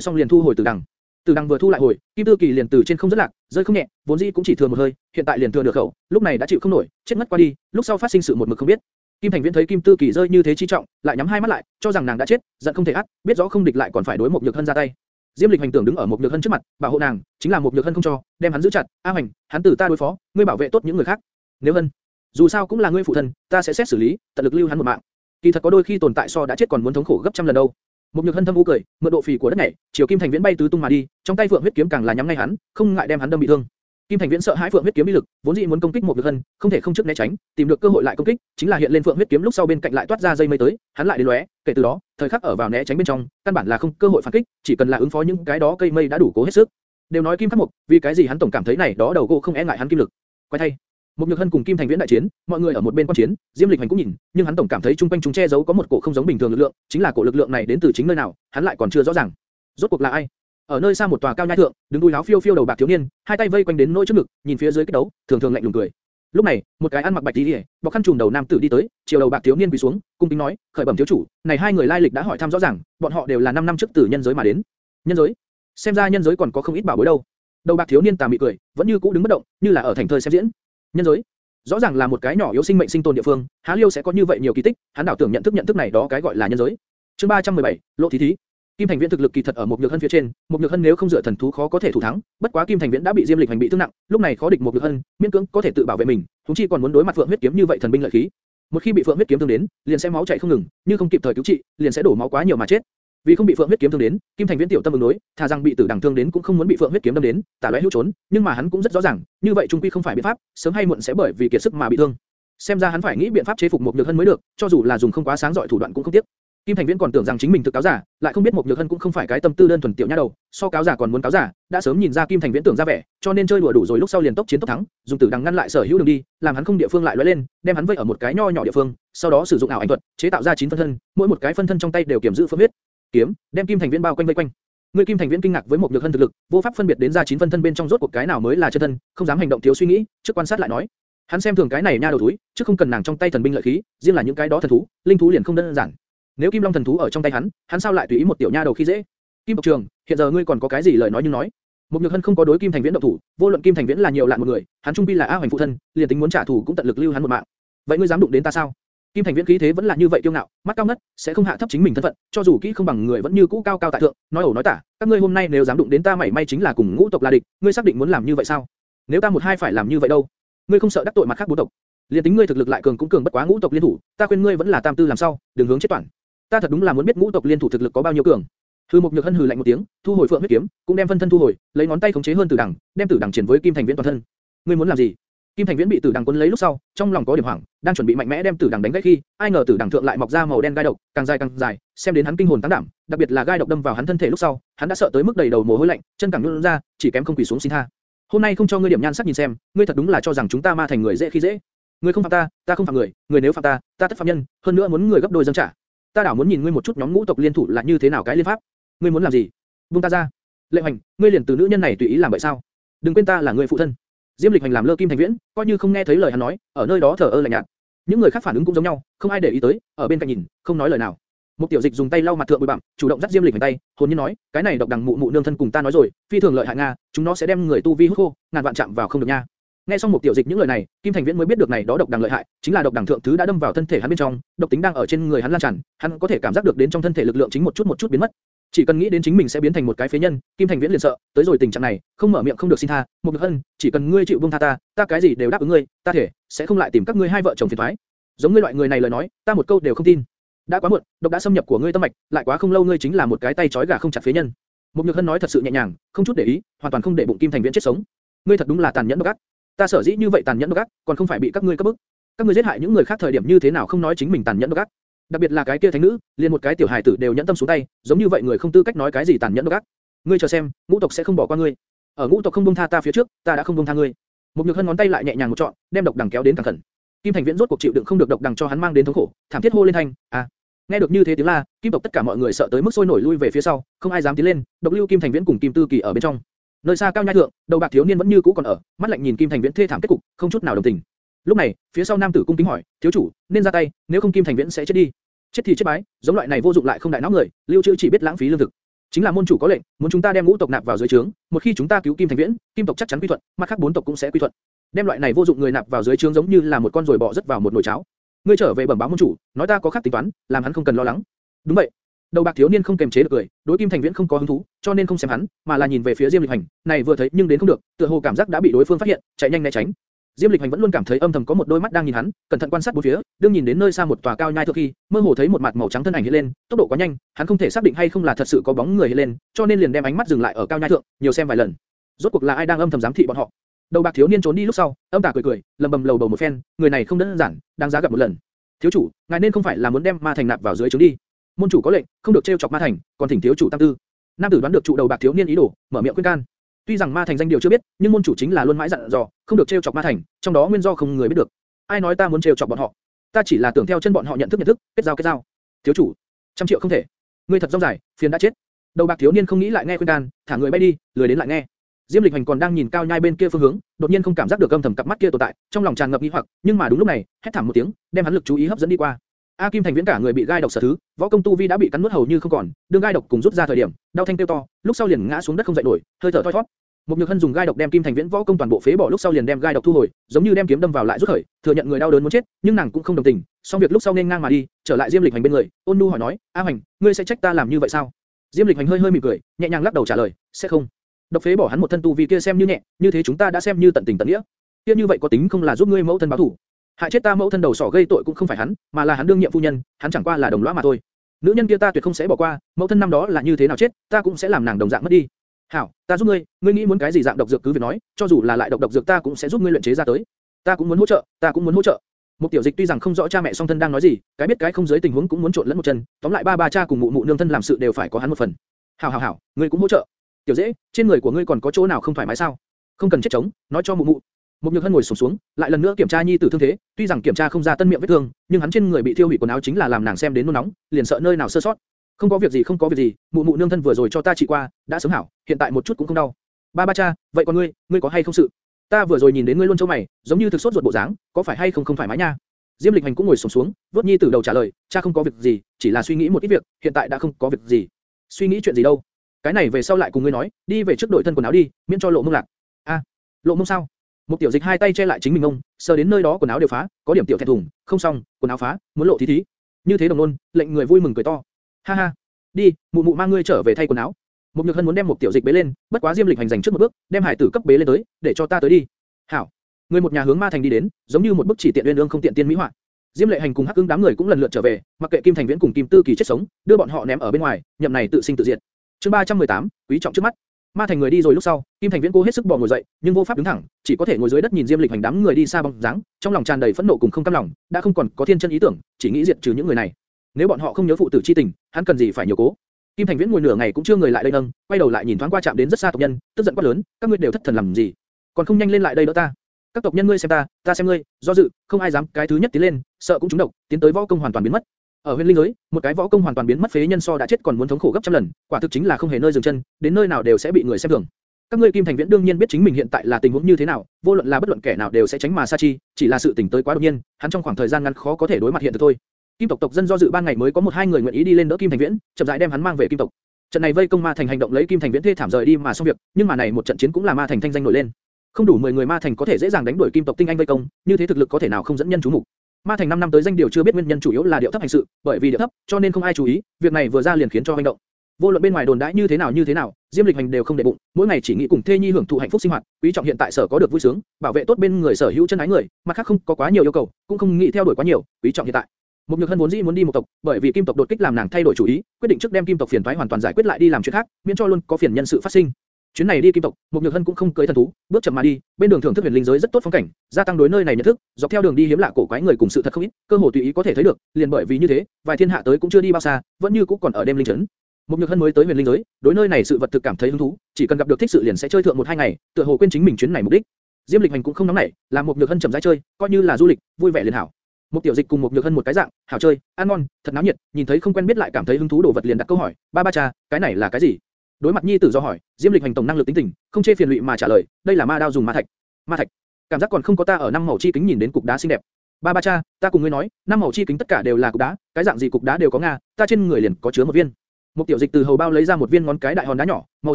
xong liền thu hồi từ đằng. Từ đằng vừa thu lại hồi, kim tư kỳ liền từ trên không rất lạc, rơi không nhẹ, vốn dĩ cũng chỉ thừa một hơi, hiện tại liền thừa được khẩu, lúc này đã chịu không nổi, chết ngất qua đi, lúc sau phát sinh sự một mực không biết. Kim Thành Viễn thấy Kim Tư Kỳ rơi như thế chi trọng, lại nhắm hai mắt lại, cho rằng nàng đã chết, giận không thể át, biết rõ không địch lại còn phải đối một nhược hân ra tay. Diêm Lịch hành tưởng đứng ở một nhược hân trước mặt, bảo hộ nàng, chính là một nhược hân không cho, đem hắn giữ chặt. A Hành, hắn từ ta đối phó, ngươi bảo vệ tốt những người khác. Nếu hân, dù sao cũng là ngươi phụ thân, ta sẽ xét xử lý, tận lực lưu hắn một mạng. Kỳ thật có đôi khi tồn tại so đã chết còn muốn thống khổ gấp trăm lần đâu. Một nhược hân thâm u cười, mượn độ phì của đất này, chiều Kim Thành Viễn bay tứ tung mà đi, trong tay Phượng huyết kiếm càng là nhắm ngay hắn, không ngại đem hắn đâm bị thương. Kim Thành Viễn sợ hãi Phượng huyết kiếm uy lực, vốn dĩ muốn công kích một được hân, không thể không trước né tránh, tìm được cơ hội lại công kích, chính là hiện lên Phượng huyết kiếm lúc sau bên cạnh lại toát ra dây mây tới, hắn lại đến lóe, kể từ đó, thời khắc ở vào né tránh bên trong, căn bản là không cơ hội phản kích, chỉ cần là ứng phó những cái đó cây mây đã đủ cố hết sức. Đều nói Kim Khắc Mục, vì cái gì hắn tổng cảm thấy này đó đầu gỗ không e ngại hắn kim lực. Quay thay, một nhược hân cùng Kim Thành Viễn đại chiến, mọi người ở một bên quan chiến, Diêm Lịch Hành cũng nhìn, nhưng hắn tổng cảm thấy trung quanh chúng che giấu có một cổ không giống bình thường lực lượng, chính là cổ lực lượng này đến từ chính nơi nào, hắn lại còn chưa rõ ràng. Rốt cuộc là ai? Ở nơi xa một tòa cao nhai thượng, đứng đuôi áo phiêu phiêu đầu bạc thiếu niên, hai tay vây quanh đến nỗi trước ngực, nhìn phía dưới kết đấu, thường thường lạnh lùng cười. Lúc này, một cái ăn mặc bạch y, bọc khăn trùm đầu nam tử đi tới, chiều đầu bạc thiếu niên quỳ xuống, cung kính nói, khởi bẩm thiếu chủ, này hai người lai lịch đã hỏi thăm rõ ràng, bọn họ đều là 5 năm trước từ nhân giới mà đến. Nhân giới? Xem ra nhân giới còn có không ít bảo bối đâu. Đầu bạc thiếu niên tà mị cười, vẫn như cũ đứng bất động, như là ở thành thời xem diễn. Nhân giới? Rõ ràng là một cái nhỏ yếu sinh mệnh sinh tồn địa phương, há liêu sẽ có như vậy nhiều kỳ tích, hắn đảo tưởng nhận thức nhận thức này đó cái gọi là nhân giới. Chương 317, lộ thí thí. Kim Thành Viễn thực lực kỳ thật ở một nhược hân phía trên, một nhược hân nếu không dựa thần thú khó có thể thủ thắng, bất quá Kim Thành Viễn đã bị Diêm Lịch hành bị thương nặng, lúc này khó địch một nhược hân, miễn cưỡng có thể tự bảo vệ mình, chúng chi còn muốn đối mặt Phượng huyết kiếm như vậy thần binh lợi khí. Một khi bị Phượng huyết kiếm thương đến, liền sẽ máu chảy không ngừng, như không kịp thời cứu trị, liền sẽ đổ máu quá nhiều mà chết. Vì không bị Phượng huyết kiếm thương đến, Kim Thành Viễn tiểu tâm ứng đối, thà rằng bị tử đằng thương đến cũng không muốn bị Phượng huyết kiếm đâm đến, tả lóe hữu trốn, nhưng mà hắn cũng rất rõ ràng, như vậy trung quy không phải biện pháp, sớm hay muộn sẽ bởi vì kiệt sức mà bị thương. Xem ra hắn phải nghĩ biện pháp chế phục một nhược hân mới được, cho dù là dùng không quá sáng giỏi thủ đoạn cũng không tiếc. Kim Thành Viễn còn tưởng rằng chính mình thực cáo giả, lại không biết một nhược hân cũng không phải cái tâm tư đơn thuần tiểu nha đầu, so cáo giả còn muốn cáo giả, đã sớm nhìn ra Kim Thành Viễn tưởng ra vẻ, cho nên chơi đùa đủ rồi lúc sau liền tốc chiến tốc thắng, dùng tử đằng ngăn lại sở hữu đường đi, làm hắn không địa phương lại lóe lên, đem hắn vây ở một cái nho nhỏ địa phương, sau đó sử dụng ảo ảnh thuật, chế tạo ra chín phân thân, mỗi một cái phân thân trong tay đều kiểm giữ phương huyết kiếm, đem Kim Thành Viễn bao quanh vây quanh. Người Kim Thành Viễn kinh ngạc với một nhược hân thực lực, vô pháp phân biệt đến ra chín phân thân bên trong rốt cuộc cái nào mới là chân thân, không dám hành động thiếu suy nghĩ, trước quan sát lại nói. Hắn xem thường cái này nha đầu túi, chứ không cần nàng trong tay thần binh lợi khí, riêng là những cái đó thần thú, linh thú liền không đơn giản. Nếu Kim Long thần thú ở trong tay hắn, hắn sao lại tùy ý một tiểu nha đầu khi dễ? Kim Tộc Trường, hiện giờ ngươi còn có cái gì lời nói nhưng nói. Một Nhược Hân không có đối Kim Thành Viễn động thủ, vô luận Kim Thành Viễn là nhiều lạn một người, hắn trung quy là A Hoành phụ thân, liền tính muốn trả thù cũng tận lực lưu hắn một mạng. Vậy ngươi dám đụng đến ta sao? Kim Thành Viễn khí thế vẫn là như vậy kiêu ngạo, mắt cao ngất, sẽ không hạ thấp chính mình thân phận, cho dù kỹ không bằng người vẫn như cũ cao cao tại thượng, nói ẩu nói tả, các ngươi hôm nay nếu dám đụng đến ta mảy may chính là cùng ngũ tộc là địch, ngươi xác định muốn làm như vậy sao? Nếu ta một hai phải làm như vậy đâu? Ngươi không sợ đắc tội mặt khác bốn tộc? Liên tính ngươi thực lực lại cường cũng cường bất quá ngũ tộc liên thủ, ta khuyên ngươi vẫn là tam tư làm sao, đừng hướng chết toàn. Ta thật đúng là muốn biết ngũ tộc liên thủ thực lực có bao nhiêu cường. Hư Mục Nhược Hân hừ lạnh một tiếng, thu hồi Phượng huyết kiếm, cũng đem phân thân thu hồi, lấy ngón tay khống chế hơn tử đằng, đem tử đằng triển với Kim Thành Viễn toàn thân. Ngươi muốn làm gì? Kim Thành Viễn bị tử đằng cuốn lấy lúc sau, trong lòng có điểm hoảng, đang chuẩn bị mạnh mẽ đem tử đằng đánh gãy khi, ai ngờ tử đằng thượng lại mọc ra màu đen gai độc, càng dài càng dài, xem đến hắn kinh hồn tăng đảm, đặc biệt là gai độc đâm vào hắn thân thể lúc sau, hắn đã sợ tới mức đầy đầu mồ hôi lạnh, chân càng nhũn ra, chỉ kém không quỳ xuống xin tha. Hôm nay không cho ngươi điểm nhan sắc nhìn xem, ngươi thật đúng là cho rằng chúng ta ma thành người dễ khi dễ. Ngươi không phạm ta, ta không phạm người, người nếu phạm ta, ta tất phạm nhân, hơn nữa muốn người gấp đôi dâng trả ta đảo muốn nhìn ngươi một chút nhóm ngũ tộc liên thủ là như thế nào cái liên pháp. Ngươi muốn làm gì? Buông ta ra. Lệ Hoành, ngươi liền từ nữ nhân này tùy ý làm vậy sao? Đừng quên ta là người phụ thân. Diêm Lịch Hành làm lơ Kim Thành Viễn, coi như không nghe thấy lời hắn nói, ở nơi đó thở ơ lạnh nhạt. Những người khác phản ứng cũng giống nhau, không ai để ý tới, ở bên cạnh nhìn, không nói lời nào. Một tiểu dịch dùng tay lau mặt thượng bụi bặm, chủ động dắt Diêm Lịch Hành tay, hồn nhiên nói, cái này độc đằng mụ mụ nương thân cùng ta nói rồi, phi thường lợi hại nga, chúng nó sẽ đem người tu vi hút khô, ngàn vạn chạm vào không được nha. Nghe xong một tiểu dịch những lời này, Kim Thành Viễn mới biết được này đó độc đằng lợi hại, chính là độc đằng thượng thứ đã đâm vào thân thể hắn bên trong, độc tính đang ở trên người hắn lan tràn, hắn có thể cảm giác được đến trong thân thể lực lượng chính một chút một chút biến mất. Chỉ cần nghĩ đến chính mình sẽ biến thành một cái phế nhân, Kim Thành Viễn liền sợ, tới rồi tình trạng này, không mở miệng không được xin tha, một được hân, chỉ cần ngươi chịu buông tha ta, ta cái gì đều đáp ứng ngươi, ta thể sẽ không lại tìm các ngươi hai vợ chồng phiền toái. Giống ngươi loại người này lời nói, ta một câu đều không tin. Đã quá muộn, độc đã xâm nhập của ngươi tâm mạch, lại quá không lâu ngươi chính là một cái tay trói gà không chặt phế nhân. Một Nhược Hân nói thật sự nhẹ nhàng, không chút để ý, hoàn toàn không để bụng Kim Thành Viễn chết sống. Ngươi thật đúng là tàn nhẫn độc ác. Ta sợ dĩ như vậy tàn nhẫn độc ác, còn không phải bị các ngươi cướp bức. Các ngươi giết hại những người khác thời điểm như thế nào không nói chính mình tàn nhẫn độc ác. Đặc biệt là cái kia thánh nữ, liền một cái tiểu hài tử đều nhẫn tâm xuống tay, giống như vậy người không tư cách nói cái gì tàn nhẫn độc ác. Ngươi chờ xem, ngũ tộc sẽ không bỏ qua ngươi. Ở ngũ tộc không buông tha ta phía trước, ta đã không buông tha ngươi. Một nhược hân ngón tay lại nhẹ nhàng một trọn, đem độc đằng kéo đến càng khẩn. Kim Thành Viễn rốt cuộc chịu đựng không được độc đằng cho hắn mang đến thống khổ, thảm thiết hô lên thanh, à. Nghe được như thế tiếng la, Kim tộc tất cả mọi người sợ tới mức sôi nổi lui về phía sau, không ai dám tiến lên, độc lưu Kim Thành Viễn cùng Kim Tư Kỳ ở bên trong. Nơi xa cao nhai thượng, đầu bạc thiếu niên vẫn như cũ còn ở, mắt lạnh nhìn Kim Thành Viễn thê thảm kết cục, không chút nào đồng tình. Lúc này, phía sau nam tử cung kính hỏi, thiếu chủ, nên ra tay, nếu không Kim Thành Viễn sẽ chết đi. Chết thì chết bái, giống loại này vô dụng lại không đại não người, lưu trữ chỉ biết lãng phí lương thực. Chính là môn chủ có lệnh, muốn chúng ta đem ngũ tộc nạp vào dưới trướng, một khi chúng ta cứu Kim Thành Viễn, Kim tộc chắc chắn quy thuận, mặt khác bốn tộc cũng sẽ quy thuận. Đem loại này vô dụng người nạp vào dưới trướng giống như là một con rồi bỏ rất vào một nồi cháo. Ngươi trở về bẩm báo môn chủ, nói ta có khác tính toán, làm hắn không cần lo lắng. Đúng vậy. Đầu bạc thiếu niên không kềm chế được cười, đối Kim Thành Viễn không có hứng thú, cho nên không xem hắn, mà là nhìn về phía Diêm Lịch Hành, này vừa thấy nhưng đến không được, tựa hồ cảm giác đã bị đối phương phát hiện, chạy nhanh né tránh. Diêm Lịch Hành vẫn luôn cảm thấy âm thầm có một đôi mắt đang nhìn hắn, cẩn thận quan sát bốn phía, đương nhìn đến nơi xa một tòa cao nhai thượng khi, mơ hồ thấy một mặt màu trắng thân ảnh hiện lên, tốc độ quá nhanh, hắn không thể xác định hay không là thật sự có bóng người hiện lên, cho nên liền đem ánh mắt dừng lại ở cao nhai thượng, nhiều xem vài lần. Rốt cuộc là ai đang âm thầm giám thị bọn họ? Đầu bạc thiếu niên trốn đi lúc sau, âm tà cười cười, lầm bầm lầu bầu một phen, người này không đơn giản, đáng giá gặp một lần. Thiếu chủ, ngài nên không phải là muốn đem ma thành nạp vào dưới trướng đi? Môn chủ có lệnh, không được trêu chọc ma thành, còn thỉnh thiếu chủ tam tư. Nam tử đoán được trụ đầu bạc thiếu niên ý đồ, mở miệng khuyên can. Tuy rằng ma thành danh điều chưa biết, nhưng môn chủ chính là luôn mãi dặn dò, không được trêu chọc ma thành, trong đó nguyên do không người biết được. Ai nói ta muốn trêu chọc bọn họ? Ta chỉ là tưởng theo chân bọn họ nhận thức nhận thức, kết giao kết giao. Thiếu chủ, trăm triệu không thể. Ngươi thật rong dài, phiền đã chết. Đầu bạc thiếu niên không nghĩ lại nghe khuyên can, thả người bay đi, lười đến lại nghe. Diêm Lịch Hành còn đang nhìn cao nhai bên kia phương hướng, đột nhiên không cảm giác được âm thầm cặp mắt kia tồn tại, trong lòng tràn ngập nghi hoặc, nhưng mà đúng lúc này, hét thảm một tiếng, đem hắn lực chú ý hấp dẫn đi qua. A Kim Thành Viễn cả người bị gai độc sở thứ, võ công tu vi đã bị cắn nuốt hầu như không còn, đương gai độc cùng rút ra thời điểm, đau thanh tiêu to, lúc sau liền ngã xuống đất không dậy nổi, hơi thở thoi thoát. Một Nhược Hân dùng gai độc đem Kim Thành Viễn võ công toàn bộ phế bỏ lúc sau liền đem gai độc thu hồi, giống như đem kiếm đâm vào lại rút khởi, thừa nhận người đau đớn muốn chết, nhưng nàng cũng không đồng tình, xong việc lúc sau nên ngang mà đi, trở lại Diêm Lịch Hành bên người, ôn nhu hỏi nói, A Hành, ngươi sẽ trách ta làm như vậy sao? Diêm Lịch Hành hơi hơi mỉm cười, nhẹ nhàng lắc đầu trả lời, sẽ không. Độc phế bỏ hắn một thân tu vi kia xem như nhẹ, như thế chúng ta đã xem như tận tình tận nghĩa. Kia như vậy có tính không là giúp ngươi mẫu thân báo thù? Hại chết ta mẫu thân đầu sỏ gây tội cũng không phải hắn, mà là hắn đương nhiệm phu nhân, hắn chẳng qua là đồng lõa mà thôi. Nữ nhân kia ta tuyệt không sẽ bỏ qua, mẫu thân năm đó là như thế nào chết, ta cũng sẽ làm nàng đồng dạng mất đi. Hảo, ta giúp ngươi, ngươi nghĩ muốn cái gì dạng độc dược cứ việc nói, cho dù là lại độc độc dược ta cũng sẽ giúp ngươi luyện chế ra tới. Ta cũng muốn hỗ trợ, ta cũng muốn hỗ trợ. Một tiểu dịch tuy rằng không rõ cha mẹ song thân đang nói gì, cái biết cái không giới tình huống cũng muốn trộn lẫn một chân, tóm lại ba ba cha cùng mụ mụ nương thân làm sự đều phải có hắn một phần. Hảo hảo hảo, ngươi cũng hỗ trợ. Tiểu dễ, trên người của ngươi còn có chỗ nào không thoải mái sao? Không cần chết chống, nói cho mụ mụ. Một nhược hân ngồi xuống, xuống, lại lần nữa kiểm tra nhi tử thương thế, tuy rằng kiểm tra không ra tân miệng vết thương, nhưng hắn trên người bị thiêu hủy quần áo chính là làm nàng xem đến nôn nóng, liền sợ nơi nào sơ sót. Không có việc gì không có việc gì, mụ mụ nương thân vừa rồi cho ta trị qua, đã sớm hảo, hiện tại một chút cũng không đau. Ba ba cha, vậy còn ngươi, ngươi có hay không sự? Ta vừa rồi nhìn đến ngươi luôn chỗ mày, giống như thực sốt ruột bộ dáng, có phải hay không không phải mái nha? Diêm Lịch Hành cũng ngồi sụp xuống, xuống, vớt nhi tử đầu trả lời, cha không có việc gì, chỉ là suy nghĩ một ít việc, hiện tại đã không có việc gì. Suy nghĩ chuyện gì đâu? Cái này về sau lại cùng ngươi nói, đi về trước đội thân quần áo đi, miễn cho lộ mông lạc. A, lộ mông sao? Một tiểu dịch hai tay che lại chính mình ông, sờ đến nơi đó quần áo đều phá, có điểm tiểu thẹn thùng, không xong, quần áo phá, muốn lộ thí thí. Như thế đồng nôn, lệnh người vui mừng cười to. Ha ha, đi, mụ mụ mang ngươi trở về thay quần áo. Một nhược hân muốn đem một tiểu dịch bế lên, bất quá diêm lịch hành dành trước một bước, đem hải tử cấp bế lên tới, để cho ta tới đi. Hảo. Người một nhà hướng ma thành đi đến, giống như một bức chỉ tiện uyên ương không tiện tiên mỹ họa. Diêm lệ hành cùng hắc ưng đám người cũng lần lượt trở về, mặc kệ kim thành viễn cùng kim tư kỳ chết sống, đưa bọn họ ném ở bên ngoài, nhậm này tự sinh tự diệt. Chương 318, quý trọng trước mắt. Ma Thành người đi rồi lúc sau, Kim Thành Viễn cố hết sức bò ngồi dậy, nhưng vô pháp đứng thẳng, chỉ có thể ngồi dưới đất nhìn Diêm Lịch hành đám người đi xa bóng dáng, trong lòng tràn đầy phẫn nộ cùng không cam lòng, đã không còn có thiên chân ý tưởng, chỉ nghĩ diệt trừ những người này. Nếu bọn họ không nhớ phụ tử chi tình, hắn cần gì phải nhiều cố? Kim Thành Viễn ngồi nửa ngày cũng chưa người lại đây nâng, quay đầu lại nhìn thoáng qua chạm đến rất xa tộc nhân, tức giận quát lớn, các ngươi đều thất thần làm gì? Còn không nhanh lên lại đây đỡ ta. Các tộc nhân ngươi xem ta, ta xem ngươi, do dự, không ai dám cái thứ nhất tiến lên, sợ cũng trúng độc, tiến tới võ công hoàn toàn biến mất. Ở huyền linh giới, một cái võ công hoàn toàn biến mất phế nhân so đã chết còn muốn thống khổ gấp trăm lần, quả thực chính là không hề nơi dừng chân, đến nơi nào đều sẽ bị người xem thường. Các ngươi Kim Thành Viễn đương nhiên biết chính mình hiện tại là tình huống như thế nào, vô luận là bất luận kẻ nào đều sẽ tránh mà xa chi, chỉ là sự tình tới quá đột nhiên, hắn trong khoảng thời gian ngắn khó có thể đối mặt hiện thực thôi. Kim tộc tộc dân do dự ban ngày mới có một hai người nguyện ý đi lên đỡ Kim Thành Viễn, chậm rãi đem hắn mang về Kim tộc. Trận này vây công Ma Thành hành động lấy Kim Thành Viễn thê thảm rời đi mà xong việc, nhưng mà này một trận chiến cũng là Ma Thành thanh danh nổi lên. Không đủ 10 người Ma Thành có thể dễ dàng đánh đuổi Kim tộc tinh anh vây công, như thế thực lực có thể nào không dẫn nhân chú mục. Ma Thành 5 năm tới danh điều chưa biết nguyên nhân chủ yếu là điệu thấp hành sự, bởi vì điệu thấp, cho nên không ai chú ý, việc này vừa ra liền khiến cho hành động. Vô luận bên ngoài đồn đãi như thế nào như thế nào, Diêm Lịch Hành đều không để bụng, mỗi ngày chỉ nghĩ cùng thê nhi hưởng thụ hạnh phúc sinh hoạt, quý trọng hiện tại sở có được vui sướng, bảo vệ tốt bên người sở hữu chân ái người, mặt khác không có quá nhiều yêu cầu, cũng không nghĩ theo đuổi quá nhiều, quý trọng hiện tại. Một Nhược Hân vốn dĩ muốn đi một tộc, bởi vì Kim tộc đột kích làm nàng thay đổi chủ ý, quyết định trước đem Kim tộc phiền toái hoàn toàn giải quyết lại đi làm chuyện khác, miễn cho luôn có phiền nhân sự phát sinh. Chuyến này đi Kim tộc, một Nhược Hân cũng không cưới thần thú, bước chậm mà đi, bên đường thưởng thức huyền linh giới rất tốt phong cảnh, gia tăng đối nơi này nhận thức, dọc theo đường đi hiếm lạ cổ quái người cùng sự thật không ít, cơ hồ tùy ý có thể thấy được, liền bởi vì như thế, vài thiên hạ tới cũng chưa đi bao xa, vẫn như cũng còn ở đêm linh trấn. Một Nhược Hân mới tới huyền linh giới, đối nơi này sự vật thực cảm thấy hứng thú, chỉ cần gặp được thích sự liền sẽ chơi thượng một hai ngày, tựa hồ quên chính mình chuyến này mục đích. Diêm Lịch Hành cũng không nóng nảy, làm một Nhược Hân chậm rãi chơi, coi như là du lịch, vui vẻ liền hảo. Một tiểu dịch cùng một nhược hân một cái dạng, hảo chơi, ăn ngon, thật náo nhiệt, nhìn thấy không quen biết lại cảm thấy hứng thú đồ vật liền đặt câu hỏi, ba ba cha, cái này là cái gì? Đối mặt nhi tử do hỏi, Diêm Lịch hành tổng năng lực tính tình, không chê phiền lụy mà trả lời, đây là ma đao dùng ma thạch. Ma thạch. Cảm giác còn không có ta ở năm màu chi kính nhìn đến cục đá xinh đẹp. Ba ba cha, ta cùng ngươi nói, năm màu chi kính tất cả đều là cục đá, cái dạng gì cục đá đều có nga, ta trên người liền có chứa một viên. Một tiểu dịch từ hầu bao lấy ra một viên ngón cái đại hòn đá nhỏ, màu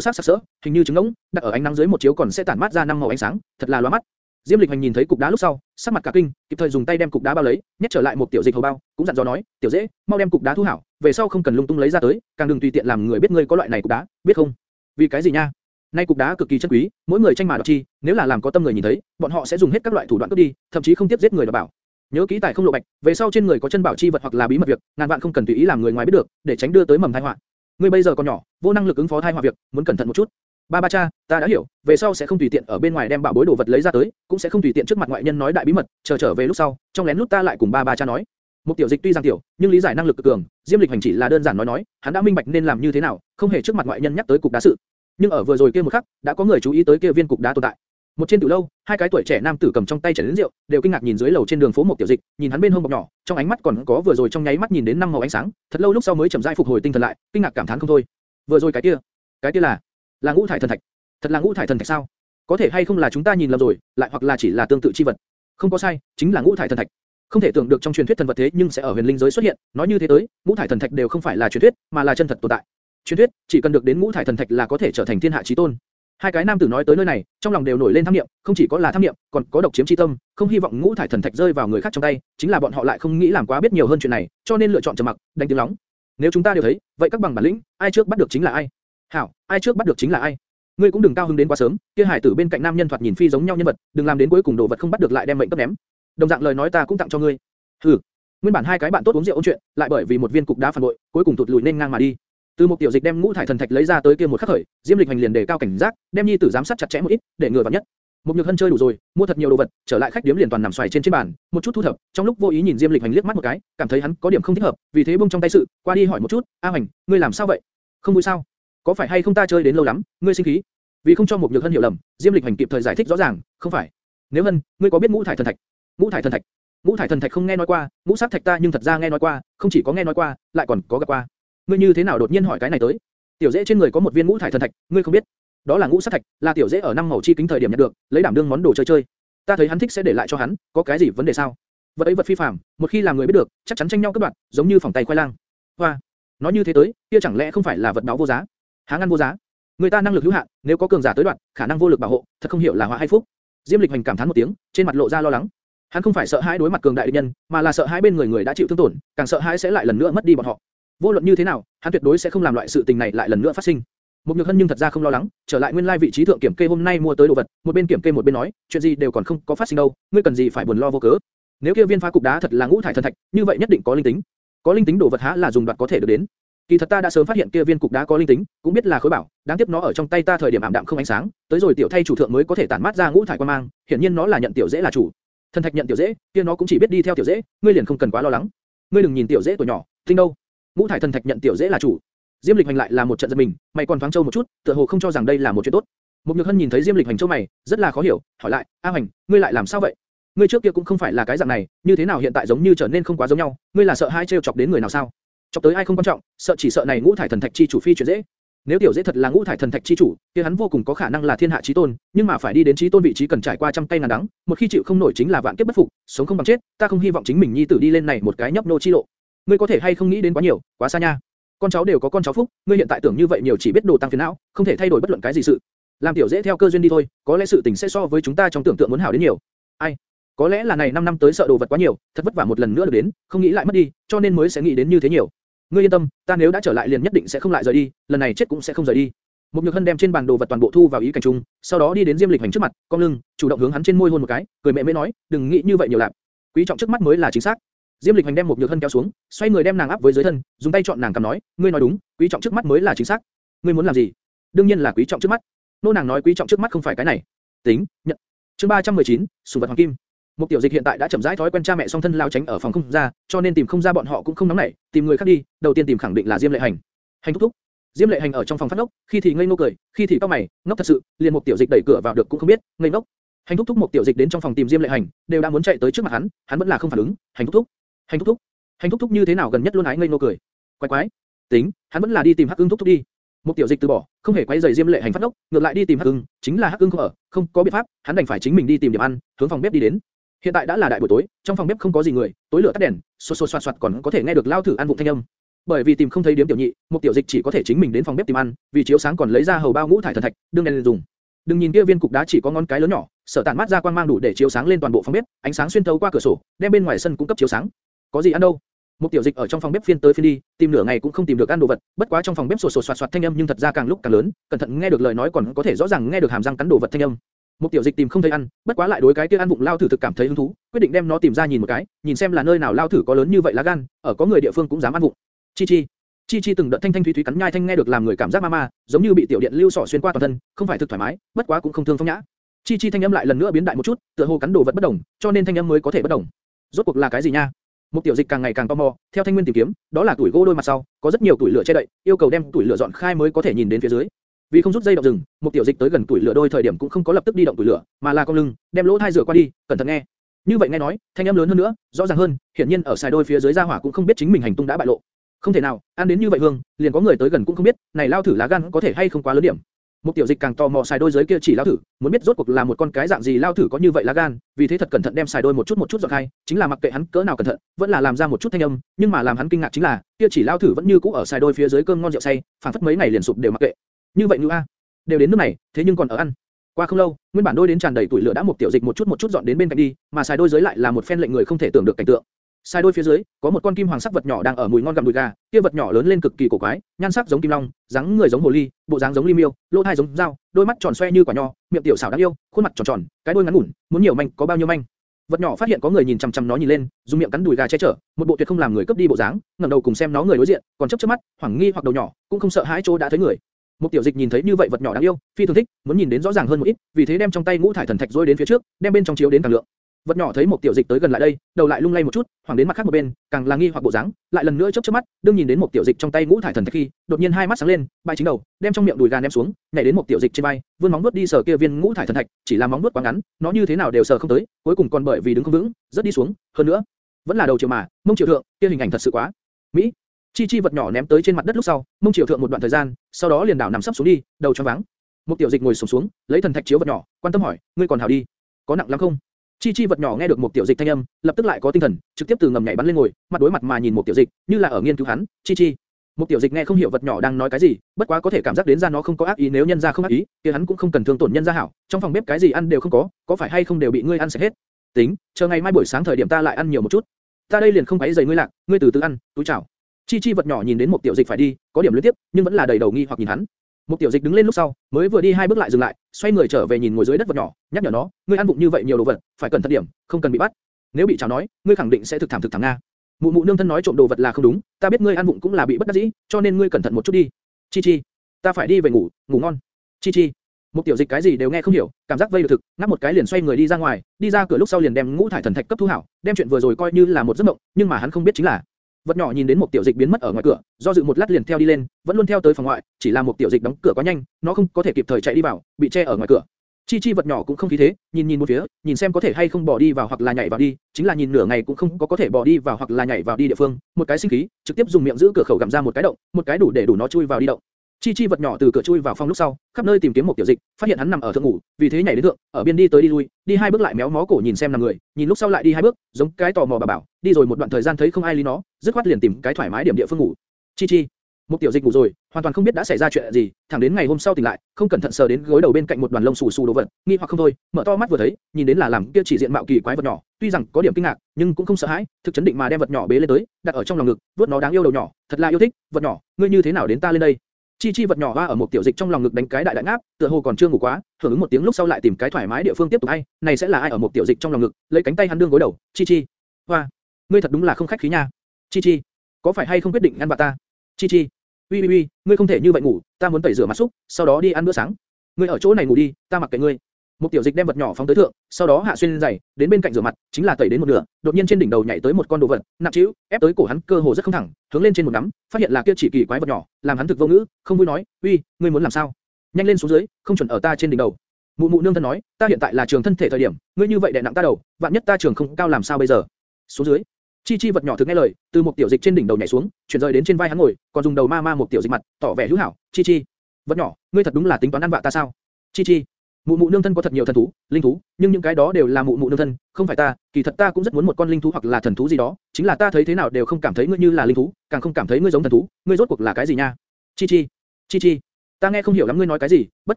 sắc sặc sỡ, hình như trứng ngỗng, đặt ở ánh nắng dưới một chiếu còn sẽ tản mát ra năm màu ánh sáng, thật là lóa mắt. Diêm Lịch Hành nhìn thấy cục đá lúc sau, sắc mặt cả kinh, kịp thời dùng tay đem cục đá bao lấy, nhét trở lại một tiểu dịch hầu bao, cũng dặn dò nói, tiểu dễ, mau đem cục đá thu hảo, về sau không cần lung tung lấy ra tới, càng đừng tùy tiện làm người biết ngươi có loại này cục đá, biết không? Vì cái gì nha? Nay cục đá cực kỳ chân quý, mỗi người tranh mà đoạt chi, nếu là làm có tâm người nhìn thấy, bọn họ sẽ dùng hết các loại thủ đoạn cướp đi, thậm chí không tiếp giết người đảm bảo. Nhớ kỹ tài không lộ bạch, về sau trên người có chân bảo chi vật hoặc là bí mật việc, ngàn vạn không cần tùy ý làm người ngoài biết được, để tránh đưa tới mầm tai họa. Ngươi bây giờ còn nhỏ, vô năng lực ứng phó tai họa việc, muốn cẩn thận một chút. Ba ba cha, ta đã hiểu, về sau sẽ không tùy tiện ở bên ngoài đem bảo bối đồ vật lấy ra tới, cũng sẽ không tùy tiện trước mặt ngoại nhân nói đại bí mật, chờ trở về lúc sau, trong lén lút ta lại cùng ba ba cha nói. Một tiểu dịch tuy rằng tiểu, nhưng lý giải năng lực cực cường, Diêm Lịch hành chỉ là đơn giản nói nói, hắn đã minh bạch nên làm như thế nào, không hề trước mặt ngoại nhân nhắc tới cục đá sự. Nhưng ở vừa rồi kia một khắc, đã có người chú ý tới kia viên cục đá tồn tại. Một trên tiểu lâu, hai cái tuổi trẻ nam tử cầm trong tay chén rượu, đều kinh ngạc nhìn dưới lầu trên đường phố một tiểu dịch, nhìn hắn bên hông bọc nhỏ, trong ánh mắt còn có vừa rồi trong nháy mắt nhìn đến năm màu ánh sáng, thật lâu lúc sau mới chậm rãi phục hồi tinh thần lại, kinh ngạc cảm thán không thôi. Vừa rồi cái kia, cái kia là, là ngũ thải thần thạch. Thật là ngũ thải thần thạch sao? Có thể hay không là chúng ta nhìn lầm rồi, lại hoặc là chỉ là tương tự chi vật? Không có sai, chính là ngũ thải thần thạch. Không thể tưởng được trong truyền thuyết thần vật thế nhưng sẽ ở huyền linh giới xuất hiện, nói như thế tới, ngũ thải thần thạch đều không phải là truyền thuyết, mà là chân thật tồn tại. Truyền thuyết, chỉ cần được đến ngũ thải thần thạch là có thể trở thành thiên hạ chí tôn. Hai cái nam tử nói tới nơi này, trong lòng đều nổi lên tham niệm, không chỉ có là tham niệm, còn có độc chiếm chi tâm, không hy vọng ngũ thải thần thạch rơi vào người khác trong tay, chính là bọn họ lại không nghĩ làm quá biết nhiều hơn chuyện này, cho nên lựa chọn trầm mặc, đánh tiếng lóng. Nếu chúng ta đều thấy, vậy các bằng bản lĩnh, ai trước bắt được chính là ai. Hảo, ai trước bắt được chính là ai. Ngươi cũng đừng cao hứng đến quá sớm, kia hải tử bên cạnh nam nhân thoạt nhìn phi giống nhau nhân vật, đừng làm đến cuối cùng đồ vật không bắt được lại đem mệnh cấp ném. Đồng dạng lời nói ta cũng tặng cho ngươi. Hừ. Nguyên bản hai cái bạn tốt uống rượu ôn chuyện, lại bởi vì một viên cục đá phản bội, cuối cùng tụt lùi nên ngang mà đi. Từ một tiểu dịch đem ngũ thải thần thạch lấy ra tới kia một khắc khởi, Diêm Lịch hành liền đề cao cảnh giác, đem nhi tử giám sát chặt chẽ một ít, để ngừa vào nhất. Một nhược hân chơi đủ rồi, mua thật nhiều đồ vật, trở lại khách điếm liền toàn nằm xoài trên trên bàn, một chút thu thập, trong lúc vô ý nhìn Diêm Lịch hành liếc mắt một cái, cảm thấy hắn có điểm không thích hợp, vì thế buông trong tay sự, qua đi hỏi một chút, A Hành, ngươi làm sao vậy? Không vui sao? Có phải hay không ta chơi đến lâu lắm, ngươi sinh khí? Vì không cho một nhược hân hiểu lầm, Diêm Lịch hành kịp thời giải thích rõ ràng, không phải. Nếu hân, ngươi có biết ngũ thải thần thạch? Ngũ thải thần thạch? Ngũ thải thần thạch không nghe nói qua, ngũ sắc thạch ta nhưng thật ra nghe nói qua, không chỉ có nghe nói qua, lại còn có gặp qua. Ngươi như thế nào đột nhiên hỏi cái này tới? Tiểu dễ trên người có một viên ngũ thải thần thạch, ngươi không biết? Đó là ngũ sắc thạch, là tiểu dễ ở năm màu chi kính thời điểm nhận được, lấy đảm đương món đồ chơi chơi. Ta thấy hắn thích sẽ để lại cho hắn, có cái gì vấn đề sao? Vật ấy vật phi phàm, một khi làm người biết được, chắc chắn tranh nhau cướp đoạt, giống như phòng tay khoai lang. Hoa, nói như thế tới, kia chẳng lẽ không phải là vật báo vô giá? Há ngăn vô giá? Người ta năng lực hữu hạn, nếu có cường giả tới đoạn, khả năng vô lực bảo hộ, thật không hiểu là họa hay phúc. Diêm Lịch Hành cảm thán một tiếng, trên mặt lộ ra lo lắng. Hắn không phải sợ hãi đối mặt cường đại địch nhân, mà là sợ hãi bên người người đã chịu thương tổn, càng sợ hãi sẽ lại lần nữa mất đi bọn họ. Vô luận như thế nào, hắn tuyệt đối sẽ không làm loại sự tình này lại lần nữa phát sinh. Một nhược hân nhưng thật ra không lo lắng, trở lại nguyên lai vị trí thượng kiểm kê hôm nay mua tới đồ vật, một bên kiểm kê một bên nói, chuyện gì đều còn không có phát sinh đâu, ngươi cần gì phải buồn lo vô cớ. Nếu kia viên phá cục đá thật là ngũ thải thần thạch, như vậy nhất định có linh tính. Có linh tính đồ vật há là dùng đoạt có thể được đến. Kỳ thật ta đã sớm phát hiện kia viên cục đá có linh tính, cũng biết là khối bảo, đáng tiếc nó ở trong tay ta thời điểm ảm đạm không ánh sáng, tới rồi tiểu thay chủ thượng mới có thể tản mát ra ngũ thải quan mang, hiển nhiên nó là nhận tiểu dễ là chủ. Thần thạch nhận tiểu dễ, kia nó cũng chỉ biết đi theo tiểu dễ, ngươi liền không cần quá lo lắng. Ngươi đừng nhìn tiểu dễ tuổi nhỏ, tinh đâu. Ngũ thải thần thạch nhận tiểu dễ là chủ. Diêm Lịch Hành lại là một trận giật mình, mày còn thoáng châu một chút, tựa hồ không cho rằng đây là một chuyện tốt. Một Nhược Hân nhìn thấy Diêm Lịch Hành châu mày, rất là khó hiểu, hỏi lại, A Hành, ngươi lại làm sao vậy? ngươi trước kia cũng không phải là cái dạng này, như thế nào hiện tại giống như trở nên không quá giống nhau, ngươi là sợ hai trêu chọc đến người nào sao? Chọc tới ai không quan trọng, sợ chỉ sợ này ngũ thải thần thạch chi chủ phi chuyện dễ. Nếu tiểu dễ thật là ngũ thải thần thạch chi chủ, kia hắn vô cùng có khả năng là thiên hạ chí tôn, nhưng mà phải đi đến chí tôn vị trí cần trải qua trăm cây ngàn đắng, một khi chịu không nổi chính là vạn kiếp bất phục, sống không bằng chết, ta không hy vọng chính mình nhi tử đi lên này một cái nhấp nô chi lộ. Ngươi có thể hay không nghĩ đến quá nhiều, quá xa nha. Con cháu đều có con cháu phúc, ngươi hiện tại tưởng như vậy nhiều chỉ biết đồ tăng phiền não, không thể thay đổi bất luận cái gì sự. Làm tiểu dễ theo cơ duyên đi thôi, có lẽ sự tình sẽ so với chúng ta trong tưởng tượng muốn hảo đến nhiều. Ai? Có lẽ là này 5 năm tới sợ đồ vật quá nhiều, thật vất vả một lần nữa được đến, không nghĩ lại mất đi, cho nên mới sẽ nghĩ đến như thế nhiều. Ngươi yên tâm, ta nếu đã trở lại liền nhất định sẽ không lại rời đi, lần này chết cũng sẽ không rời đi. Mục Nhược Hân đem trên bàn đồ vật toàn bộ thu vào ý cảnh trung, sau đó đi đến Diêm Lịch Hành trước mặt, cong lưng, chủ động hướng hắn trên môi hôn một cái, cười mẹ mễ nói, đừng nghĩ như vậy nhiều lắm, Quý trọng trước mắt mới là chính xác. Diêm Lịch Hành đem Mục Nhược Hân kéo xuống, xoay người đem nàng áp với dưới thân, dùng tay chọn nàng cầm nói, ngươi nói đúng, quý trọng trước mắt mới là chính xác. Ngươi muốn làm gì? Đương nhiên là quý trọng trước mắt. Nô nàng nói quý trọng trước mắt không phải cái này. Tính, nhận. Chương 319, sủng vật hoàng kim. Một tiểu dịch hiện tại đã chậm rãi thói quen cha mẹ song thân lao tránh ở phòng không ra, cho nên tìm không ra bọn họ cũng không nóng nảy, tìm người khác đi, đầu tiên tìm khẳng định là Diêm Lệ Hành. Hành thúc thúc. Diêm Lệ Hành ở trong phòng phát ngốc, khi thì ngây ngô cười, khi thì cau mày, ngốc thật sự, liền một tiểu dịch đẩy cửa vào được cũng không biết, ngây ngốc. Hành thúc thúc một tiểu dịch đến trong phòng tìm Diêm Lệ Hành, đều đã muốn chạy tới trước mặt hắn, hắn vẫn là không phản ứng. Hành thúc thúc, hành thúc thúc, hành thúc thúc như thế nào gần nhất luôn ái ngây ngô cười. Quái quái, tính, hắn vẫn là đi tìm Hắc Ưng thúc thúc đi. Một tiểu dịch từ bỏ, không hề quay rời Diêm Lệ Hành phát ngốc, ngược lại đi tìm Hắc Ưng, chính là Hắc Ưng không ở, không có biện pháp, hắn đành phải chính mình đi tìm điểm ăn, hướng phòng bếp đi đến. Hiện tại đã là đại buổi tối, trong phòng bếp không có gì người, tối lửa tắt đèn, xô xô xoạt xoạt còn có thể nghe được lao thử ăn vụng thanh âm. Bởi vì tìm không thấy điếm tiểu nhị, một tiểu dịch chỉ có thể chính mình đến phòng bếp tìm ăn, vì chiếu sáng còn lấy ra hầu bao ngũ thải thần thạch, đương đèn dùng. Đừng nhìn kia viên cục đá chỉ có ngón cái lớn nhỏ, sở tản mát ra quang mang đủ để chiếu sáng lên toàn bộ phòng bếp, ánh sáng xuyên thấu qua cửa sổ, đem bên ngoài sân cung cấp chiếu sáng. Có gì ăn đâu? Một tiểu dịch ở trong phòng bếp phiên tới phiên đi, tìm nửa ngày cũng không tìm được ăn đồ vật, bất quá trong phòng bếp sột sột soạt soạt thanh âm nhưng thật ra càng lúc càng lớn, cẩn thận nghe được lời nói còn có thể rõ ràng nghe được hàm răng cắn đồ vật thanh âm. Một tiểu dịch tìm không thấy ăn, bất quá lại đối cái kia ăn vụng lao thử thực cảm thấy hứng thú, quyết định đem nó tìm ra nhìn một cái, nhìn xem là nơi nào lao thử có lớn như vậy lá gan, ở có người địa phương cũng dám ăn vụng. Chi chi, chi chi từng đợt thanh thanh thúy thúy cắn nhai thanh nghe được làm người cảm giác ma ma, giống như bị tiểu điện lưu sọ xuyên qua toàn thân, không phải thực thoải mái, bất quá cũng không thương phong nhã. Chi chi thanh âm lại lần nữa biến đại một chút, tựa hồ cắn đồ vật bất đồng, cho nên thanh âm mới có thể bất đồng. Rốt cuộc là cái gì nha? Một tiểu dịch càng ngày càng tò mò, theo thanh nguyên tìm kiếm, đó là tuổi gỗ đôi mặt sau, có rất nhiều tuổi lửa che đậy, yêu cầu đem tuổi lửa dọn khai mới có thể nhìn đến phía dưới. Vì không rút dây động rừng, một tiểu dịch tới gần tuổi lửa đôi thời điểm cũng không có lập tức đi động tuổi lửa, mà là cong lưng, đem lỗ thai rửa qua đi, cẩn thận nghe. Như vậy nghe nói, thanh âm lớn hơn nữa, rõ ràng hơn, hiển nhiên ở xài đôi phía dưới gia hỏa cũng không biết chính mình hành tung đã bại lộ. Không thể nào, ăn đến như vậy hương, liền có người tới gần cũng không biết, này lao thử lá gan có thể hay không quá lớn điểm. Một tiểu dịch càng tò mò xài đôi dưới kia chỉ lao thử, muốn biết rốt cuộc là một con cái dạng gì lao thử có như vậy lá gan, vì thế thật cẩn thận đem xài đôi một chút một chút dọn khai, chính là mặc kệ hắn cỡ nào cẩn thận, vẫn là làm ra một chút thanh âm, nhưng mà làm hắn kinh ngạc chính là, kia chỉ lao thử vẫn như cũ ở xài đôi phía dưới cơm ngon rượu say, phảng phất mấy ngày liền sụp đều mặc kệ. Như vậy như a, đều đến nước này, thế nhưng còn ở ăn. Qua không lâu, nguyên bản đôi đến tràn đầy tuổi lửa đã một tiểu dịch một chút một chút dọn đến bên cạnh đi, mà xài đôi dưới lại là một phen lệnh người không thể tưởng được cảnh tượng. Sai đôi phía dưới, có một con kim hoàng sắc vật nhỏ đang ở mùi ngon gặm đùi gà, kia vật nhỏ lớn lên cực kỳ cổ quái, nhan sắc giống kim long, dáng người giống hồ ly, bộ dáng giống ly miêu, lỗ tai giống dao, đôi mắt tròn xoe như quả nho, miệng tiểu xảo đáng yêu, khuôn mặt tròn tròn, cái đuôi ngắn ngủn, muốn nhiều manh có bao nhiêu manh. Vật nhỏ phát hiện có người nhìn chằm chằm nó nhìn lên, dùng miệng cắn đùi gà che chở, một bộ tuyệt không làm người cướp đi bộ dáng, ngẩng đầu cùng xem nó người đối diện, còn chớp chớp mắt, hoảng nghi hoặc đầu nhỏ, cũng không sợ hãi chỗ đã thấy người. Một tiểu dịch nhìn thấy như vậy vật nhỏ đáng yêu, phi thường thích, muốn nhìn đến rõ ràng hơn một ít, vì thế đem trong tay ngũ thải thần thạch rối đến phía trước, đem bên trong chiếu đến càng lượng. Vật nhỏ thấy một tiểu dịch tới gần lại đây, đầu lại lung lay một chút, hoảng đến mặt khác một bên, càng là nghi hoặc bộ dáng, lại lần nữa chớp chớp mắt, đương nhìn đến một tiểu dịch trong tay ngũ thải thần thạch khi, đột nhiên hai mắt sáng lên, bay chính đầu, đem trong miệng đùi gà ném xuống, nhảy đến một tiểu dịch trên vai, vươn móng vuốt đi sờ kia viên ngũ thải thần thạch, chỉ là móng vuốt quá ngắn, nó như thế nào đều sờ không tới, cuối cùng còn bởi vì đứng không vững, rất đi xuống, hơn nữa, vẫn là đầu chiều mà, mông chiều thượng, kia hình ảnh thật sự quá mỹ. Chi chi vật nhỏ ném tới trên mặt đất lúc sau, mông chiều thượng một đoạn thời gian, sau đó liền đảo nằm sấp xuống đi, đầu choáng váng. Một tiểu dịch ngồi xổm xuống, lấy thần thạch chiếu vật nhỏ, quan tâm hỏi, ngươi còn hảo đi, có nặng lắm không? Chi chi vật nhỏ nghe được một tiểu dịch thanh âm, lập tức lại có tinh thần, trực tiếp từ ngầm nhảy bắn lên ngồi, mặt đối mặt mà nhìn một tiểu dịch, như là ở nghiên cứu hắn. Chi chi. Một tiểu dịch nghe không hiểu vật nhỏ đang nói cái gì, bất quá có thể cảm giác đến ra nó không có ác ý nếu nhân ra không ác ý, thì hắn cũng không cần thương tổn nhân gia hảo. Trong phòng bếp cái gì ăn đều không có, có phải hay không đều bị ngươi ăn sạch hết. Tính, chờ ngày mai buổi sáng thời điểm ta lại ăn nhiều một chút. Ta đây liền không phải giày ngươi lạc, ngươi từ từ ăn, túi chảo. Chi chi vật nhỏ nhìn đến một tiểu dịch phải đi, có điểm luyến tiếp, nhưng vẫn là đầy đầu nghi hoặc nhìn hắn. Một tiểu dịch đứng lên lúc sau, mới vừa đi hai bước lại dừng lại, xoay người trở về nhìn ngồi dưới đất vật nhỏ, nhắc nhở nó, ngươi ăn bụng như vậy nhiều đồ vật, phải cẩn thận điểm, không cần bị bắt. Nếu bị chảo nói, ngươi khẳng định sẽ thực thảm thực thảm nga. Mụ mụ nương thân nói trộm đồ vật là không đúng, ta biết ngươi ăn bụng cũng là bị bất đắc dĩ, cho nên ngươi cẩn thận một chút đi. Chi chi, ta phải đi về ngủ, ngủ ngon. Chi chi. Một tiểu dịch cái gì đều nghe không hiểu, cảm giác vây được thực, ngáp một cái liền xoay người đi ra ngoài, đi ra cửa lúc sau liền đem ngũ thải thần thạch cấp thu hảo, đem chuyện vừa rồi coi như là một giấc mộng, nhưng mà hắn không biết chính là Vật nhỏ nhìn đến một tiểu dịch biến mất ở ngoài cửa, do dự một lát liền theo đi lên, vẫn luôn theo tới phòng ngoại, chỉ là một tiểu dịch đóng cửa quá nhanh, nó không có thể kịp thời chạy đi vào, bị che ở ngoài cửa. Chi chi vật nhỏ cũng không khí thế, nhìn nhìn một phía, nhìn xem có thể hay không bỏ đi vào hoặc là nhảy vào đi, chính là nhìn nửa ngày cũng không có có thể bỏ đi vào hoặc là nhảy vào đi địa phương, một cái sinh khí, trực tiếp dùng miệng giữ cửa khẩu gặm ra một cái động, một cái đủ để đủ nó chui vào đi động. Chi chi vật nhỏ từ cửa chui vào phòng lúc sau, khắp nơi tìm kiếm một tiểu dịch, phát hiện hắn nằm ở thượng ngủ, vì thế nhảy đến thượng, ở biên đi tới đi lui, đi hai bước lại méo mó cổ nhìn xem nằm người, nhìn lúc sau lại đi hai bước, giống cái tò mò bà bảo, đi rồi một đoạn thời gian thấy không ai lý nó, dứt khoát liền tìm cái thoải mái điểm địa phương ngủ. Chi chi, một tiểu dịch ngủ rồi, hoàn toàn không biết đã xảy ra chuyện gì, thẳng đến ngày hôm sau tỉnh lại, không cẩn thận sờ đến gối đầu bên cạnh một đoàn lông xù xù đồ vật, nghi hoặc không thôi, mở to mắt vừa thấy, nhìn đến là làm kia chỉ diện mạo kỳ quái vật nhỏ, tuy rằng có điểm kinh ngạc, nhưng cũng không sợ hãi, thực chấn định mà đem vật nhỏ bế lên tới, đặt ở trong lòng ngực, vuốt nó đáng yêu đầu nhỏ, thật là yêu thích, vật nhỏ, ngươi như thế nào đến ta lên đây? Chi chi vật nhỏ hoa ở một tiểu dịch trong lòng ngực đánh cái đại đại ngáp, tựa hồ còn chưa ngủ quá, hưởng ứng một tiếng lúc sau lại tìm cái thoải mái địa phương tiếp tục ai, này sẽ là ai ở một tiểu dịch trong lòng ngực, lấy cánh tay hắn đương gối đầu, chi chi, hoa, ngươi thật đúng là không khách khí nha, chi chi, có phải hay không quyết định ăn bà ta, chi chi, uy uy uy, ngươi không thể như vậy ngủ, ta muốn tẩy rửa mặt xúc, sau đó đi ăn bữa sáng, ngươi ở chỗ này ngủ đi, ta mặc kệ ngươi. Một tiểu dịch đem vật nhỏ phóng tới thượng, sau đó hạ xuyên giày, đến bên cạnh rửa mặt, chính là tẩy đến một nửa, đột nhiên trên đỉnh đầu nhảy tới một con đồ vật, nặng trĩu, ép tới cổ hắn cơ hồ rất không thẳng, hướng lên trên một nắm, phát hiện là kia chỉ kỳ quái vật nhỏ, làm hắn thực vô ngữ, không vui nói, uy, ngươi muốn làm sao? Nhanh lên xuống dưới, không chuẩn ở ta trên đỉnh đầu. Mụ mụ nương thân nói, ta hiện tại là trường thân thể thời điểm, ngươi như vậy đè nặng ta đầu, vạn nhất ta trường không cao làm sao bây giờ? Xuống dưới. Chi chi vật nhỏ thực nghe lời, từ một tiểu dịch trên đỉnh đầu nhảy xuống, chuyển rời đến trên vai hắn ngồi, còn dùng đầu ma ma một tiểu dịch mặt, tỏ vẻ hữu hảo. Chi chi, vật nhỏ, ngươi thật đúng là tính toán ăn vạ ta sao? Chi chi, mụ mụ nương thân có thật nhiều thần thú, linh thú, nhưng những cái đó đều là mụ mụ nương thân, không phải ta. Kỳ thật ta cũng rất muốn một con linh thú hoặc là thần thú gì đó, chính là ta thấy thế nào đều không cảm thấy ngươi như là linh thú, càng không cảm thấy ngươi giống thần thú. Ngươi rốt cuộc là cái gì nha? Chi chi, chi chi, ta nghe không hiểu lắm ngươi nói cái gì, bất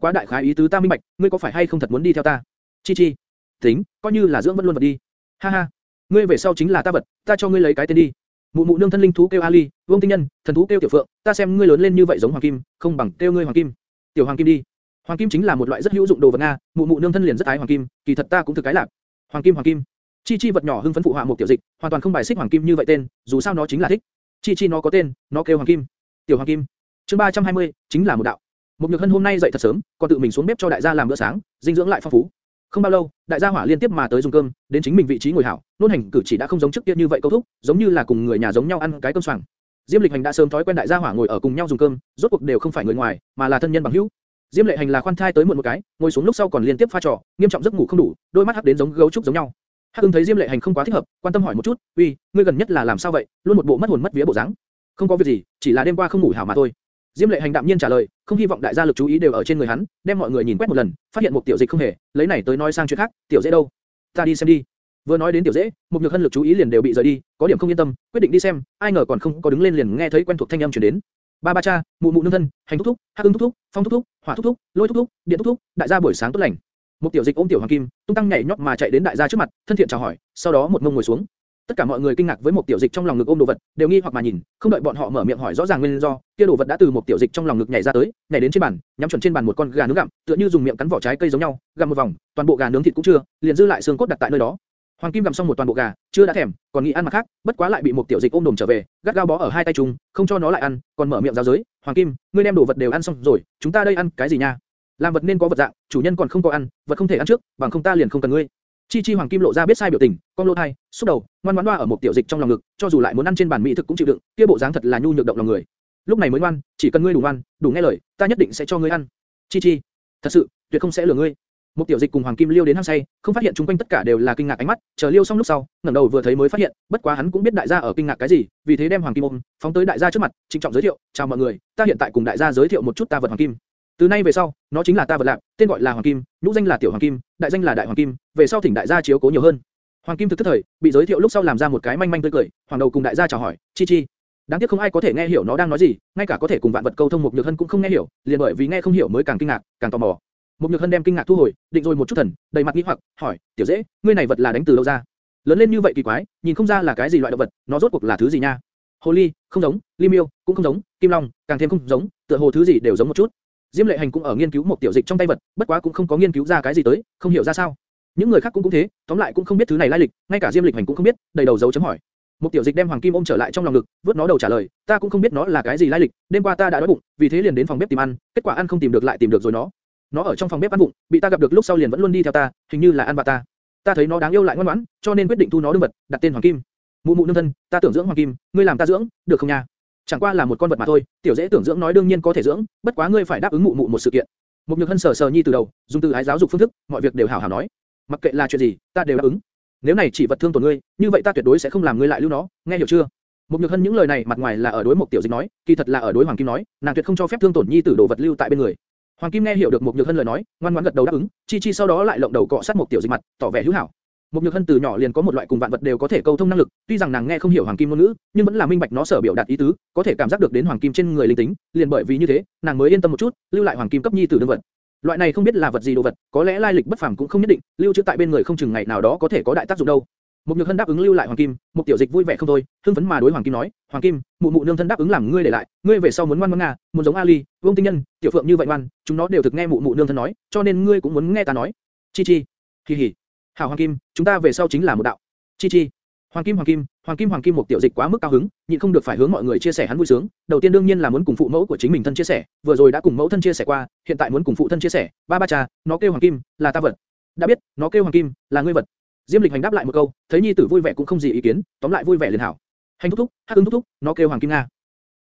quá đại khái ý tứ ta minh bạch, ngươi có phải hay không thật muốn đi theo ta? Chi chi, tính, coi như là dưỡng vẫn luôn vật đi. Ha ha, ngươi về sau chính là ta vật, ta cho ngươi lấy cái tên đi. Mụ mụ nương thân linh thú kêu Ali, Vương Tinh Nhân, thần thú kêu Tiểu Phượng, ta xem ngươi lớn lên như vậy giống Hoàng Kim, không bằng kêu ngươi Hoàng Kim. Tiểu Hoàng Kim đi. Hoàng Kim chính là một loại rất hữu dụng đồ vật nga, mụ mụ nương thân liền rất ái Hoàng Kim, kỳ thật ta cũng thực cái lạc. Hoàng Kim Hoàng Kim. Chi Chi vật nhỏ hưng phấn phụ họa một tiểu dịch, hoàn toàn không bài xích Hoàng Kim như vậy tên, dù sao nó chính là thích. Chi Chi nó có tên, nó kêu Hoàng Kim. Tiểu Hoàng Kim. Chương 320, chính là một đạo. Một nhược hân hôm nay dậy thật sớm, còn tự mình xuống bếp cho đại gia làm bữa sáng, dinh dưỡng lại phong phú. Không bao lâu, đại gia hỏa liên tiếp mà tới dùng cơm, đến chính mình vị trí ngồi hảo, nôn hành cử chỉ đã không giống trước kia như vậy câu thúc, giống như là cùng người nhà giống nhau ăn cái cơm xoàng. Diêm Lịch Hành đã sớm thói quen đại gia hỏa ngồi ở cùng nhau dùng cơm, rốt cuộc đều không phải người ngoài, mà là thân nhân bằng hữu. Diêm Lệ Hành là khoan thai tới muộn một cái, ngồi xuống lúc sau còn liên tiếp pha trò, nghiêm trọng giấc ngủ không đủ, đôi mắt hắc đến giống gấu trúc giống nhau. Hắc Ưng thấy Diêm Lệ Hành không quá thích hợp, quan tâm hỏi một chút, "Uy, ngươi gần nhất là làm sao vậy? Luôn một bộ mất hồn mất vía bộ dáng." "Không có việc gì, chỉ là đêm qua không ngủ hảo mà thôi." Diêm Lệ Hành đạm nhiên trả lời, không hy vọng đại gia lực chú ý đều ở trên người hắn, đem mọi người nhìn quét một lần, phát hiện một tiểu dịch không hề, lấy này tới nói sang chuyện khác, tiểu dễ đâu? Ta đi xem đi. Vừa nói đến tiểu dễ, một nhược hân lực chú ý liền đều bị rời đi, có điểm không yên tâm, quyết định đi xem, ai ngờ còn không có đứng lên liền nghe thấy quen thuộc thanh âm truyền đến. Ba ba cha, mụ mụ nương thân, hành thúc thúc, hắc ưng thúc thúc, phong thúc thúc, hỏa thúc thúc, lôi thúc thúc, điện thúc thúc, đại gia buổi sáng tốt lành. Một tiểu dịch ôm tiểu hoàng kim, tung tăng nhảy nhót mà chạy đến đại gia trước mặt, thân thiện chào hỏi, sau đó một mông ngồi xuống. Tất cả mọi người kinh ngạc với một tiểu dịch trong lòng ngực ôm đồ vật, đều nghi hoặc mà nhìn, không đợi bọn họ mở miệng hỏi rõ ràng nguyên do, kia đồ vật đã từ một tiểu dịch trong lòng ngực nhảy ra tới, nhảy đến trên bàn, nhắm chuẩn trên bàn một con gà nướng gặm, tựa như dùng miệng cắn vỏ trái cây giống nhau, gặm một vòng, toàn bộ gà nướng thịt cũng chưa, liền dư lại xương cốt đặt tại nơi đó. Hoàng Kim gặm xong một toàn bộ gà, chưa đã thèm, còn nghĩ ăn mặt khác, bất quá lại bị một tiểu dịch ôm đồm trở về, gắt gao bó ở hai tay chúng, không cho nó lại ăn, còn mở miệng giáo giới, Hoàng Kim, ngươi đem đồ vật đều ăn xong rồi, chúng ta đây ăn cái gì nha? Làm vật nên có vật dạng, chủ nhân còn không có ăn, vật không thể ăn trước, bằng không ta liền không cần ngươi. Chi Chi Hoàng Kim lộ ra biết sai biểu tình, con lô thai, xúc đầu, ngoan ngoãn loa ở một tiểu dịch trong lòng ngực, cho dù lại muốn ăn trên bàn mỹ thực cũng chịu đựng, kia bộ dáng thật là nhu nhược động lòng người. Lúc này mới ngoan, chỉ cần ngươi đủ ngoan, đủ nghe lời, ta nhất định sẽ cho ngươi ăn. Chi Chi, thật sự, tuyệt không sẽ lừa ngươi. Một tiểu dịch cùng Hoàng Kim liêu đến hăng say, không phát hiện chúng quanh tất cả đều là kinh ngạc ánh mắt, chờ liêu xong lúc sau, ngẩng đầu vừa thấy mới phát hiện, bất quá hắn cũng biết đại gia ở kinh ngạc cái gì, vì thế đem Hoàng Kim ôm, phóng tới đại gia trước mặt, trịnh trọng giới thiệu, chào mọi người, ta hiện tại cùng đại gia giới thiệu một chút ta vật Hoàng Kim. Từ nay về sau, nó chính là ta vật lạc, tên gọi là Hoàng Kim, nhũ danh là Tiểu Hoàng Kim, đại danh là Đại Hoàng Kim, về sau thỉnh đại gia chiếu cố nhiều hơn. Hoàng Kim thực thức thời, bị giới thiệu lúc sau làm ra một cái manh manh tươi cười, hoàng đầu cùng đại gia chào hỏi, chi chi. Đáng tiếc không ai có thể nghe hiểu nó đang nói gì, ngay cả có thể cùng vạn vật câu thông một nhược hân cũng không nghe hiểu, liền bởi vì nghe không hiểu mới càng kinh ngạc, càng tò mò. Một nhược hân đem kinh ngạc thu hồi, định rồi một chút thần, đầy mặt nghi hoặc, hỏi, tiểu dễ, ngươi này vật là đánh từ đâu ra? Lớn lên như vậy kỳ quái, nhìn không ra là cái gì loại động vật, nó rốt cuộc là thứ gì nha? Hồ ly, không giống, ly miêu, cũng không giống, kim long, càng thêm không giống, tựa hồ thứ gì đều giống một chút. Diêm Lệ Hành cũng ở nghiên cứu một tiểu dịch trong tay vật, bất quá cũng không có nghiên cứu ra cái gì tới, không hiểu ra sao. Những người khác cũng cũng thế, tóm lại cũng không biết thứ này lai lịch, ngay cả Diêm Lịch Hành cũng không biết, đầy đầu dấu chấm hỏi. Một tiểu dịch đem hoàng kim ôm trở lại trong lòng ngực, vớt nó đầu trả lời, ta cũng không biết nó là cái gì lai lịch, đêm qua ta đã đói bụng, vì thế liền đến phòng bếp tìm ăn, kết quả ăn không tìm được lại tìm được rồi nó. Nó ở trong phòng bếp ăn bụng, bị ta gặp được lúc sau liền vẫn luôn đi theo ta, hình như là ăn bà ta. Ta thấy nó đáng yêu lại ngoan ngoãn, cho nên quyết định thu nó đương vật, đặt tên hoàng kim. Mụ mụ nương thân, ta tưởng dưỡng hoàng kim, ngươi làm ta dưỡng, được không nha? Chẳng qua là một con vật mà thôi, tiểu dễ tưởng dưỡng nói đương nhiên có thể dưỡng, bất quá ngươi phải đáp ứng mụ mụ một sự kiện. mục nhược hân sờ sờ nhi từ đầu, dùng từ ái giáo dục phương thức, mọi việc đều hảo hảo nói. Mặc kệ là chuyện gì, ta đều đáp ứng. Nếu này chỉ vật thương tổn ngươi, như vậy ta tuyệt đối sẽ không làm ngươi lại lưu nó, nghe hiểu chưa? mục nhược hân những lời này mặt ngoài là ở đối một tiểu dịch nói, kỳ thật là ở đối hoàng kim nói, nàng tuyệt không cho phép thương tổn nhi tử đồ vật lưu tại bên người. Hoàng kim nghe hiểu được một nhược hân lời nói, ngoan ngoãn gật đầu đáp ứng, chi chi sau đó lại lộng đầu cọ sát một tiểu dịch mặt, tỏ vẻ hữu hảo. Một nhược hân từ nhỏ liền có một loại cùng vạn vật đều có thể câu thông năng lực, tuy rằng nàng nghe không hiểu hoàng kim ngôn ngữ, nhưng vẫn là minh bạch nó sở biểu đạt ý tứ, có thể cảm giác được đến hoàng kim trên người linh tính, liền bởi vì như thế, nàng mới yên tâm một chút, lưu lại hoàng kim cấp nhi tử đương vật. Loại này không biết là vật gì đồ vật, có lẽ lai lịch bất phàm cũng không nhất định, lưu trữ tại bên người không chừng ngày nào đó có thể có đại tác dụng đâu. Một nhược hân đáp ứng lưu lại hoàng kim, một tiểu dịch vui vẻ không thôi, hưng phấn mà đối hoàng kim nói, hoàng kim, mụ mụ nương thân đáp ứng làm ngươi để lại, ngươi về sau muốn ngoan ngoãn à, muốn giống Ali, Vương Tinh Nhân, Tiểu Phượng như vậy ngoan, chúng nó đều thực nghe mụ mụ nương thân nói, cho nên ngươi cũng muốn nghe ta nói. Chi chi, Kỳ hỉ. hảo hoàng kim, chúng ta về sau chính là một đạo. Chi chi, hoàng kim hoàng kim, hoàng kim hoàng kim một tiểu dịch quá mức cao hứng, nhịn không được phải hướng mọi người chia sẻ hắn vui sướng. Đầu tiên đương nhiên là muốn cùng phụ mẫu của chính mình thân chia sẻ, vừa rồi đã cùng mẫu thân chia sẻ qua, hiện tại muốn cùng phụ thân chia sẻ. Ba ba cha, nó kêu hoàng kim, là ta vật. đã biết, nó kêu hoàng kim, là ngươi vật. Diêm Lịch Hành đáp lại một câu, thấy nhi tử vui vẻ cũng không gì ý kiến, tóm lại vui vẻ liền hảo. Hành thúc thúc, Hắc Ưng thúc thúc, nó kêu Hoàng Kim Nga.